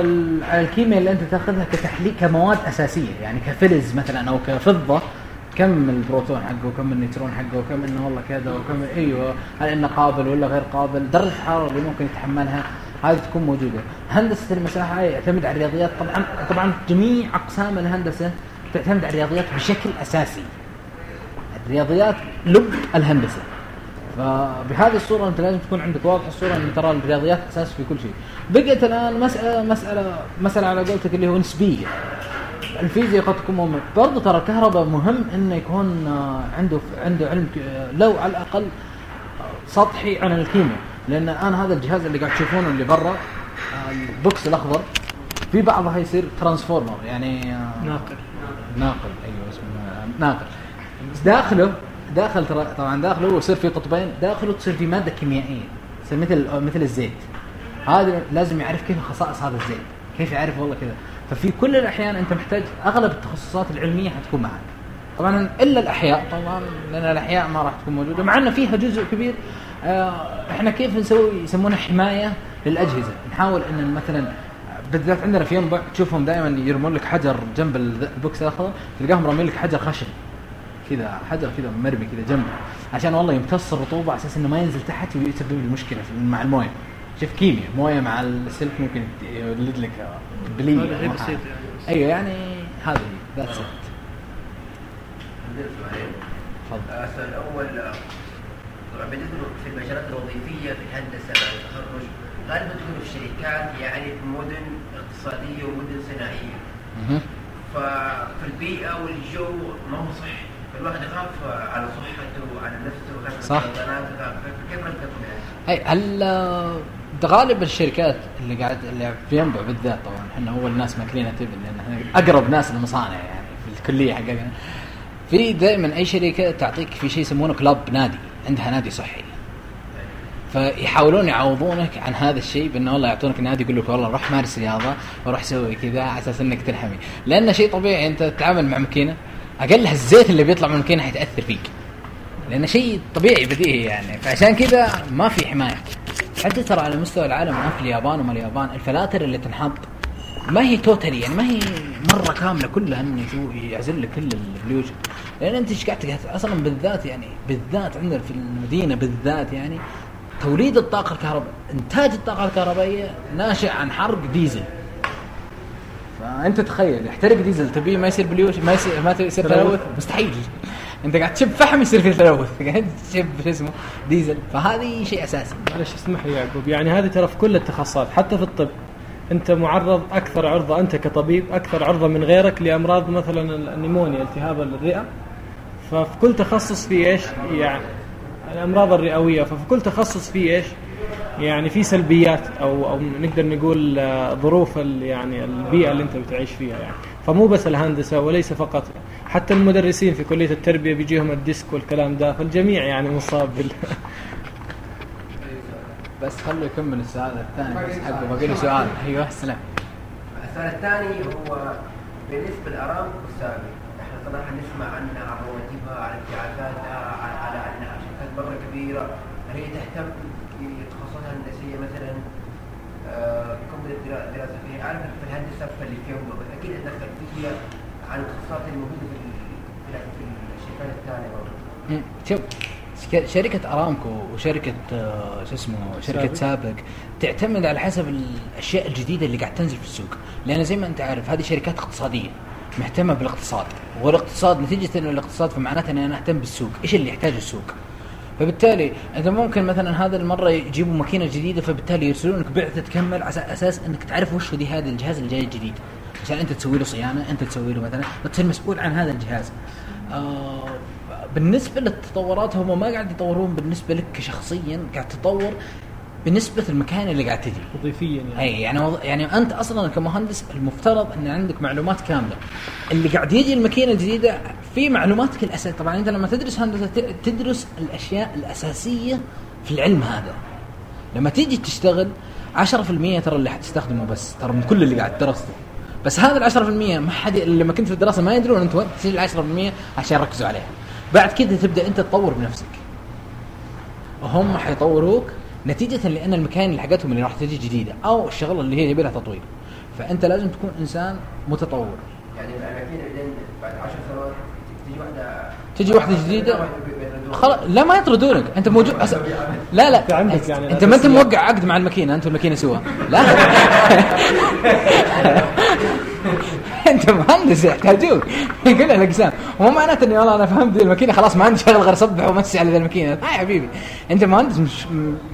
على الكيمياء اللي أنت تأخذها كتحليل كمواد أساسية يعني كفلز مثلا أو كفضة كم البروتون حقه وكم النيوترون حقه وكم إنه والله كذا وكم أيوه هل إنه قابل ولا غير قابل؟ درجة الحرارة اللي ممكن يتحملها هذه تكون موجودة. هندسة المساحة يعتمد على الرياضيات. طبعا طبعا جميع أقسام الهندسة تعتمد على الرياضيات بشكل أساسي. الرياضيات لب الهندسة. فبهذه الصورة أنت لازم تكون عندك واضح الصورة أن ترى الرياضيات أساس في كل شيء. بقيت الآن مساله مساله مسألة على قولتك اللي هو نسبية. الفيزياء قد تكون مهمة. برضو ترى الكهرباء مهم إنه يكون آه، عنده عنده علم آه، لو على الأقل سطحي عن الكيمياء لأن أنا هذا الجهاز اللي قاعد تشوفونه اللي برا آه، ال box الأخضر في بعضها يصير transformer. يعني
ناقل.
ناقل. أيوه اسمه ناقل. داخله داخل طبعا داخله يصير في قطبين داخله تصير في مادة كيميائية تصير مثل مثل الزيت. هذا لازم يعرف كيف خصائص هذا الزيت كيف يعرف والله كذا. ففي كل الأحيان أنت محتاج أغلب التخصصات العلمية حتكون معك. طبعا إلا الأحياء طبعا لأن الأحياء ما راح تكون موجودة مع إنه فيها جزء كبير. آه، إحنا كيف نسوي يسمونها حماية للأجهزة. نحاول إن مثلا بالذات عندنا في ينبع تشوفهم دائما يرمون لك حجر جنب البوكس الاخضر تلقاهم رامين لك حجر خشب كذا حجر كذا مرمي كذا جنبه. عشان والله يمتص الرطوبه على أساس إنه ما ينزل تحت ويسبب لي مشكله مع الموية. شوف كيمياء موية مع السلك ممكن يولد لك حاجة.
يعني.
أيوه يعني هذه ذاتس ات تفضل.
آه، السؤال الأول آه، طبعا بالنسبة في المجالات الوظيفية في الهندسة بعد التخرج غالبا تكون في الشركات يعني في مدن اقتصادية ومدن
صناعية.
ففي البيئة والجو ما هو صحي. فالواحد يخاف آه، على صحته وعلى نفسه
صح.
ردكم يعني؟
ده غالب الشركات اللي قاعد اللي في ينبع بالذات طبعا. إحنا أول ناس ماكلينها تبن لأن إحنا أقرب ناس للمصانع يعني في الكلية حقنا في دائما أي شركة تعطيك في شيء يسمونه كلاب نادي عندها نادي صحي. فيحاولون يعوضونك عن هذا الشيء بأنه والله يعطونك نادي يقول لك والله روح مارس رياضة وروح سوي كذا على أساس إنك تنحمي لأن شيء طبيعي أنت تتعامل مع ماكينة. أقلها الزيت اللي بيطلع من الماكينه حيتاثر فيك. لأنه شيء طبيعي بديهي يعني. فعشان كذا ما في حماية. حتى ترى على مستوى العالم في اليابان وما اليابان. الفلاتر اللي تنحط ما هي totally يعني ما هي مرة كاملة كلها إنه يعزل لك كل ال pollution لأن أنت إيش قاعد أصلا بالذات يعني بالذات عندنا في المدينة بالذات يعني توليد الطاقة الكهربائية إنتاج الطاقة الكهربائية ناشئ عن حرق ديزل. فأنت تخيل يحترق ديزل تبيه ما يصير pollution ما يصير ما يصير تلوث؟ مستحيل. أنت قاعد تشب فحم يصير فيه تلوث. [LAUGHS] قاعد تشب شو اسمه؟ ديزل. فهذه شيء أساسي.
معلش اسمح لي يعقوب. يعني هذه ترى في كل التخصصات حتى في الطب. أنت معرض أكثر عرضة أنت كطبيب أكثر عرضة من غيرك لأمراض مثلا النيمونيا التهاب الرئة. ففي كل تخصص في إيش؟ يعني الأمراض الرئوية. ففي كل تخصص في إيش؟ يعني في سلبيات أو أو نقدر نقول آه، ظروف ال- يعني البيئة اللي أنت بتعيش فيها يعني. فمو بس الهندسة وليس فقط حتى المدرسين في كلية التربية بيجيهم الديسك والكلام ده فالجميع يعني مصاب بال [LAUGHS]
بس خلوا يكمل السؤال الثاني بس حقه باقي له سؤال. أيوه سلام.
السؤال الثاني هو بالنسبة لارامكو السابق إحنا صراحة نسمع عنها عن رواتبها عن ابتعاثاتها على على أنها شركات مرة كبيرة هل هي تهتم آه، كم درا- دراسة فيها. أعرف في الهندسة في الليثيوم بس أكيد عندك خلفيه عن التخصصات الموجوده في في ال- في الشركات
الثانية. شوف شركة أرامكو وشركة آه، شو اسمه شركة سابق. تعتمد على حسب الأشياء الجديدة اللي قاعد تنزل في السوق، لأن زي ما أنت عارف هذه شركات اقتصادية مهتمة بالاقتصاد، والاقتصاد نتيجة إنه الاقتصاد فمعناته اني أنا اهتم بالسوق، إيش اللي يحتاجه السوق؟ فبالتالي انت ممكن مثلا هذا المرة يجيبوا ماكينة جديدة فبالتالي يرسلونك بعثة تكمل على أساس أنك تعرف وش هو هذا الجهاز اللي جاي الجديد. عشان أنت تسوي له صيانة أنت تسوي له مثلا وتصير مسؤول عن هذا الجهاز. آه بالنسبة للتطورات هم ما قاعد يطورون بالنسبة لك شخصيا قاعد تطور بنسبه المكان اللي قاعد تجي
وظيفيا يعني.
أي يعني وض- يعني أنت أصلا كمهندس المفترض إن عندك معلومات كاملة. اللي قاعد يجي الماكينة الجديدة في معلوماتك الاساسيه طبعا أنت لما تدرس هندسة تدرس الأشياء الأساسية في العلم هذا. لما تيجي تشتغل 10% ترى اللي حتستخدمه بس ترى من كل اللي قاعد درسته. بس هذا ال 10% ما حد لما كنت في الدراسة ما يدرون انت وين ال 10% عشان يركزوا عليها. بعد كذا تبدأ أنت تطور بنفسك. وهم حيطوروك نتيجة لأن المكان اللي حقتهم اللي راح تجي جديدة أو الشغلة اللي هي يبي لها تطوير فأنت لازم تكون إنسان متطور.
يعني بعدين بعد 10 سنوات تجي واحدة
تجي واحدة جديدة؟ خلاص لا ما يطردونك. أنت موجود أس... لا لا.
عندك يعني.
انت ما أنت موقع عقد مع الماكينة أنت والماكينة سوا. لا. [LAUGHS] أنت مهندس يحتاجوك كل [LAUGHS] الأقسام. ومو معناته إني والله أنا فهمت الماكينة خلاص ما عندي شغل غير أصبح وامسي على ذي الماكينة. لا يا حبيبي. أنت مهندس مش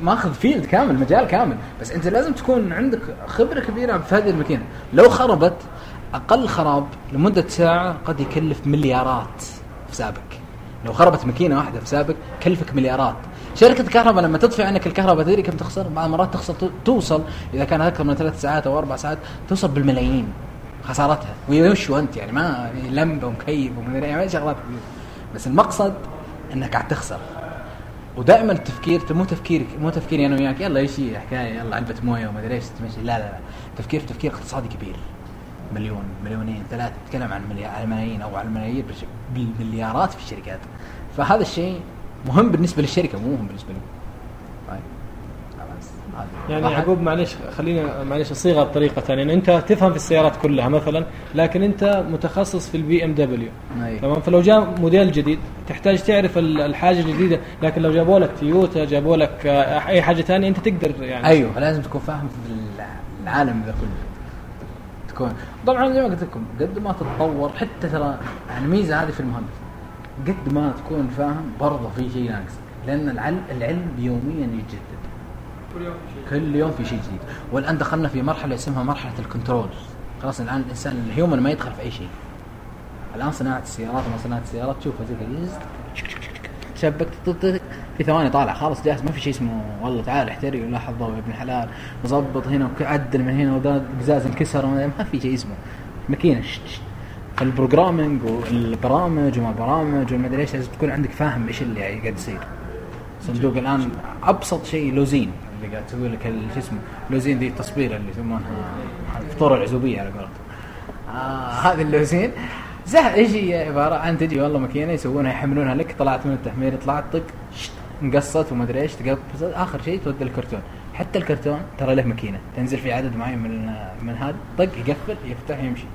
ماخذ فيلد كامل مجال كامل. بس أنت لازم تكون عندك خبرة كبيرة في هذه الماكينة. لو خربت أقل خراب لمدة ساعة قد يكلف مليارات في سابق. لو خربت ماكينة واحدة في سابق كلفك مليارات. شركة الكهرباء لما تطفي عنك الكهرباء تدري كم تخسر؟ بعض المرات تخسر توصل إذا كان أكثر من ثلاث ساعات أو أربع ساعات توصل بالملايين. خسارتها. وش وانت يعني ما لمبة ومكيف ومدري يعني ما شغلات كبيرة. بس المقصد إنك قاعد تخسر. ودائما التفكير مو تفكيرك مو تفكيري أنا وياك. يلا إيش حكاية يلا علبة موية وما أدري إيش تمشي لا لا لا. تفكير تفكير اقتصادي كبير. مليون مليونين ثلاثة تتكلم عن ملايين أو على ملايين بالش- بالمليارات في الشركات. فهذا الشيء مهم بالنسبة للشركة مو مهم بالنسبة لي
يعني. يعقوب معلش خلينا معلش أصيغها بطريقة ثانية. يعني أنت تفهم في السيارات كلها مثلا لكن أنت متخصص في ال BMW.
أي.
تمام؟ فلو جاء موديل جديد تحتاج تعرف ال- الحاجة الجديدة لكن لو جابوا لك تويوتا جابوا لك آه، أي حاجة ثانية أنت تقدر يعني.
أيوه لازم تكون فاهم في العالم ذا كله. تكون. طبعا زي ما قلت لكم قد ما تتطور حتى ترى يعني ميزة هذه في المهندس قد ما تكون فاهم برضه في شيء ناقص. لأن العلم العلم يوميا يتجدد كل يوم في شيء. جديد. والآن دخلنا في مرحلة اسمها مرحلة ال control. خلاص الآن الإنسان ال human ما يدخل في أي شيء. الآن صناعة السيارات وما صناعة السيارات تشوفها زي كذا شبك في ثواني طالع خلاص جاهز. ما في شيء اسمه والله تعال احتري ولا حظه يا ابن الحلال. وظبط هنا وعدل من هنا وذا قزاز انكسر ما في شيء اسمه. ماكينه. فال programming والبرامج وما برامج وما أدري إيش لازم تكون عندك فاهم إيش اللي قاعد يصير. صندوق الآن أبسط شيء لوزين. اللي قاعد تسوي لك شو اسمه لوزين ذي التصبيره اللي يسمونها الفطور العزوبية على قولتهم. آه هذه اللوزين. سهل إيش هي عبارة عن تجي والله ماكينة يسوونها يحملونها لك طلعت من التحمير طلعت طق انقصت وما أدري إيش آخر شيء تودي الكرتون. حتى الكرتون ترى له ماكينة تنزل في عدد معين من من هذا طق يقفل يفتح يمشي.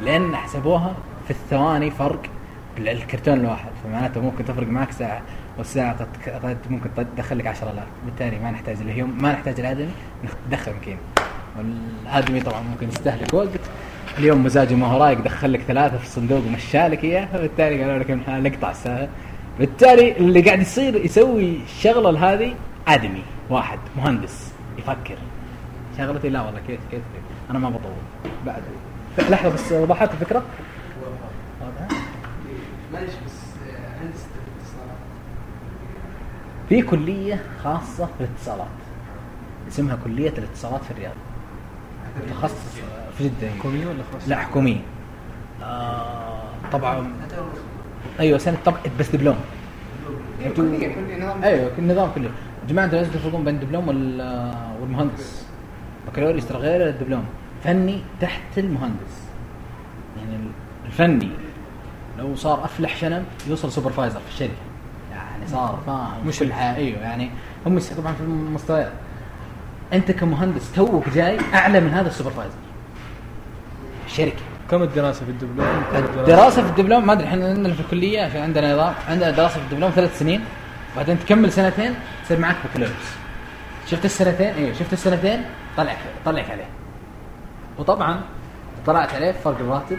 لأن حسبوها في الثواني فرق بالكرتون الواحد فمعناته ممكن تفرق معك ساعة. والساعة قد قد ممكن تدخل لك 10000 بالتالي ما نحتاج الهيوم ما نحتاج الادمي ندخل ماكينه والادمي طبعا ممكن يستهلك وقت. اليوم مزاجه ما هو رايق دخل لك ثلاثة في الصندوق ومشالك إياه فبالتالي قالوا لك نقطع الساعة. بالتالي اللي قاعد يصير يسوي الشغله هذه أدمي. واحد مهندس يفكر. شغلتي لا والله كيف كيف. أنا ما بطول. بعد. لحظة بس وضحت الفكرة؟
معلش بس آه، هندسه الاتصالات
في كلية خاصة في الاتصالات. اسمها كلية الاتصالات في الرياض. تخصص في جدة
حكومية ولا خاصة؟
لا حكومية. آه طبعا. أيوه سنة طبعا بس دبلوم.
كلية كلية نظام.
أيوه النظام كله أنتوا لازم تفرقون بين الدبلوم وال- والمهندس. بكالوريوس ترى غير الدبلوم. فني تحت المهندس. يعني الفني لو صار أفلح شنب يوصل supervisor في الشركة. يعني صار فاهم؟ مش الحياة أيوه يعني هم طبعا في المستويات أنت كمهندس توك جاي أعلى من هذا ال supervisor.
الشركة كم الدراسة في الدبلوم؟
الدراسة في الدبلوم ما أدري إحنا عندنا في الكلية عشان عندنا نظام عندنا دراسة في الدبلوم ثلاث سنين. بعدين تكمل سنتين تصير معك بكالوريوس شفت السنتين؟ أيوه شفت السنتين؟ طلع طلعك عليه. وطبعا طلعت عليه فرق الراتب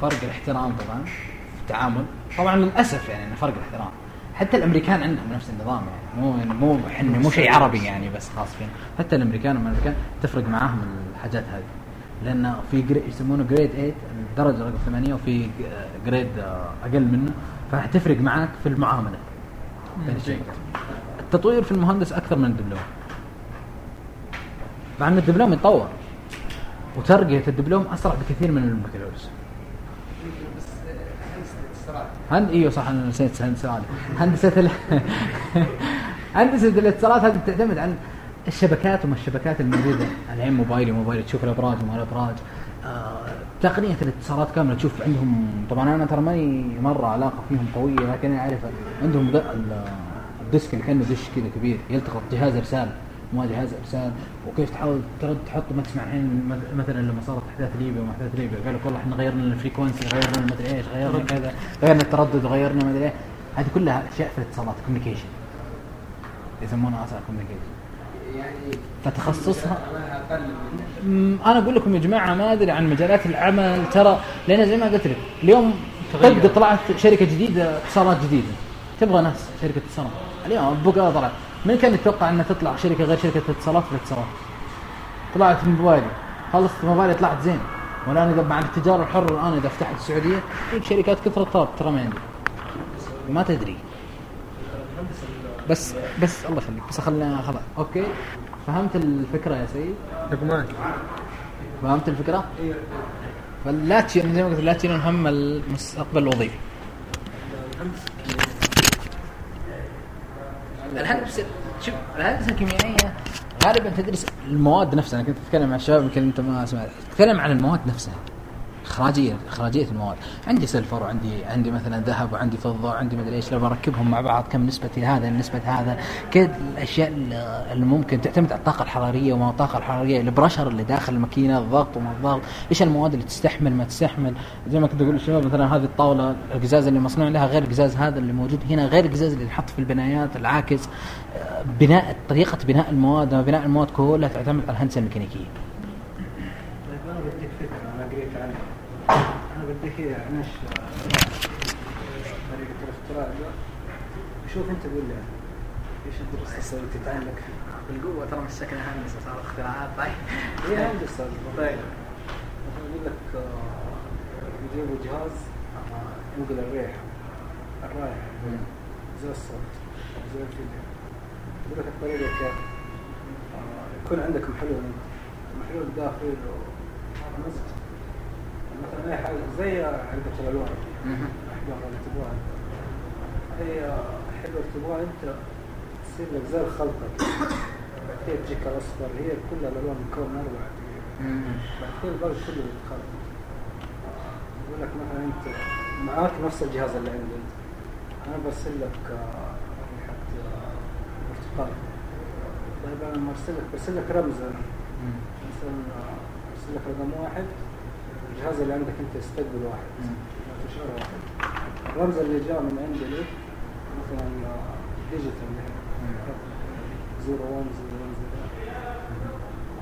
فرق الاحترام طبعا في التعامل. طبعا للأسف يعني فرق الاحترام. حتى الأمريكان عندهم نفس النظام يعني. مو مو إحنا مو شيء عربي يعني بس خاص فينا. حتى الأمريكان والامريكان تفرق معاهم الحاجات هذه. لأن في يسمونه جريد 8 الدرجه رقم 8 وفي جريد أقل منه. فحتفرق معاك في المعاملة. الشركات التطوير في المهندس أكثر من الدبلوم. مع إن الدبلوم يتطور. وترقية الدبلوم أسرع بكثير من البكالوريوس هند أيوه صح أنا نسيت [LAUGHS] هذه هندسه ال... هندسه الاتصالات هذه تعتمد على الشبكات وما الشبكات الموجودة. الحين موبايلي موبايلي تشوف الأبراج وما الأبراج. آه تقنية الاتصالات كاملة تشوف عندهم طبعا أنا ترى ماني مرة علاقة فيهم قوية لكن أعرف عندهم ال disk اللي كأنه دش كذا كبير يلتقط جهاز إرسال. مو جهاز ارسال وكيف تحاول ترد تحط ما تسمع الحين مث- مثلا لما صارت أحداث ليبيا وما أحداث ليبيا قال لك والله إحنا غيرنا ال frequency غيرنا المدري إيش غيرنا كذا غيرنا التردد وغيرنا مدري إيه. هذه كلها أشياء في الاتصالات communication يسمونها أصلا communication
يعني
فتخصصها أنا أقول لكم يا جماعة ما أدري عن مجالات العمل ترى لأن زي ما قلت لك اليوم طب طلعت شركة جديدة اتصالات جديدة. تبغى ناس شركة اتصالات. اليوم بقى طلعت. من كان يتوقع أنها تطلع شركة غير شركة اتصالات الاتصالات طلعت موبايلي. خلصت موبايلي طلعت زين. والان اذا مع التجارة الحره الان إذا فتحت السعودية في شركات كثر الطلب ترى ما عندي. ما تدري. بس بس الله يخليك. بس خلنا خلاص. أوكي. فهمت الفكرة يا سيد؟ فهمت الفكرة؟ فلا تشيل زي ما قلت لا تشيل هم المستقبل الوظيفي. الهندسة شوف الهندسة الكيميائية غالبا تدرس المواد نفسها. أنا كنت أتكلم مع الشباب يمكن أنت ما سمعت. تتكلم عن المواد نفسها. اخراجيه إخراجية المواد. عندي سلفر وعندي عندي مثلا ذهب وعندي فضة وعندي مدري إيش لو بركبهم مع بعض كم نسبة هذا نسبة هذا. كذا الأشياء اللي ممكن تعتمد على الطاقة الحرارية وما الطاقه الحرارية البرشر اللي داخل الماكينة الضغط وما الضغط. إيش المواد اللي تستحمل ما تستحمل؟ زي ما كنت أقول للشباب مثلا هذه الطاولة القزاز اللي مصنوع لها غير القزاز هذا اللي موجود هنا غير القزاز اللي ينحط في البنايات العاكس. آه، بناء طريقة بناء المواد بناء المواد كلها تعتمد على الهندسة الميكانيكية
طيب أنا بديك فكره أنا قريت عنها أنا بديك هي عناش طريقة الاختراع ده شوف أنت قول لي إيش الدراسه تسوي تتعلق
بالقوة ترى مسكنا هندسه صار اختراعات. طيب.
هي هندسه طيب. مثلا يقول لك آه، يجيبوا جهاز آه، ينقل الريحه الرائحة زي الصوت زي الفيديو. يقول لك الطريقة كيف؟ آه، يكون عندك محلول محلول داخل ومسك مثلا اي زي علبه الالوان الاحجار اللي تبغاها هي حلوة تبغاها انت تصير لك زي الخلطه هي تجيك الاصفر هي كل الالوان مكون من أربع بعد كده الباقي كله يتخلط يقول لك مثلا انت معاك نفس الجهاز اللي عندي انت أنا برسل لك آه، برتقال طيب أنا برسل لك برسل لك رمز أنا. مثلا برسل لك رقم واحد الجهاز اللي عندك انت يستقبل واحد. انتشار واحد الرمز اللي جاء من عندي لك مثلا ديجيتال زيرو 1 زيرو 1 زيرو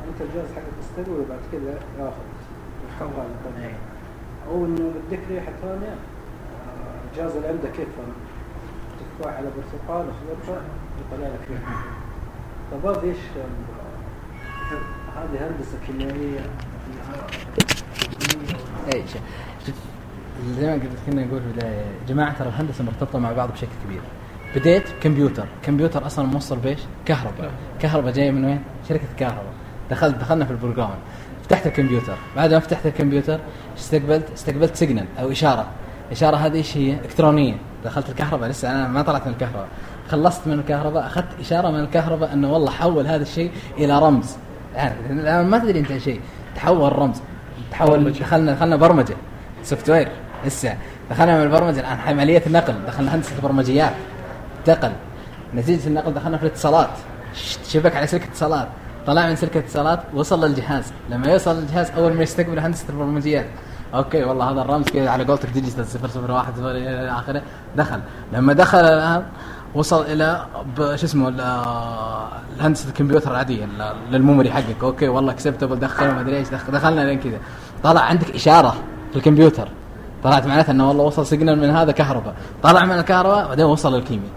انت الجهاز حقك تستقبل وبعد كده ياخذ. يحول
إيه.
أو إنه بدك ريحة ثانية الجهاز اللي عندك كيف؟ تفاح على برتقال اخضر يطلع لك ريحة. طب هذا إيش؟ هذه هندسة كيميائية.
اي زي ما قلت كنا نقول في البدايه يا جماعة ترى الهندسة مرتبطة مع بعض بشكل كبير. بديت كمبيوتر. كمبيوتر أصلا موصل بإيش؟ كهرباء. كهرباء جاية من وين؟ شركة كهرباء. دخلت دخلنا في ال program فتحت الكمبيوتر. بعد ما فتحت الكمبيوتر استقبلت استقبلت signal أو إشارة. إشارة هذه إيش هي؟ إلكترونية. دخلت الكهرباء. لسه أنا ما طلعت من الكهرباء. خلصت من الكهرباء. أخذت إشارة من الكهرباء إنه والله حول هذا الشيء إلى رمز. عارف الآن ما تدري أنت شيء. تحول رمز. تحول دخلنا دخلنا برمجة. software لسه دخلنا من البرمجة. الآن عمليه النقل. دخلنا هندسة برمجيات انتقل نتيجة النقل دخلنا في الاتصالات. شبك على سلك اتصالات. طلع من سلك اتصالات وصل للجهاز. لما يوصل للجهاز أول ما يستقبل هندسة البرمجيات. أوكي والله هذا الرمز كذا على قولتك digital 001 0 إلى آخره. دخل. لما دخل الان وصل إلى شو اسمه ال- هندسه الكمبيوتر العادية ال- لل memory حقك. أوكي والله acceptable دخل ما أدري إيش. دخل دخلنا لين كذا. طلع عندك إشارة في الكمبيوتر. طلعت معناتها إنه والله وصل signal من هذا كهرباء. طلع من الكهرباء بعدين وصل للكيمياء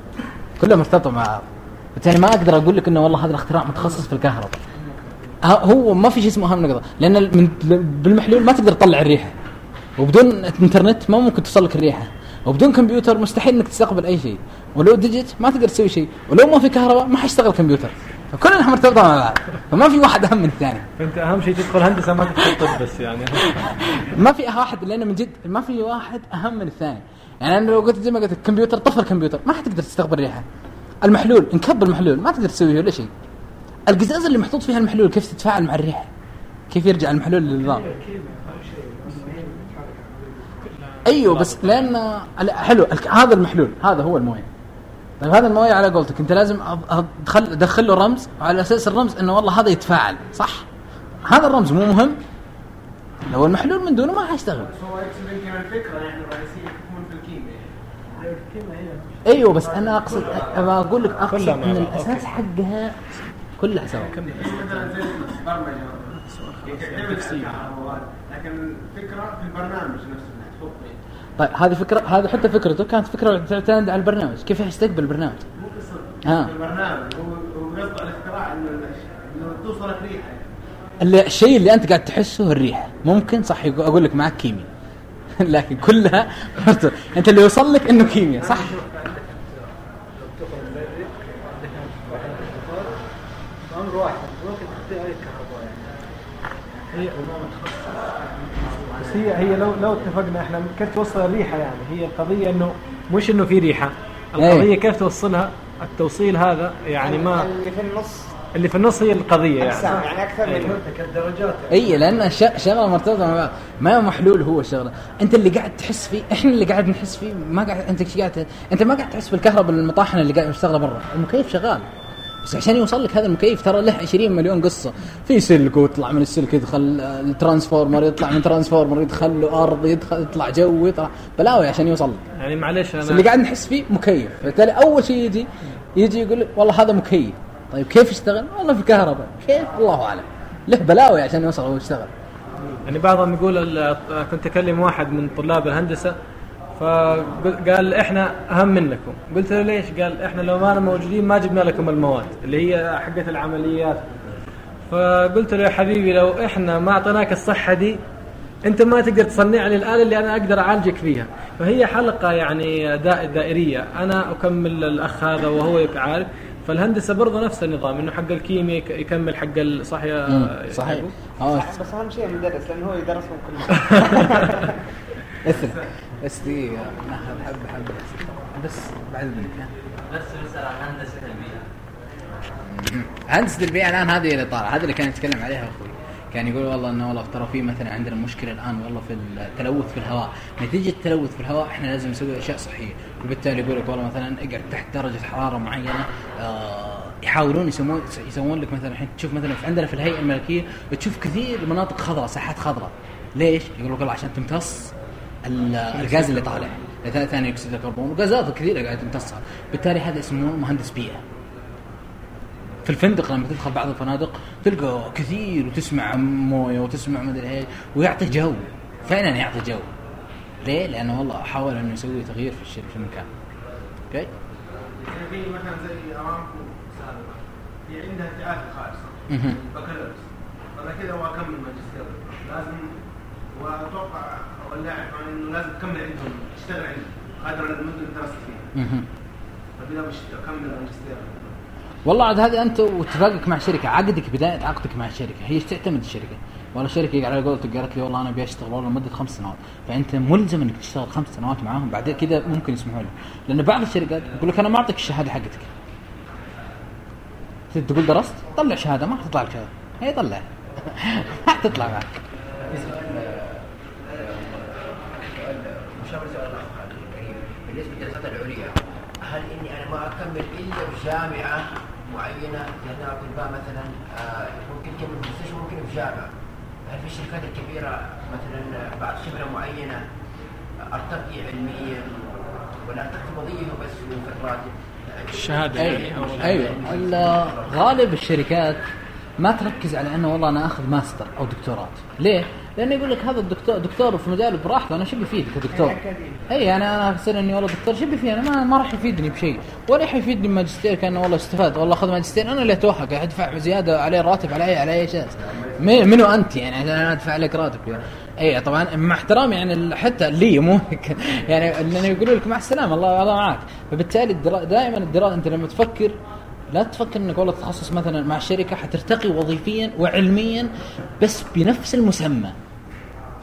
كلها مرتبطه مع بعض. بالتالي ما أقدر أقول لك إنه والله هذا الاختراع متخصص في الكهرباء. هو ما في شيء اسمه أهم نقطة. لأن بالمحلول ما تقدر تطلع الريحة. وبدون إنترنت ما ممكن توصل لك الريحة. وبدون كمبيوتر مستحيل إنك تستقبل أي شيء. ولو ديجيت ما تقدر تسوي شيء. ولو ما في كهرباء ما حيشتغل كمبيوتر. فكلها مرتبطة مع بعض. فما في واحد أهم من الثاني.
فأنت أهم شيء تدخل هندسة ما تدخل طب بس يعني. [LAUGHS]
ما في واحد لأنه من جد ما في واحد أهم من الثاني. يعني أنا لو قلت زي ما قلت الكمبيوتر طفى الكمبيوتر ما حتقدر تستقبل ريحة. المحلول انكب المحلول ما تقدر تسوي ولا شيء. القزازه اللي محطوط فيها المحلول كيف تتفاعل مع الريحة؟ كيف يرجع المحلول للنظام؟ أيوه بس لأن لا، حلو هذا المحلول هذا هو المويه طيب هذا المويه على قولتك. انت لازم ادخل ادخل له رمز وعلى أساس الرمز إنه والله هذا يتفاعل صح؟ هذا الرمز مو مهم. لو المحلول من دونه ما حيشتغل
هو الفكرة يعني الرئيسية تكون في الكيمياء. يعني الكيمياء هي
أيوه بس أنا أقصد أبغى أقول لك أقصد
إن.
الأساس حقها كلها سوا.
على لكن الفكرة في البرنامج نفسه تحط
طيب هذه فكره هذه حتى فكرته كانت فكرة تعتمد على البرنامج. كيف يستقبل البرنامج؟
مو
قصة.
في البرنامج. هو قصده الاختراع إنه توصلك ريحه يعني.
اللي الشيء اللي أنت قاعد تحسه الريحة. ممكن صح أقول لك معك كيمياء. [LAUGHS] لكن كلها أنت اللي يوصل لك إنه كيمياء صح؟
أمر واحد؟ ممكن تحطيه أي كهرباء يعني.
هي هي لو لو اتفقنا إحنا كيف توصل الريحة يعني؟ هي القضية إنه مش إنه في ريحة. القضية
أي.
كيف توصلها؟ التوصيل هذا يعني ما
اللي في النص.
اللي في النص هي القضية
أقسام
يعني
يعني أكثر
أيوة.
من
كالدرجات
اي لأن شغلة مرتبطة مع بعض. ما محلول هو الشغله أنت اللي قاعد تحس فيه إحنا اللي قاعد نحس فيه. ما قاعد أنت إيش قاعد أنت ما قاعد تحس بالكهرباء المطاحنة اللي قاعد مشتغله برا المكيف شغال. بس عشان يوصل لك هذا المكيف ترى له 20 مليون قصة. في سلك ويطلع من السلك يدخل آه، ال transformer يطلع من transformer يدخل له أرض يدخل يطلع جو يطلع. بلاوي عشان يوصل لك
يعني معلش
بس اللي
أنا
قاعد نحس فيه مكيف. فبالتالي أول شيء يجي يجي يقول لك والله هذا مكيف. طيب كيف يشتغل؟ والله في كهرباء. كيف؟ الله أعلم. له بلاوي عشان يوصل هو يشتغل.
يعني بعضهم يقول كنت أكلم واحد من طلاب الهندسة فقال إحنا أهم منكم. قلت له ليش؟ قال إحنا لو ما أنا موجودين ما جبنا لكم المواد اللي هي حقت العمليات. فقلت له يا حبيبي لو إحنا ما أعطيناك الصحة دي أنت ما تقدر تصنع لي الاله اللي أنا أقدر أعالجك فيها. فهي حلقة يعني دا- دائرية. أنا أكمل الأخ هذا وهو عارف فالهندسة برضه نفس النظام إنه حق الكيمياء يك- يكمل حق صح يا
صحيح
يعقوب؟
آه
صح بس أهم شيء المدرس لأنه هو يدرسهم كلهم. [LAUGHS]
بس دقيقة ناخذ حبة حبة بس بعد منك.
بس بسأل عن هندسة البيئة.
هندسة البيئة الآن هذه اللي طالعة هذه اللي كان يتكلم عليها أخوي. كان يقول والله إنه والله ترى في مثلا عندنا مشكلة الآن والله في التلوث في الهواء، نتيجة التلوث في الهواء إحنا لازم نسوي أشياء صحية، وبالتالي يقول لك والله مثلا اقعد تحت درجة حرارة معينة آه يحاولون يسوون يسوون لك مثلا الحين تشوف مثلا عندنا في الهيئة الملكية تشوف كثير مناطق خضراء ساحات خضراء، ليش؟ يقول لك والله عشان تمتص الغاز اللي طالع ثاني أكسيد الكربون وغازات كثيرة قاعدة تمتصها، بالتالي هذا اسمه مهندس بيئة. في الفندق لما تدخل بعض الفنادق تلقى كثير وتسمع موية وتسمع مدري إيش ويعطي جو فعلا يعطي جو ليه؟ لأنه والله حاول إنه يسوي تغيير في الشيء في المكان أوكي؟
يعني في مثلا زي ارامكو سابقا هي عندها خاصة
مهم.
بكالوريوس أنا كذا واكمل ماجستير لازم وأتوقع ولا إنه لازم تكمل عندهم تشتغل عندهم. هذا المده اللي درست فيها مش أكمل ماجستير
والله عاد هذه أنت واتفاقك مع شركة عقدك بداية عقدك مع الشركة هي تعتمد الشركة؟ والله الشركة على قولتك قالت لي والله أنا أبي أشتغل والله لمدة خمس سنوات. فأنت ملزم إنك تشتغل خمس سنوات معاهم بعد كذا ممكن يسمحوا لك. لأن بعض الشركات يقول لك أنا ما أعطيك الشهادة حقتك. تقول درست؟ طلع شهادة ما حتطلع لك شهادة. هي طلع. [LAUGHS] ما حتطلع معك
مشابه سؤال الاخ الكريم بالنسبة للدراسات العليا هل اني أنا ما اكمل الا بجامعه معينه لأن الاطباء مثلا آه، ممكن يكمل في مستشفى ممكن في جامعة. هل في الشركات الكبيره مثلا بعد خبرة معينة أرتقي علميا ولا أرتقي في وظيفه بس وفي الراتب
الشهاده يعني
أيوه. ال- غالب الشركات ما تركز على إنه والله أنا آخذ ماستر أو دكتوراه ليه؟ لأنه يقول لك هذا الدكتور دكتور في مجاله براحته أنا شو بيفيدك كدكتور؟ إي أنا أنا أصير إني والله دكتور شو بيفيدني أنا ما, ما راح يفيدني بشيء. ولا حيفيدني ماجستير كأنه والله استفاد. والله أخذ ماجستير أنا اللي اتوهق أدفع زيادة عليه راتب على اي على أي أساس منو أنت يعني؟ عشان أنا أدفع لك راتب يعني. إي طبعا مع احترامي يعني حتى لي مو. [LAUGHS] يعني لأنه يقولوا لك مع السلامة الله الله معك فبالتالي الدرا... دائما الدراسه أنت لما تفكر لا تفكر إنك والله تتخصص مثلا مع الشركة حترتقي وظيفيا وعلميا بس بنفس المسمى.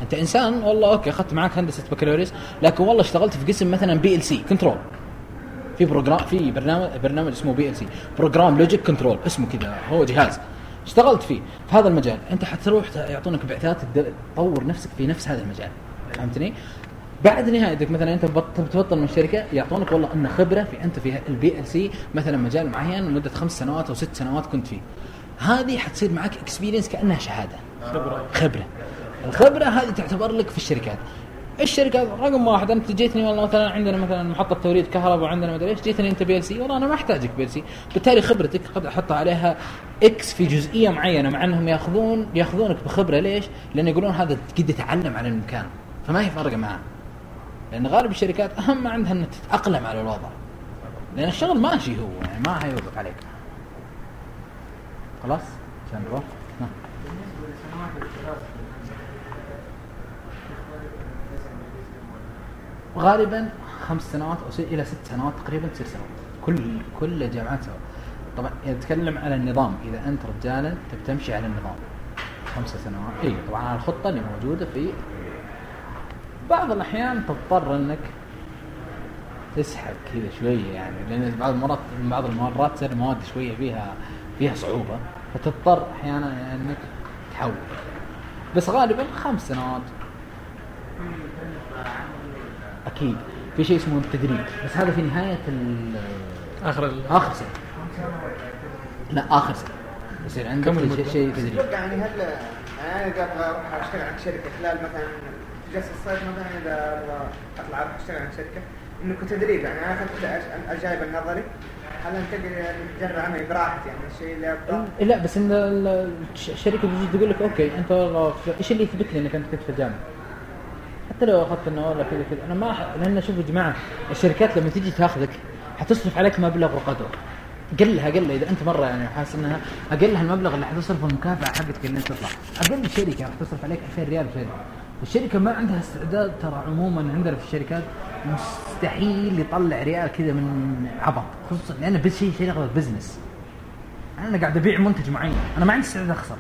أنت إنسان؟ والله أوكي أخذت معك هندسة بكالوريوس لكن والله اشتغلت في قسم مثلا PLC control في program في برنامج برنامج اسمه PLC program logic control اسمه كذا هو جهاز. اشتغلت فيه في هذا المجال. أنت حتروح يعطونك بعثات تطور نفسك في نفس هذا المجال. فهمتني؟ بعد نهايتك مثلا أنت بط- بتبطل من الشركة يعطونك والله إن خبرة في أنت في ال PLC مثلا مجال معين لمدة خمس سنوات أو ست سنوات كنت فيه. هذه حتصير معك experience كأنها شهادة.
خبرة.
خبرة. الخبرة هذه تعتبر لك في الشركات الشركات رقم واحد أنت جيتني والله مثلا عندنا مثلا محطة توريد كهرباء وعندنا مدري إيش جيتني أنت PLC والله أنا ما أحتاجك PLC. بالتالي خبرتك قد أحط عليها X في جزئية معينة مع أنهم ياخذون يأخذونك بخبرة. ليش؟ لأن يقولون هذا قد يتعلم على المكان. فما هي فارقه معاه لأن غالب الشركات أهم ما عندها انك تتأقلم على الوضع. لأن الشغل ماشي هو يعني ما حيوقف عليك. خلاص؟ عشان نروح ها. غالبا خمس سنوات أو إلى ست سنوات تقريبا تصير سنوات كل كل الجامعات سوا. طبعا نتكلم على النظام إذا أنت رجالا تمشي على النظام. خمسة سنوات. اي طبعا على الخطة اللي موجودة في بعض الأحيان تضطر إنك تسحب كذا شوية يعني لأن بعض المرات بعض المرات تصير المواد شوية فيها فيها صعوبة. فتضطر أحيانا يعني إنك تحول. بس غالبا خمس سنوات. أكيد. في شيء اسمه التدريب بس هذا في نهاية ال-
آخر ال-
آخر سنة. لا آخر سنة. يصير عندك؟ شيء- شيء تدريب
أتوقع يعني هل يعني أنا اذا أبغى أروح أشتغل عند شركة خلال مثلا جلسة الصيف مثلا إذا أبغى أطلع أروح أشتغل عند شركة. انه كتدريب يعني أنا أخذت أش- الجانب النظري. هل انتقل يعني تجرب عملي براحتي يعني الشيء اللي أبغاه؟
لا بس إن ال- الش- الشركة تجي تقول لك أوكي أنت إيش اللي يثبت لي انك أنت كنت في الجامعة؟ حتى لو أخذت إنه والله كذا كذا. أنا ما أح- لأن شوفوا يا جماعة الشركات لما تيجي تاخذك حتصرف عليك مبلغ وقدره. قلها قل إذا أنت مرة يعني حاسس إنها أقلها المبلغ اللي حتصرفه المكافأة حقتك اللي تطلع. أقل شركة راح تصرف عليك 2000 ريال في الشركة ما عندها استعداد ترى عموما عندنا في الشركات مستحيل يطلع ريال كذا من عبط. خصوصا لأنه بس شيء شغله بزنس أنا قاعد أبيع منتج معين. أنا ما عندي استعداد أخسر.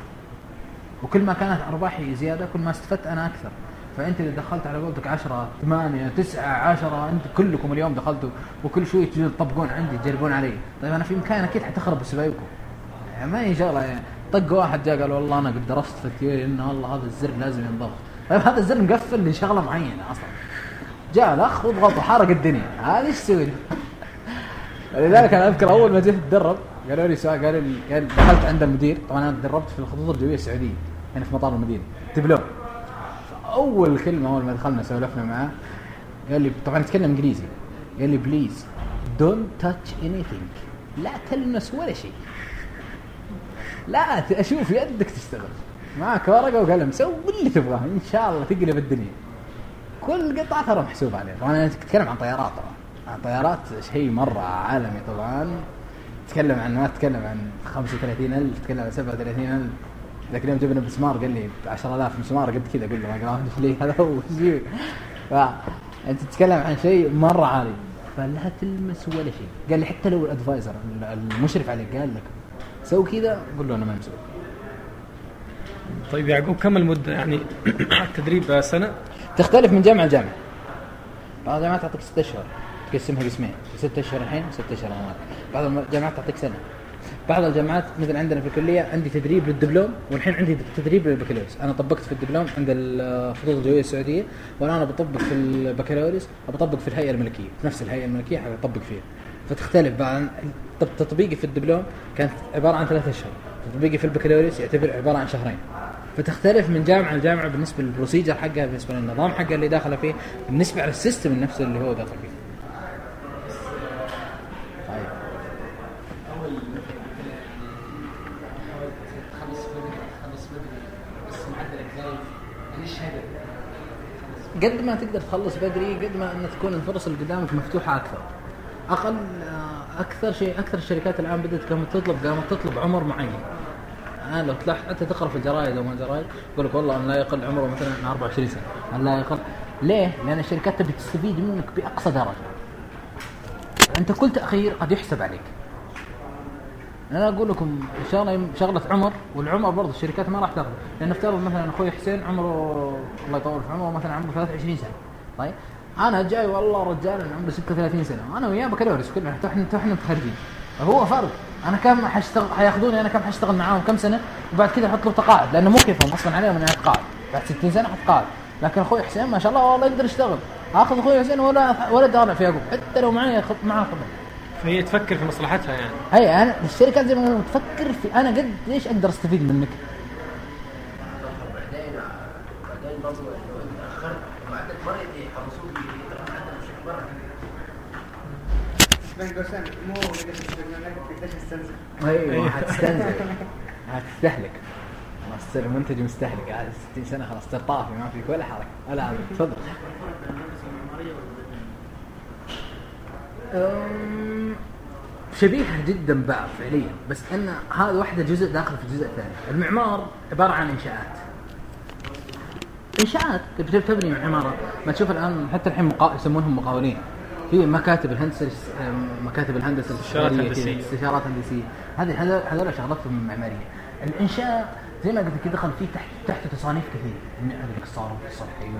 وكل ما كانت أرباحي زيادة كل ما استفدت أنا أكثر. فأنت إذا دخلت على قولتك 10 8 9 10 أنت كلكم اليوم دخلتوا وكل شوي تجون تطبقون عندي تجربون علي. طيب أنا في امكاني أكيد حتخرب سبايكم يعني ما هي شغلة يعني. طق واحد جاء قال والله أنا قد درست في الثيوري انه والله هذا الزر لازم ينضغط طيب هذا الزر مقفل لشغله معينة أصلا. جاء الأخ وضغط وحرق الدنيا. هذا إيش تسوي؟ لذلك أنا أذكر أول ما جيت اتدرب قالوا لي سؤال قالوا لي قال دخلت عند المدير. طبعا أنا تدربت في الخطوط الجوية السعودية هنا في مطار المدينة. دبلوم أول كلمة اول ما دخلنا سولفنا معاه قال لي طبعا يتكلم إنجليزي قال لي please don't touch any لا تلمس ولا شيء. لا أشوف يدك تشتغل. معك ورقة وقلم سوي اللي تبغاه. إن شاء الله تقلب الدنيا. كل قطعة ترى محسوب عليها. طبعا أنا أتكلم عن طيارات طبعا عن طيارات شيء مرة عالمي طبعا. تتكلم عن ما تتكلم عن 35000 تتكلم عن 37000 ذاك اليوم جبنا مسمار قال لي 10000 مسمار قد كذا قلت له ما قراش لي. [LAUGHS] هذا هو فانت تتكلم عن شيء مرة عالي. فلا تلمس ولا شيء. قال لي حتى لو الأدفايزر المشرف عليك قال لك سوي كذا قول له أنا ما مسوي.
طيب يعقوب كم المدة؟ يعني [COUGHS] التدريب سنة؟
تختلف من جامعة لجامعة. بعض الجامعات تعطيك ست أشهر تقسمها قسمين ست أشهر الحين ست أشهر هناك بعض الجامعات تعطيك سنة. بعض الجامعات مثل عندنا في الكلية عندي تدريب للدبلوم والحين عندي تدريب للبكالوريوس. أنا طبقت في الدبلوم عند الخطوط الجوية السعودية والآن بطبق في البكالوريوس بطبق في الهيئة الملكية في نفس الهيئة الملكية حطبق فيها. فتختلف طب تطبيقي في الدبلوم كانت عبارة عن ثلاثة أشهر. تطبيقي في البكالوريوس يعتبر عبارة عن شهرين. فتختلف من جامعة لجامعة بالنسبة لل procedure حقها بالنسبة للنظام حقها اللي داخلة فيه بالنسبة على ال system نفسه اللي هو داخل فيه طيب
تخلص بدري تخلص بدري بس معدلك ضعيف يعني الشهاده
قد ما تقدر تخلص بدري قد ما إن تكون الفرص اللي قدامك مفتوحة أكثر. أقل آه، أكثر شيء أكثر الشركات الآن بدأت قامت تطلب قامت تطلب عمر معين. الان لو تلاحظ حتى تقرأ في الجرايد أو ما الجرايد يقول لك والله أن لا يقل عمره مثلا عن 24 سنة. أن لا يقل. ليه؟ لأن الشركات تبي تستفيد منك بأقصى درجة. أنت كل تاخير قد يحسب عليك. أنا أقول لكم شغله شغلة عمر والعمر برضه الشركات ما راح تاخذ لأن افترض مثلا أخوي حسين عمره الله يطول في عمره مثلا عمره 23 سنة. طيب؟ أنا جاي والله رجال عمري 36 سنة. أنا وياه بكالوريوس كلنا إحنا إحنا متخرجين. هو فرق. أنا كم حاشتغل حياخذوني أنا كم حاشتغل معاهم كم سنة؟ وبعد كذا أحط له تقاعد. لأنه مو كيفهم أصلا عليهم اني اتقاعد بعد 60 سنة اتقاعد لكن أخوي حسين ما شاء الله والله يقدر يشتغل. أخذ أخوي حسين ولا ولا دارع في يعقوب حتى لو معي معاه خبر
فهي تفكر في مصلحتها يعني.
هي أنا الشركات زي ما تفكر في أنا قد إيش أقدر أستفيد منك. أيوه. حتستنزف حتستهلك خلاص تصير منتج مستهلك. قاعد 60 سنة خلاص تصير طافي ما فيك ولا حركة. ولا عمل. تفضل. شبيهة جدا بعض فعليا بس أن هذا واحدة جزء داخل في الجزء الثاني المعمار عبارة عن إنشاءات. إنشاءات؟ تبي تبني عمارة ما تشوف الآن حتى الحين مقا... يسمونهم مقاولين. في مكاتب الهندسة مكاتب الهندسة
استشارات
الاستشارية
هندسية.
كذا، استشارات هندسية. هذه هذول شغلتهم معمارية. الإنشاء زي ما قلت لك يدخل فيه تحت تحت تصانيف كثير. عندك الصاروخ الصحي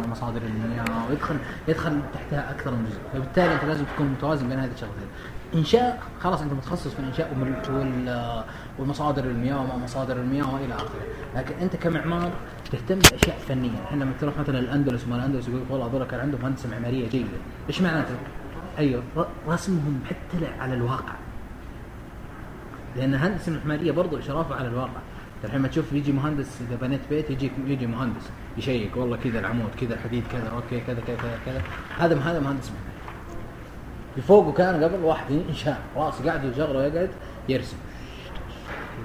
والمصادر المياه ويدخل يدخل تحتها أكثر من جزء. فبالتالي أنت لازم تكون متوازن بين هذه الشغلتين. انشاء خلاص أنت متخصص في الانشاء والمصادر المياه وما مصادر المياه والى آخره. لكن أنت كمعمار تهتم بأشياء فنية. إحنا لما تروح مثلا الأندلس وما الأندلس يقول والله هذول كان عندهم هندسة معمارية جيدة. إيش معناته؟ أيوه رسمهم حتى على الواقع. لأن الهندسه المعماريه برضو اشرافه على الواقع. الحين ما تشوف يجي مهندس إذا بنيت بيت يجي يجي مهندس يشيك والله كذا العمود كذا الحديد كذا okay كذا كذا كذا كذا. هذا هذا مهندس معماري في فوقه كان قبل واحد انشاء راس قاعد يشغل ويقعد يرسم.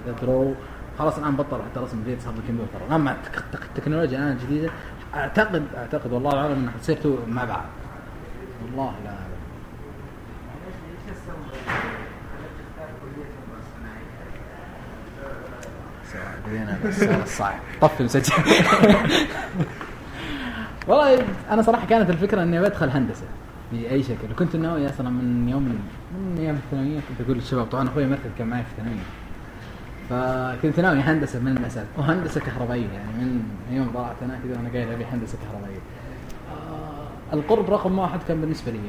كذا draw خلاص الآن بطل حتى رسم جديد صار بالكمبيوتر الآن مع التك- التك- التكنولوجيا الآن الجديده اعتقد أعتقد والله اعلم إنها تصير مع بعض. والله لا. بدينا السؤال الصعب. طفي مسجل والله أنا صراحة كانت الفكرة إني بدخل هندسة بأي شكل. وكنت ناوي أصلا من يوم من أيام الثانوية كنت أقول للشباب طبعا أخوي مرتد كان معي في الثانوية. فكنت ناوي هندسة من الأساس وهندسة كهربائية يعني من يوم طلعت أنا كذا وأنا قايل أبي هندسة كهربائية. آه، القرب رقم واحد كان بالنسبة لي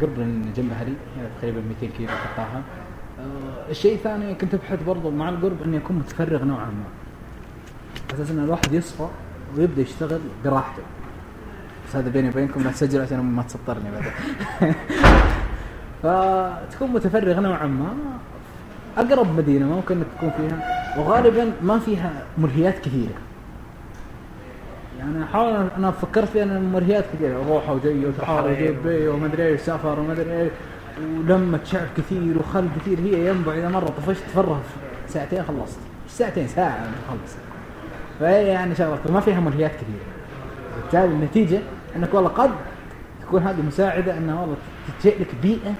قرب لأن جنب أهلي يعني تقريبا 200 كيلو قطعها. آه، الشيء الثاني كنت أبحث برضو مع القرب إني أكون متفرغ نوعا ما. أساس إن الواحد يصفى ويبدأ يشتغل براحته. بس هذا بيني وبينكم لا تسجل عشان ما تسطرني بعدين. [LAUGHS] فتكون متفرغ نوعا ما. أقرب مدينة ممكن انك تكون فيها وغالبا ما فيها ملهيات كثيرة. يعني أحاول أنا فكرت في أن ملهيات كثيرة روحه وجاي وتحار وجيب بي وما ادري إيش سفر وما ادري إيش ولمة شعب كثير وخل كثير. هي ينبع إذا مرة طفشت تفرغ ساعتين خلصت. ساعتين ساعة خلص فهي يعني شغلة ما فيها ملهيات كثيرة. بالتالي النتيجة إنك والله قد تكون هذه مساعدة انها والله تجيء لك بيئة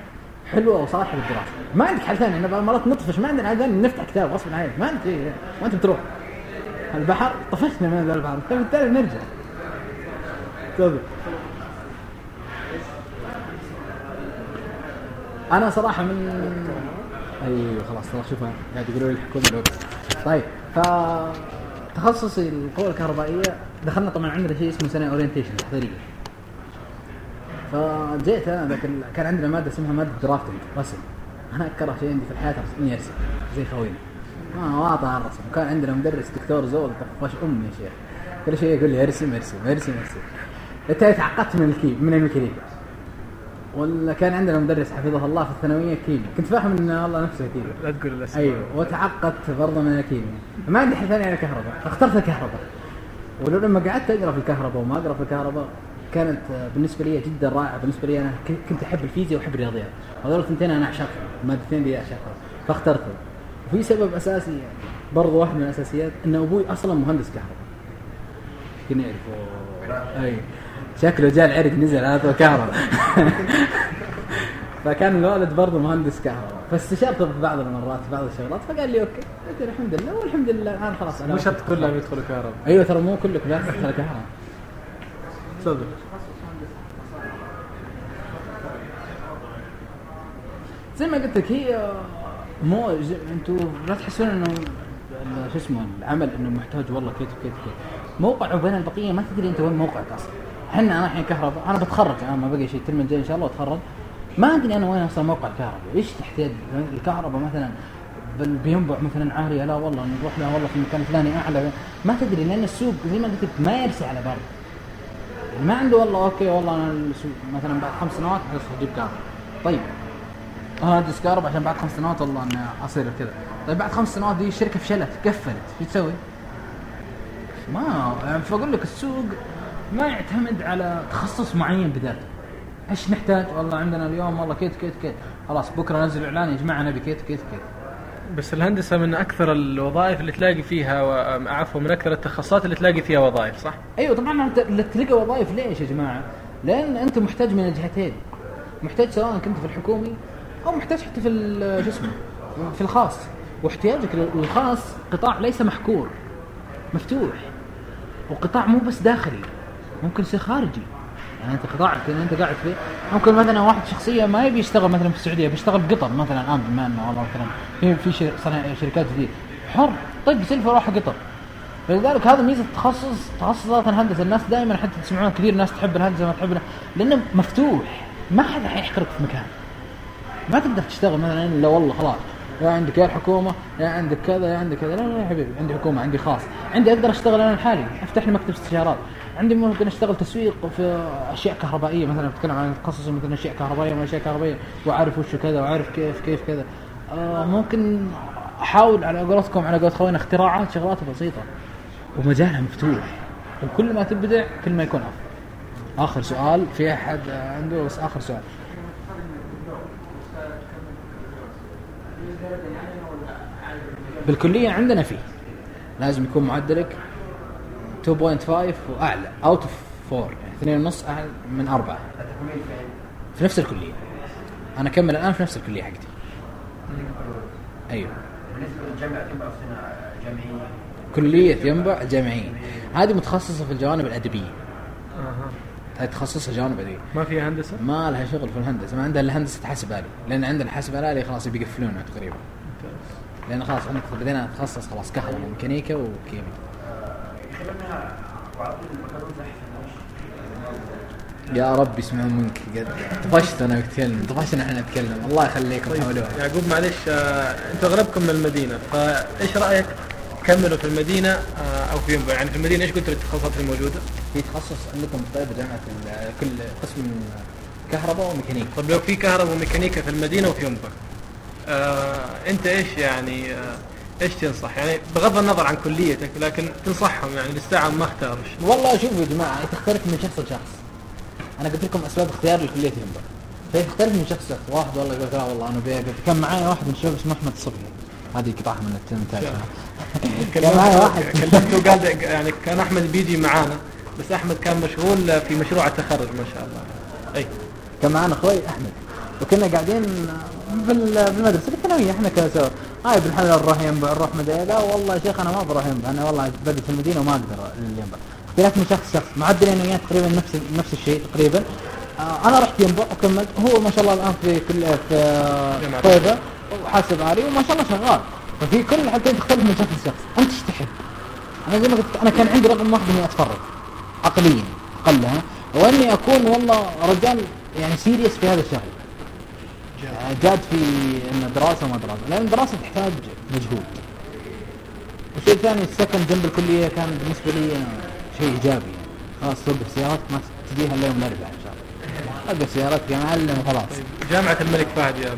حلوة وصالحة للدراسة. ما عندك حل ثاني. أنا بعض المرات نطفش. ما عندنا ثاني. نفتح كتاب غصب عنك. ما أنت ما أنت بتروح. البحر طفشنا من هذا البحر. فبالتالي نرجع. تفضل. أنا صراحة من أيوه خلاص خلاص شوف قاعد يقولوا لي الحكومة طيب ف تخصصي القوى الكهربائية دخلنا طبعا عندنا شيء اسمه سنة orientation تحضيريه فجيت أنا ذاك كان عندنا مادة اسمها مادة drafting رسم. أنا أكره شيء عندي في الحياة إني أرسم زي خوينا. ما واضح الرسم. وكان عندنا مدرس دكتور زول طفش أمي يا شيخ. كل شيء يقول لي أرسم أرسم أرسم أرسم. حتى تعقدت من الكيم من الميكانيكا ولا كان عندنا مدرس حفظه الله في الثانوية كيمياء كنت فاهم إن الله نفسه كيمياء
لا تقول الاسماء
أيوه وتعقدت برضه من الكيمياء ما عندي حل ثاني على الكهرباء. فاخترت الكهرباء. ولو لما قعدت أقرأ في الكهرباء وما أقرأ في الكهرباء كانت بالنسبة لي جدا رائعة. بالنسبة لي أنا كنت أحب الفيزياء وأحب الرياضيات. هذول الثنتين أنا أعشقهم. المادتين دي أعشقهم. فاخترتهم. وفي سبب أساسي يعني برضه واحد من الأساسيات إن أبوي أصلا مهندس كهرباء. كنا يعرفوا أي. شكله جاء العرق نزل هذا كهرباء. [LAUGHS] فكان الوالد برضه مهندس كهرباء. فاستشرته في بعض المرات في بعض الشغلات فقال لي أوكي قلت له الحمد لله والحمد لله الآن خلاص
مو شرط كلهم يدخلوا كهرباء.
أيوه ترى مو كلك لا تدخل كهرباء.
تفضل.
زي ما قلت لك هي مو أنتوا لا تحسون إنه شو اسمه العمل إنه محتاج والله كيف كيف كيف. موقع وبين البقية ما تدري أنت وين موقعك أصلا. إحنا أنا الحين كهرباء. أنا بتخرج أنا ما بقي شيء. ال term الجاي إن شاء الله اتخرج ما أدري أنا وين أصلا موقع الكهرباء. إيش تحتاج الكهرباء مثلا بينبع مثلا عاليه لا والله نروح لها والله في المكان الفلاني أعلى. ما تدري لأن السوق زي ما قلت ما يرسي على بر يعني ما عنده والله okay والله أنا السوق مثلا بعد خمس سنوات أجيب كهرباء. طيب. أنا ادرس كهرباء عشان بعد خمس سنوات والله إني أصير كذا. طيب بعد خمس سنوات دي الشركة فشلت قفلت. إيش تسوي؟ ما يعني فأقول لك السوق ما يعتمد على تخصص معين بذاته. إيش نحتاج؟ والله عندنا اليوم والله كيت كيت كيت. خلاص بكرة نزل إعلان يا جماعة نبي كيت كيت كيت.
بس الهندسة من أكثر الوظائف اللي تلاقي فيها و... عفوا من أكثر التخصصات اللي تلاقي فيها وظائف صح؟
أيوه طبعا تلقى وظائف ليش يا جماعة؟ لأن أنت محتاج من الجهتين. محتاج سواء كنت في الحكومي أو محتاج حتى في ال- شو اسمه؟ في الخاص. واحتياجك للخاص قطاع ليس محكور. مفتوح. وقطاع مو بس داخلي. ممكن يصير خارجي. يعني أنت قطاعك اللي أنت قاعد فيه ممكن مثلا واحد شخصيه ما يبي يشتغل مثلا في السعودية بيشتغل بقطر مثلا الان بما انه والله مثلا. في في شركات جديدة. حر. طق سلفه روح قطر. فلذلك هذا ميزة التخصص تخصصات الهندسة. الناس دائما حتى تسمعون كثير ناس تحب الهندسة ما تحب لأنه مفتوح. ما حدا حيحكرك في مكان. ما تقدر تشتغل مثلا إلا والله خلاص. يا عندك يا الحكومة يا عندك كذا يا عندك كذا. لا لا يا حبيبي عندي حكومة عندي خاص. عندي أقدر أشتغل أنا لحالي. أفتح لي مكتب استشارات. عندي ممكن أشتغل تسويق في أشياء كهربائية مثلا بتكلم عن تخصصي مثلا أشياء كهربائية واشياء كهربائية وأعرف وش كذا وأعرف كيف كيف كذا. آه ممكن أحاول على قولتكم على قولة خوينا اختراعات شغلات بسيطة. ومجالها مفتوح. وكل ما تبدع كل ما يكون أفضل. آخر سؤال في أحد عنده بس آخر سؤال. بالكلية عندنا فيه. لازم يكون معدلك 2.5 وأعلى out of 4 يعني اثنين ونص أعلى من أربعة. في نفس الكلية. أنا أكمل الآن في نفس الكلية حقتي. أيوه.
بالنسبة للجامعه جامعيه
كلية ينبع جامعيه هذه متخصصة في الجوانب
الأدبية.
هذه تخصصها جوانب أدبية.
ما فيها هندسة؟
ما لها شغل في الهندسة. ما عندها إلا هندسة حاسب آلي. لأن عندنا حاسب آلي خلاص يبي يقفلونها تقريبا. لأن خلاص عندك بدينا نتخصص خلاص كهرباء وميكانيكا وكيمياء.
احسن
يا رب يسمعون منك قد طفشت أنا بتكلم طفشنا إحنا نتكلم. الله يخليكم. حولوها.
يعقوب معلش آه، أنتوا اغلبكم من المدينة فإيش رأيك تكملوا في المدينة آه، أو في ينبع يعني في المدينة إيش قلتوا التخصصات الموجودة؟
في تخصص عندكم في طيبه جامعة ال- كل قسم كهرباء وميكانيكا.
طب لو في كهرباء وميكانيكا في المدينة وفي ينبع آه، أنت إيش يعني آه، إيش تنصح؟ يعني بغض النظر عن كليتك لكن تنصحهم يعني للساعة ما اختارش
والله شوفوا يا جماعة تختلف من شخص لشخص. أنا قلت لكم أسباب اختياري لكليه ينبع فهي تختلف من شخص لشخص. واحد والله يقول لا والله أنا أقف. كان معايا واحد من الشباب اسمه أحمد الصبحي هذه قطعها من التنتاج [LAUGHS] كان معايا واحد. [LAUGHS]
كلمته وقال يعني كان أحمد بيجي معانا بس أحمد كان مشغول في مشروع التخرج ما شاء الله. أي.
كان معنا أخوي أحمد. وكنا قاعدين في ال- في المدرسة الثانويه إحنا كسوا هاي بنحاول نروح ينبع نروح مدري لا والله يا شيخ أنا ما بروح ينبع. أنا والله في المدينة وما أقدر الينبع اختلاف من شخص شخص معدل أنا وياه تقريبا نفس نفس الشيء تقريبا. آه أنا رحت ينبع وكملت. هو ما شاء الله الآن في كل في طيبه وحاسب آلي وما شاء الله شغال. ففي كل الحالتين تختلف من شخص لشخص. أنت إيش تحب؟ أنا زي ما قلت أنا كان عندي رقم واحد إني اتفرغ عقليا أقلها. وإني أكون والله رجال يعني سيريس في هذا الشغل. جاد في إن دراسة وما دراسة. لأن الدراسه تحتاج مجهود. والشيء الثاني السكن جنب الكلية كان بالنسبة لي شيء إيجابي. يعني خلاص توقف سيارات ما تجيها إلا يوم الأربعاء إن شاء الله. اوقف سيارات يا معلم وخلاص.
جامعة الملك فهد يا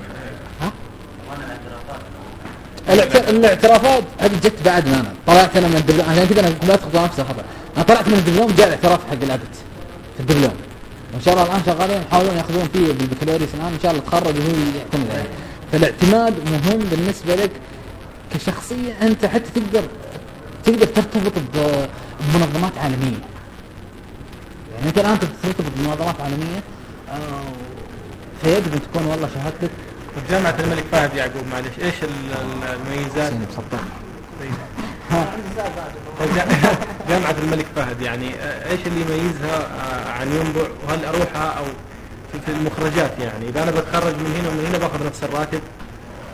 ها؟ الاعت- الاعترافات. هذه جت بعد ما أنا طلعت أنا من الدبلوم عشان كذا أنا لا تخطو نفس الخطا أنا طلعت من الدبلوم جاء الاعتراف حق الأدت في الدبلوم. وان شاء الله الآن شغالين يحاولون يأخذون فيه بالبكالوريوس الآن إن شاء الله تخرج وهو يعتمد عليه فالاعتماد مهم بالنسبة لك كشخصية أنت حتى تقدر تقدر ترتبط بمنظمات عالمية. يعني أنت الآن ترتبط بمنظمات عالمية آه، فيجب أن تكون والله شهادتك.
طب جامعة الملك فهد يعقوب معلش إيش ال- ال- المميزات؟ [LAUGHS] جامعة الملك فهد يعني آه، إيش اللي يميزها آه، عن ينبع؟ وهل أروحها أو في- المخرجات يعني؟ إذا أنا بتخرج من هنا ومن هنا باخذ نفس الراتب.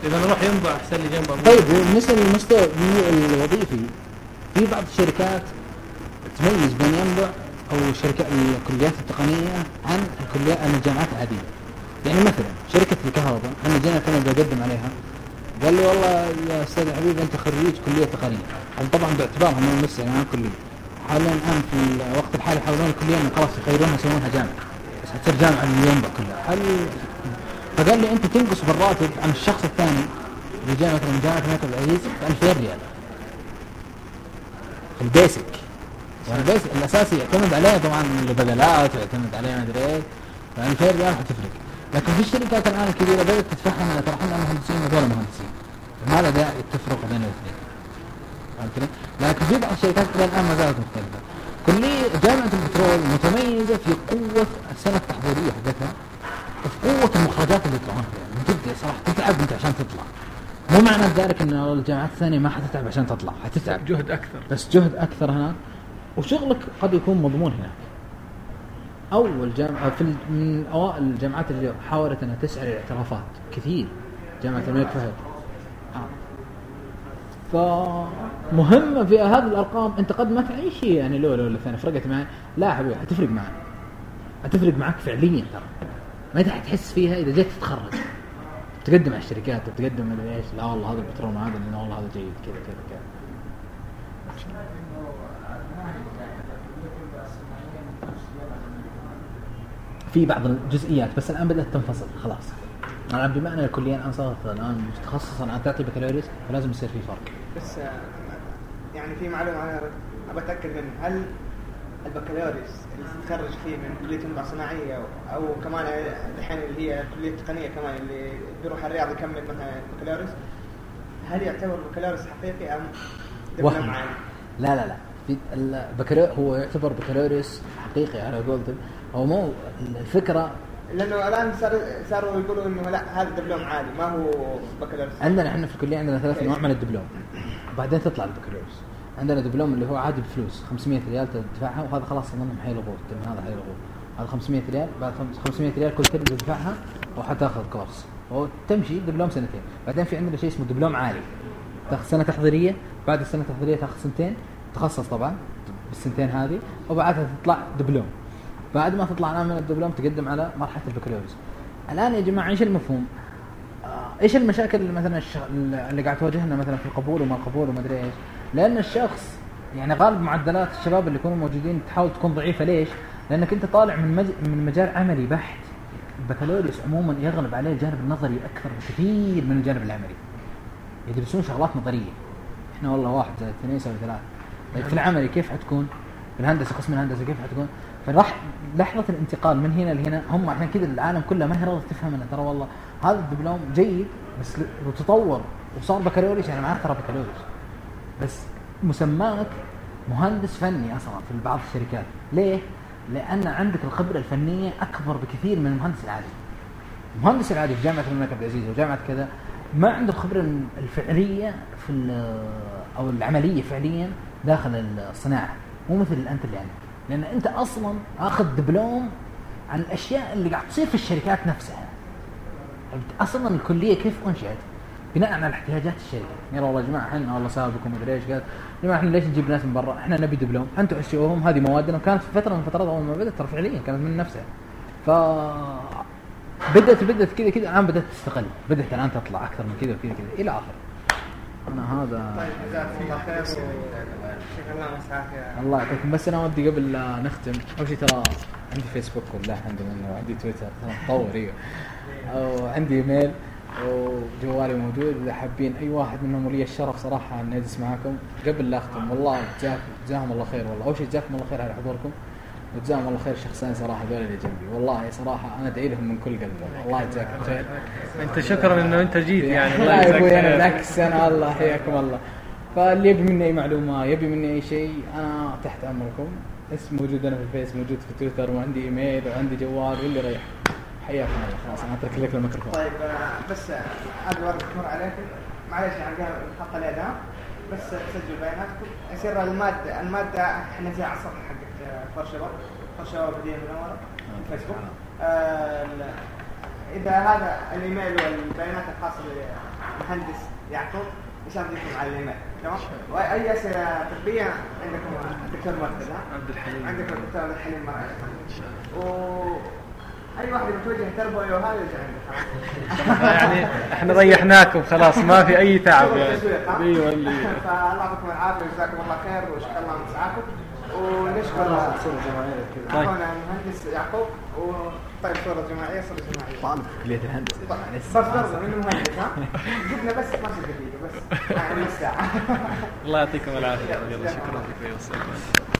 إذا نروح ينبع أحسن لي جنب.
طيب بالنسبة للمستوى الوظيفي في بعض الشركات تميز بين ينبع أو شركات الكليات التقنية عن الكليات عن الجامعات العادية. يعني مثلا شركة الكهرباء إحنا جينا كنا بقدم عليها. قال لي والله يا أستاذ حبيبي أنت خريج كلية تقنيه هذا طبعا باعتبارها انه ممثل عن كلية. حاليا الآن في الوقت الحالي يحاولون الكليه انه خلاص يخيرونها يسوونها جامعة. بس حتصير جامعة للينبع كلها. هل فقال لي أنت تنقص بالراتب عن الشخص الثاني اللي جاء مثلا من جامعه الملك عبد العزيز ب 2000 ريال. في البيسك. يعني الأساسي يعتمد عليه طبعا البدلات ويعتمد عليه ما أدري إيش ف 2000 ريال حتفرق لكن في الشركات الآن الكبيره بدأت تتفهم ان ترى إحنا مهندسين وهذول مهندسين. ما له داعي التفرق بين الاثنين. فهمت علي؟ لكن في بعض الشركات إلى الآن ما زالت مختلفة. كلية جامعة البترول متميزة في قوة السنة التحضيرية حقتها وفي قوة المخرجات اللي يطلعون فيها من جد صراحة تتعب أنت عشان تطلع. مو معنى ذلك إن الجامعات الثانية ما حتتعب عشان تطلع حتتعب.
جهد أكثر.
بس جهد أكثر هناك. وشغلك قد يكون مضمون هناك. أول جامعة في من أوائل الجامعات اللي حاولت أنها تسعى للاعترافات. كثير. جامعة الملك فهد. آه. فمهمة في هذه الأرقام. أنت قد ما تعيش شيء يعني لو لو الثانية فرقت معي. لا حبيبي حتفرق معك. حتفرق معك فعليا ترى. انت حتحس فيها إذا جيت تتخرج. تقدم على الشركات وتقدم على إيش؟ لا والله هذا البترول هذا والله هذا جيد كذا كذا كذا. في بعض الجزئيات بس الآن بدأت تنفصل خلاص. الآن بما ان الكليه الآن صارت الآن متخصصه الان تعطي بكالوريوس فلازم يصير في فرق.
بس آه، يعني في معلومة أنا ابى أتأكد منها هل البكالوريوس اللي تتخرج فيه من كلية منبع صناعية أو, كمان الحين اللي هي الكليه التقنيه كمان اللي بيروح الرياض يكمل مثلا بكالوريوس هل يعتبر بكالوريوس حقيقي أم
وهم؟ لا لا لا. البكالوريوس هو يعتبر بكالوريوس حقيقي على قولتهم. هو مو الفكرة؟
لأنه الآن صار صاروا يقولوا إنه لا هذا دبلوم عالي ما هو بكالوريوس.
عندنا إحنا في الكلية عندنا ثلاث انواع من الدبلوم وبعدين تطلع البكالوريوس. عندنا دبلوم اللي هو عادي بفلوس 500 ريال تدفعها وهذا خلاص اظنهم حيلغوه هذا حيلغوه هذا 500 ريال بعد خمس- 500 ريال كل term تدفعها وحتاخذ course. وتمشي دبلوم سنتين. بعدين في عندنا شيء اسمه دبلوم عالي. تاخذ سنة تحضيرية بعد السنة التحضيرية تاخذ سنتين تخصص طبعا بالسنتين هذه وبعدها تطلع دبلوم. بعد ما تطلع الآن من الدبلوم تقدم على مرحلة البكالوريوس الآن يا جماعة إيش المفهوم؟ آه، إيش المشاكل اللي مثلا الش... اللي قاعد تواجهنا مثلا في القبول وما القبول وما أدري إيش؟ لأن الشخص يعني غالب معدلات الشباب اللي يكونوا موجودين تحاول تكون ضعيفة ليش؟ لأنك أنت طالع من مج... من مجال عملي بحت البكالوريوس عموما يغلب عليه الجانب النظري أكثر بكثير من الجانب العملي يدرسون شغلات نظرية إحنا والله واحد زائد اثنين يساوي ثلاث طيب في العملي كيف حتكون؟ في الهندسة قسم الهندسة كيف حتكون؟ فراح لحظة الانتقال من هنا لهنا هم عشان كذا العالم كله ما هي راضيه تفهم إنه ترى والله هذا الدبلوم جيد بس لو تطور وصار بكالوريوس يعني معناته ترى بكالوريوس. بس مسماك مهندس فني أصلا في بعض الشركات. ليه؟ لأن عندك الخبرة الفنية أكبر بكثير من المهندس العادي. المهندس العادي في جامعة الملك عبد العزيز وجامعة كذا ما عنده الخبرة الفعلية في أو العملية فعليا داخل الصناعة مو مثل انت اللي عندك لأن أنت أصلا آخذ دبلوم عن الأشياء اللي قاعد تصير في الشركات نفسها. أصلا الكلية كيف انشئت؟ بناء على احتياجات الشركة. يعني والله يا جماعة إحنا والله سابقكم مدري إيش. قال يا جماعة إحنا ليش نجيب ناس من برا؟ إحنا نبي دبلوم. أنتم انشئوهم هذه موادنا. كانت في فترة من الفترات أول ما بدأت ترى فعليا كانت من نفسها. ف بدأت بدأت كذا كذا الآن بدأت تستقل. بدأت الآن تطلع أكثر من كذا وكذا كذا إلى آخره. أنا هذا.
طيب جزاكم الله خير الله مساك
الله يعطيكم. بس أنا ودي قبل لا نختم أول شيء ترى عندي فيسبوك والله الحمد لله وعندي تويتر ترى متطور أيوه وعندي إيميل. وجوالي موجود. إذا حابين أي واحد منهم ولي الشرف صراحة إني أجلس معاكم قبل لا أختم والله جزاك جزاهم الله خير والله. أول شيء جزاكم الله خير على حضوركم. وجزاهم الله خير الشخصين صراحة ذول اللي جنبي. والله صراحة أنا أدعي لهم من كل قلبي. والله الله يجزاكم خير.
أنت شكرا إنه أنت جيت يعني. [LAUGHS]
الله يا أبوي أنا
خير.
ذاك السنة الله حياكم الله. فاللي يبي مني أي معلومة يبي مني أي شيء أنا تحت أمركم. اسم موجود أنا في الفيس موجود في تويتر وعندي إيميل وعندي جوال واللي يريح حياكم الله. خلاص أنا أترك لك الميكروفون.
طيب آه، بس آه، هذا ورقة تمر عليكم معلش يعني حق الإعدام. بس سجل بياناتكم. يصير المادة. المادة إحنا زي على السطح فور شباب مدينة منورة في الفيسبوك ال- إذا هذا الإيميل والبيانات الخاصة بالمهندس يعقوب ان شاء الله تجيكم على الإيميل. تمام؟ وأي أسئلة طبية عندكم الدكتور مرتضى؟
عبد الحليم.
عندكم الدكتور عبد الحليم مرة. و أي واحد بتوجه تربوي وهذا يجي عندك. [LAUGHS]
يعني إحنا ريحناكم خلاص ما في أي تعب يعني. إيوه اللي
فالله يعطيكم العافية وجزاكم الله خير وشكرا الله مسعاكم ونشكر
صورة جماعية كذا.
اخونا المهندس يعقوب و طيب صورة جماعية صورة جماعية.
طالب في كلية الهندسة.
بس برضه من مهندس ها؟ جبنا بس 12 دقيقة بس. [LAUGHS] يعني نص ساعة.
الله يعطيكم العافية. يلا شكرا. لك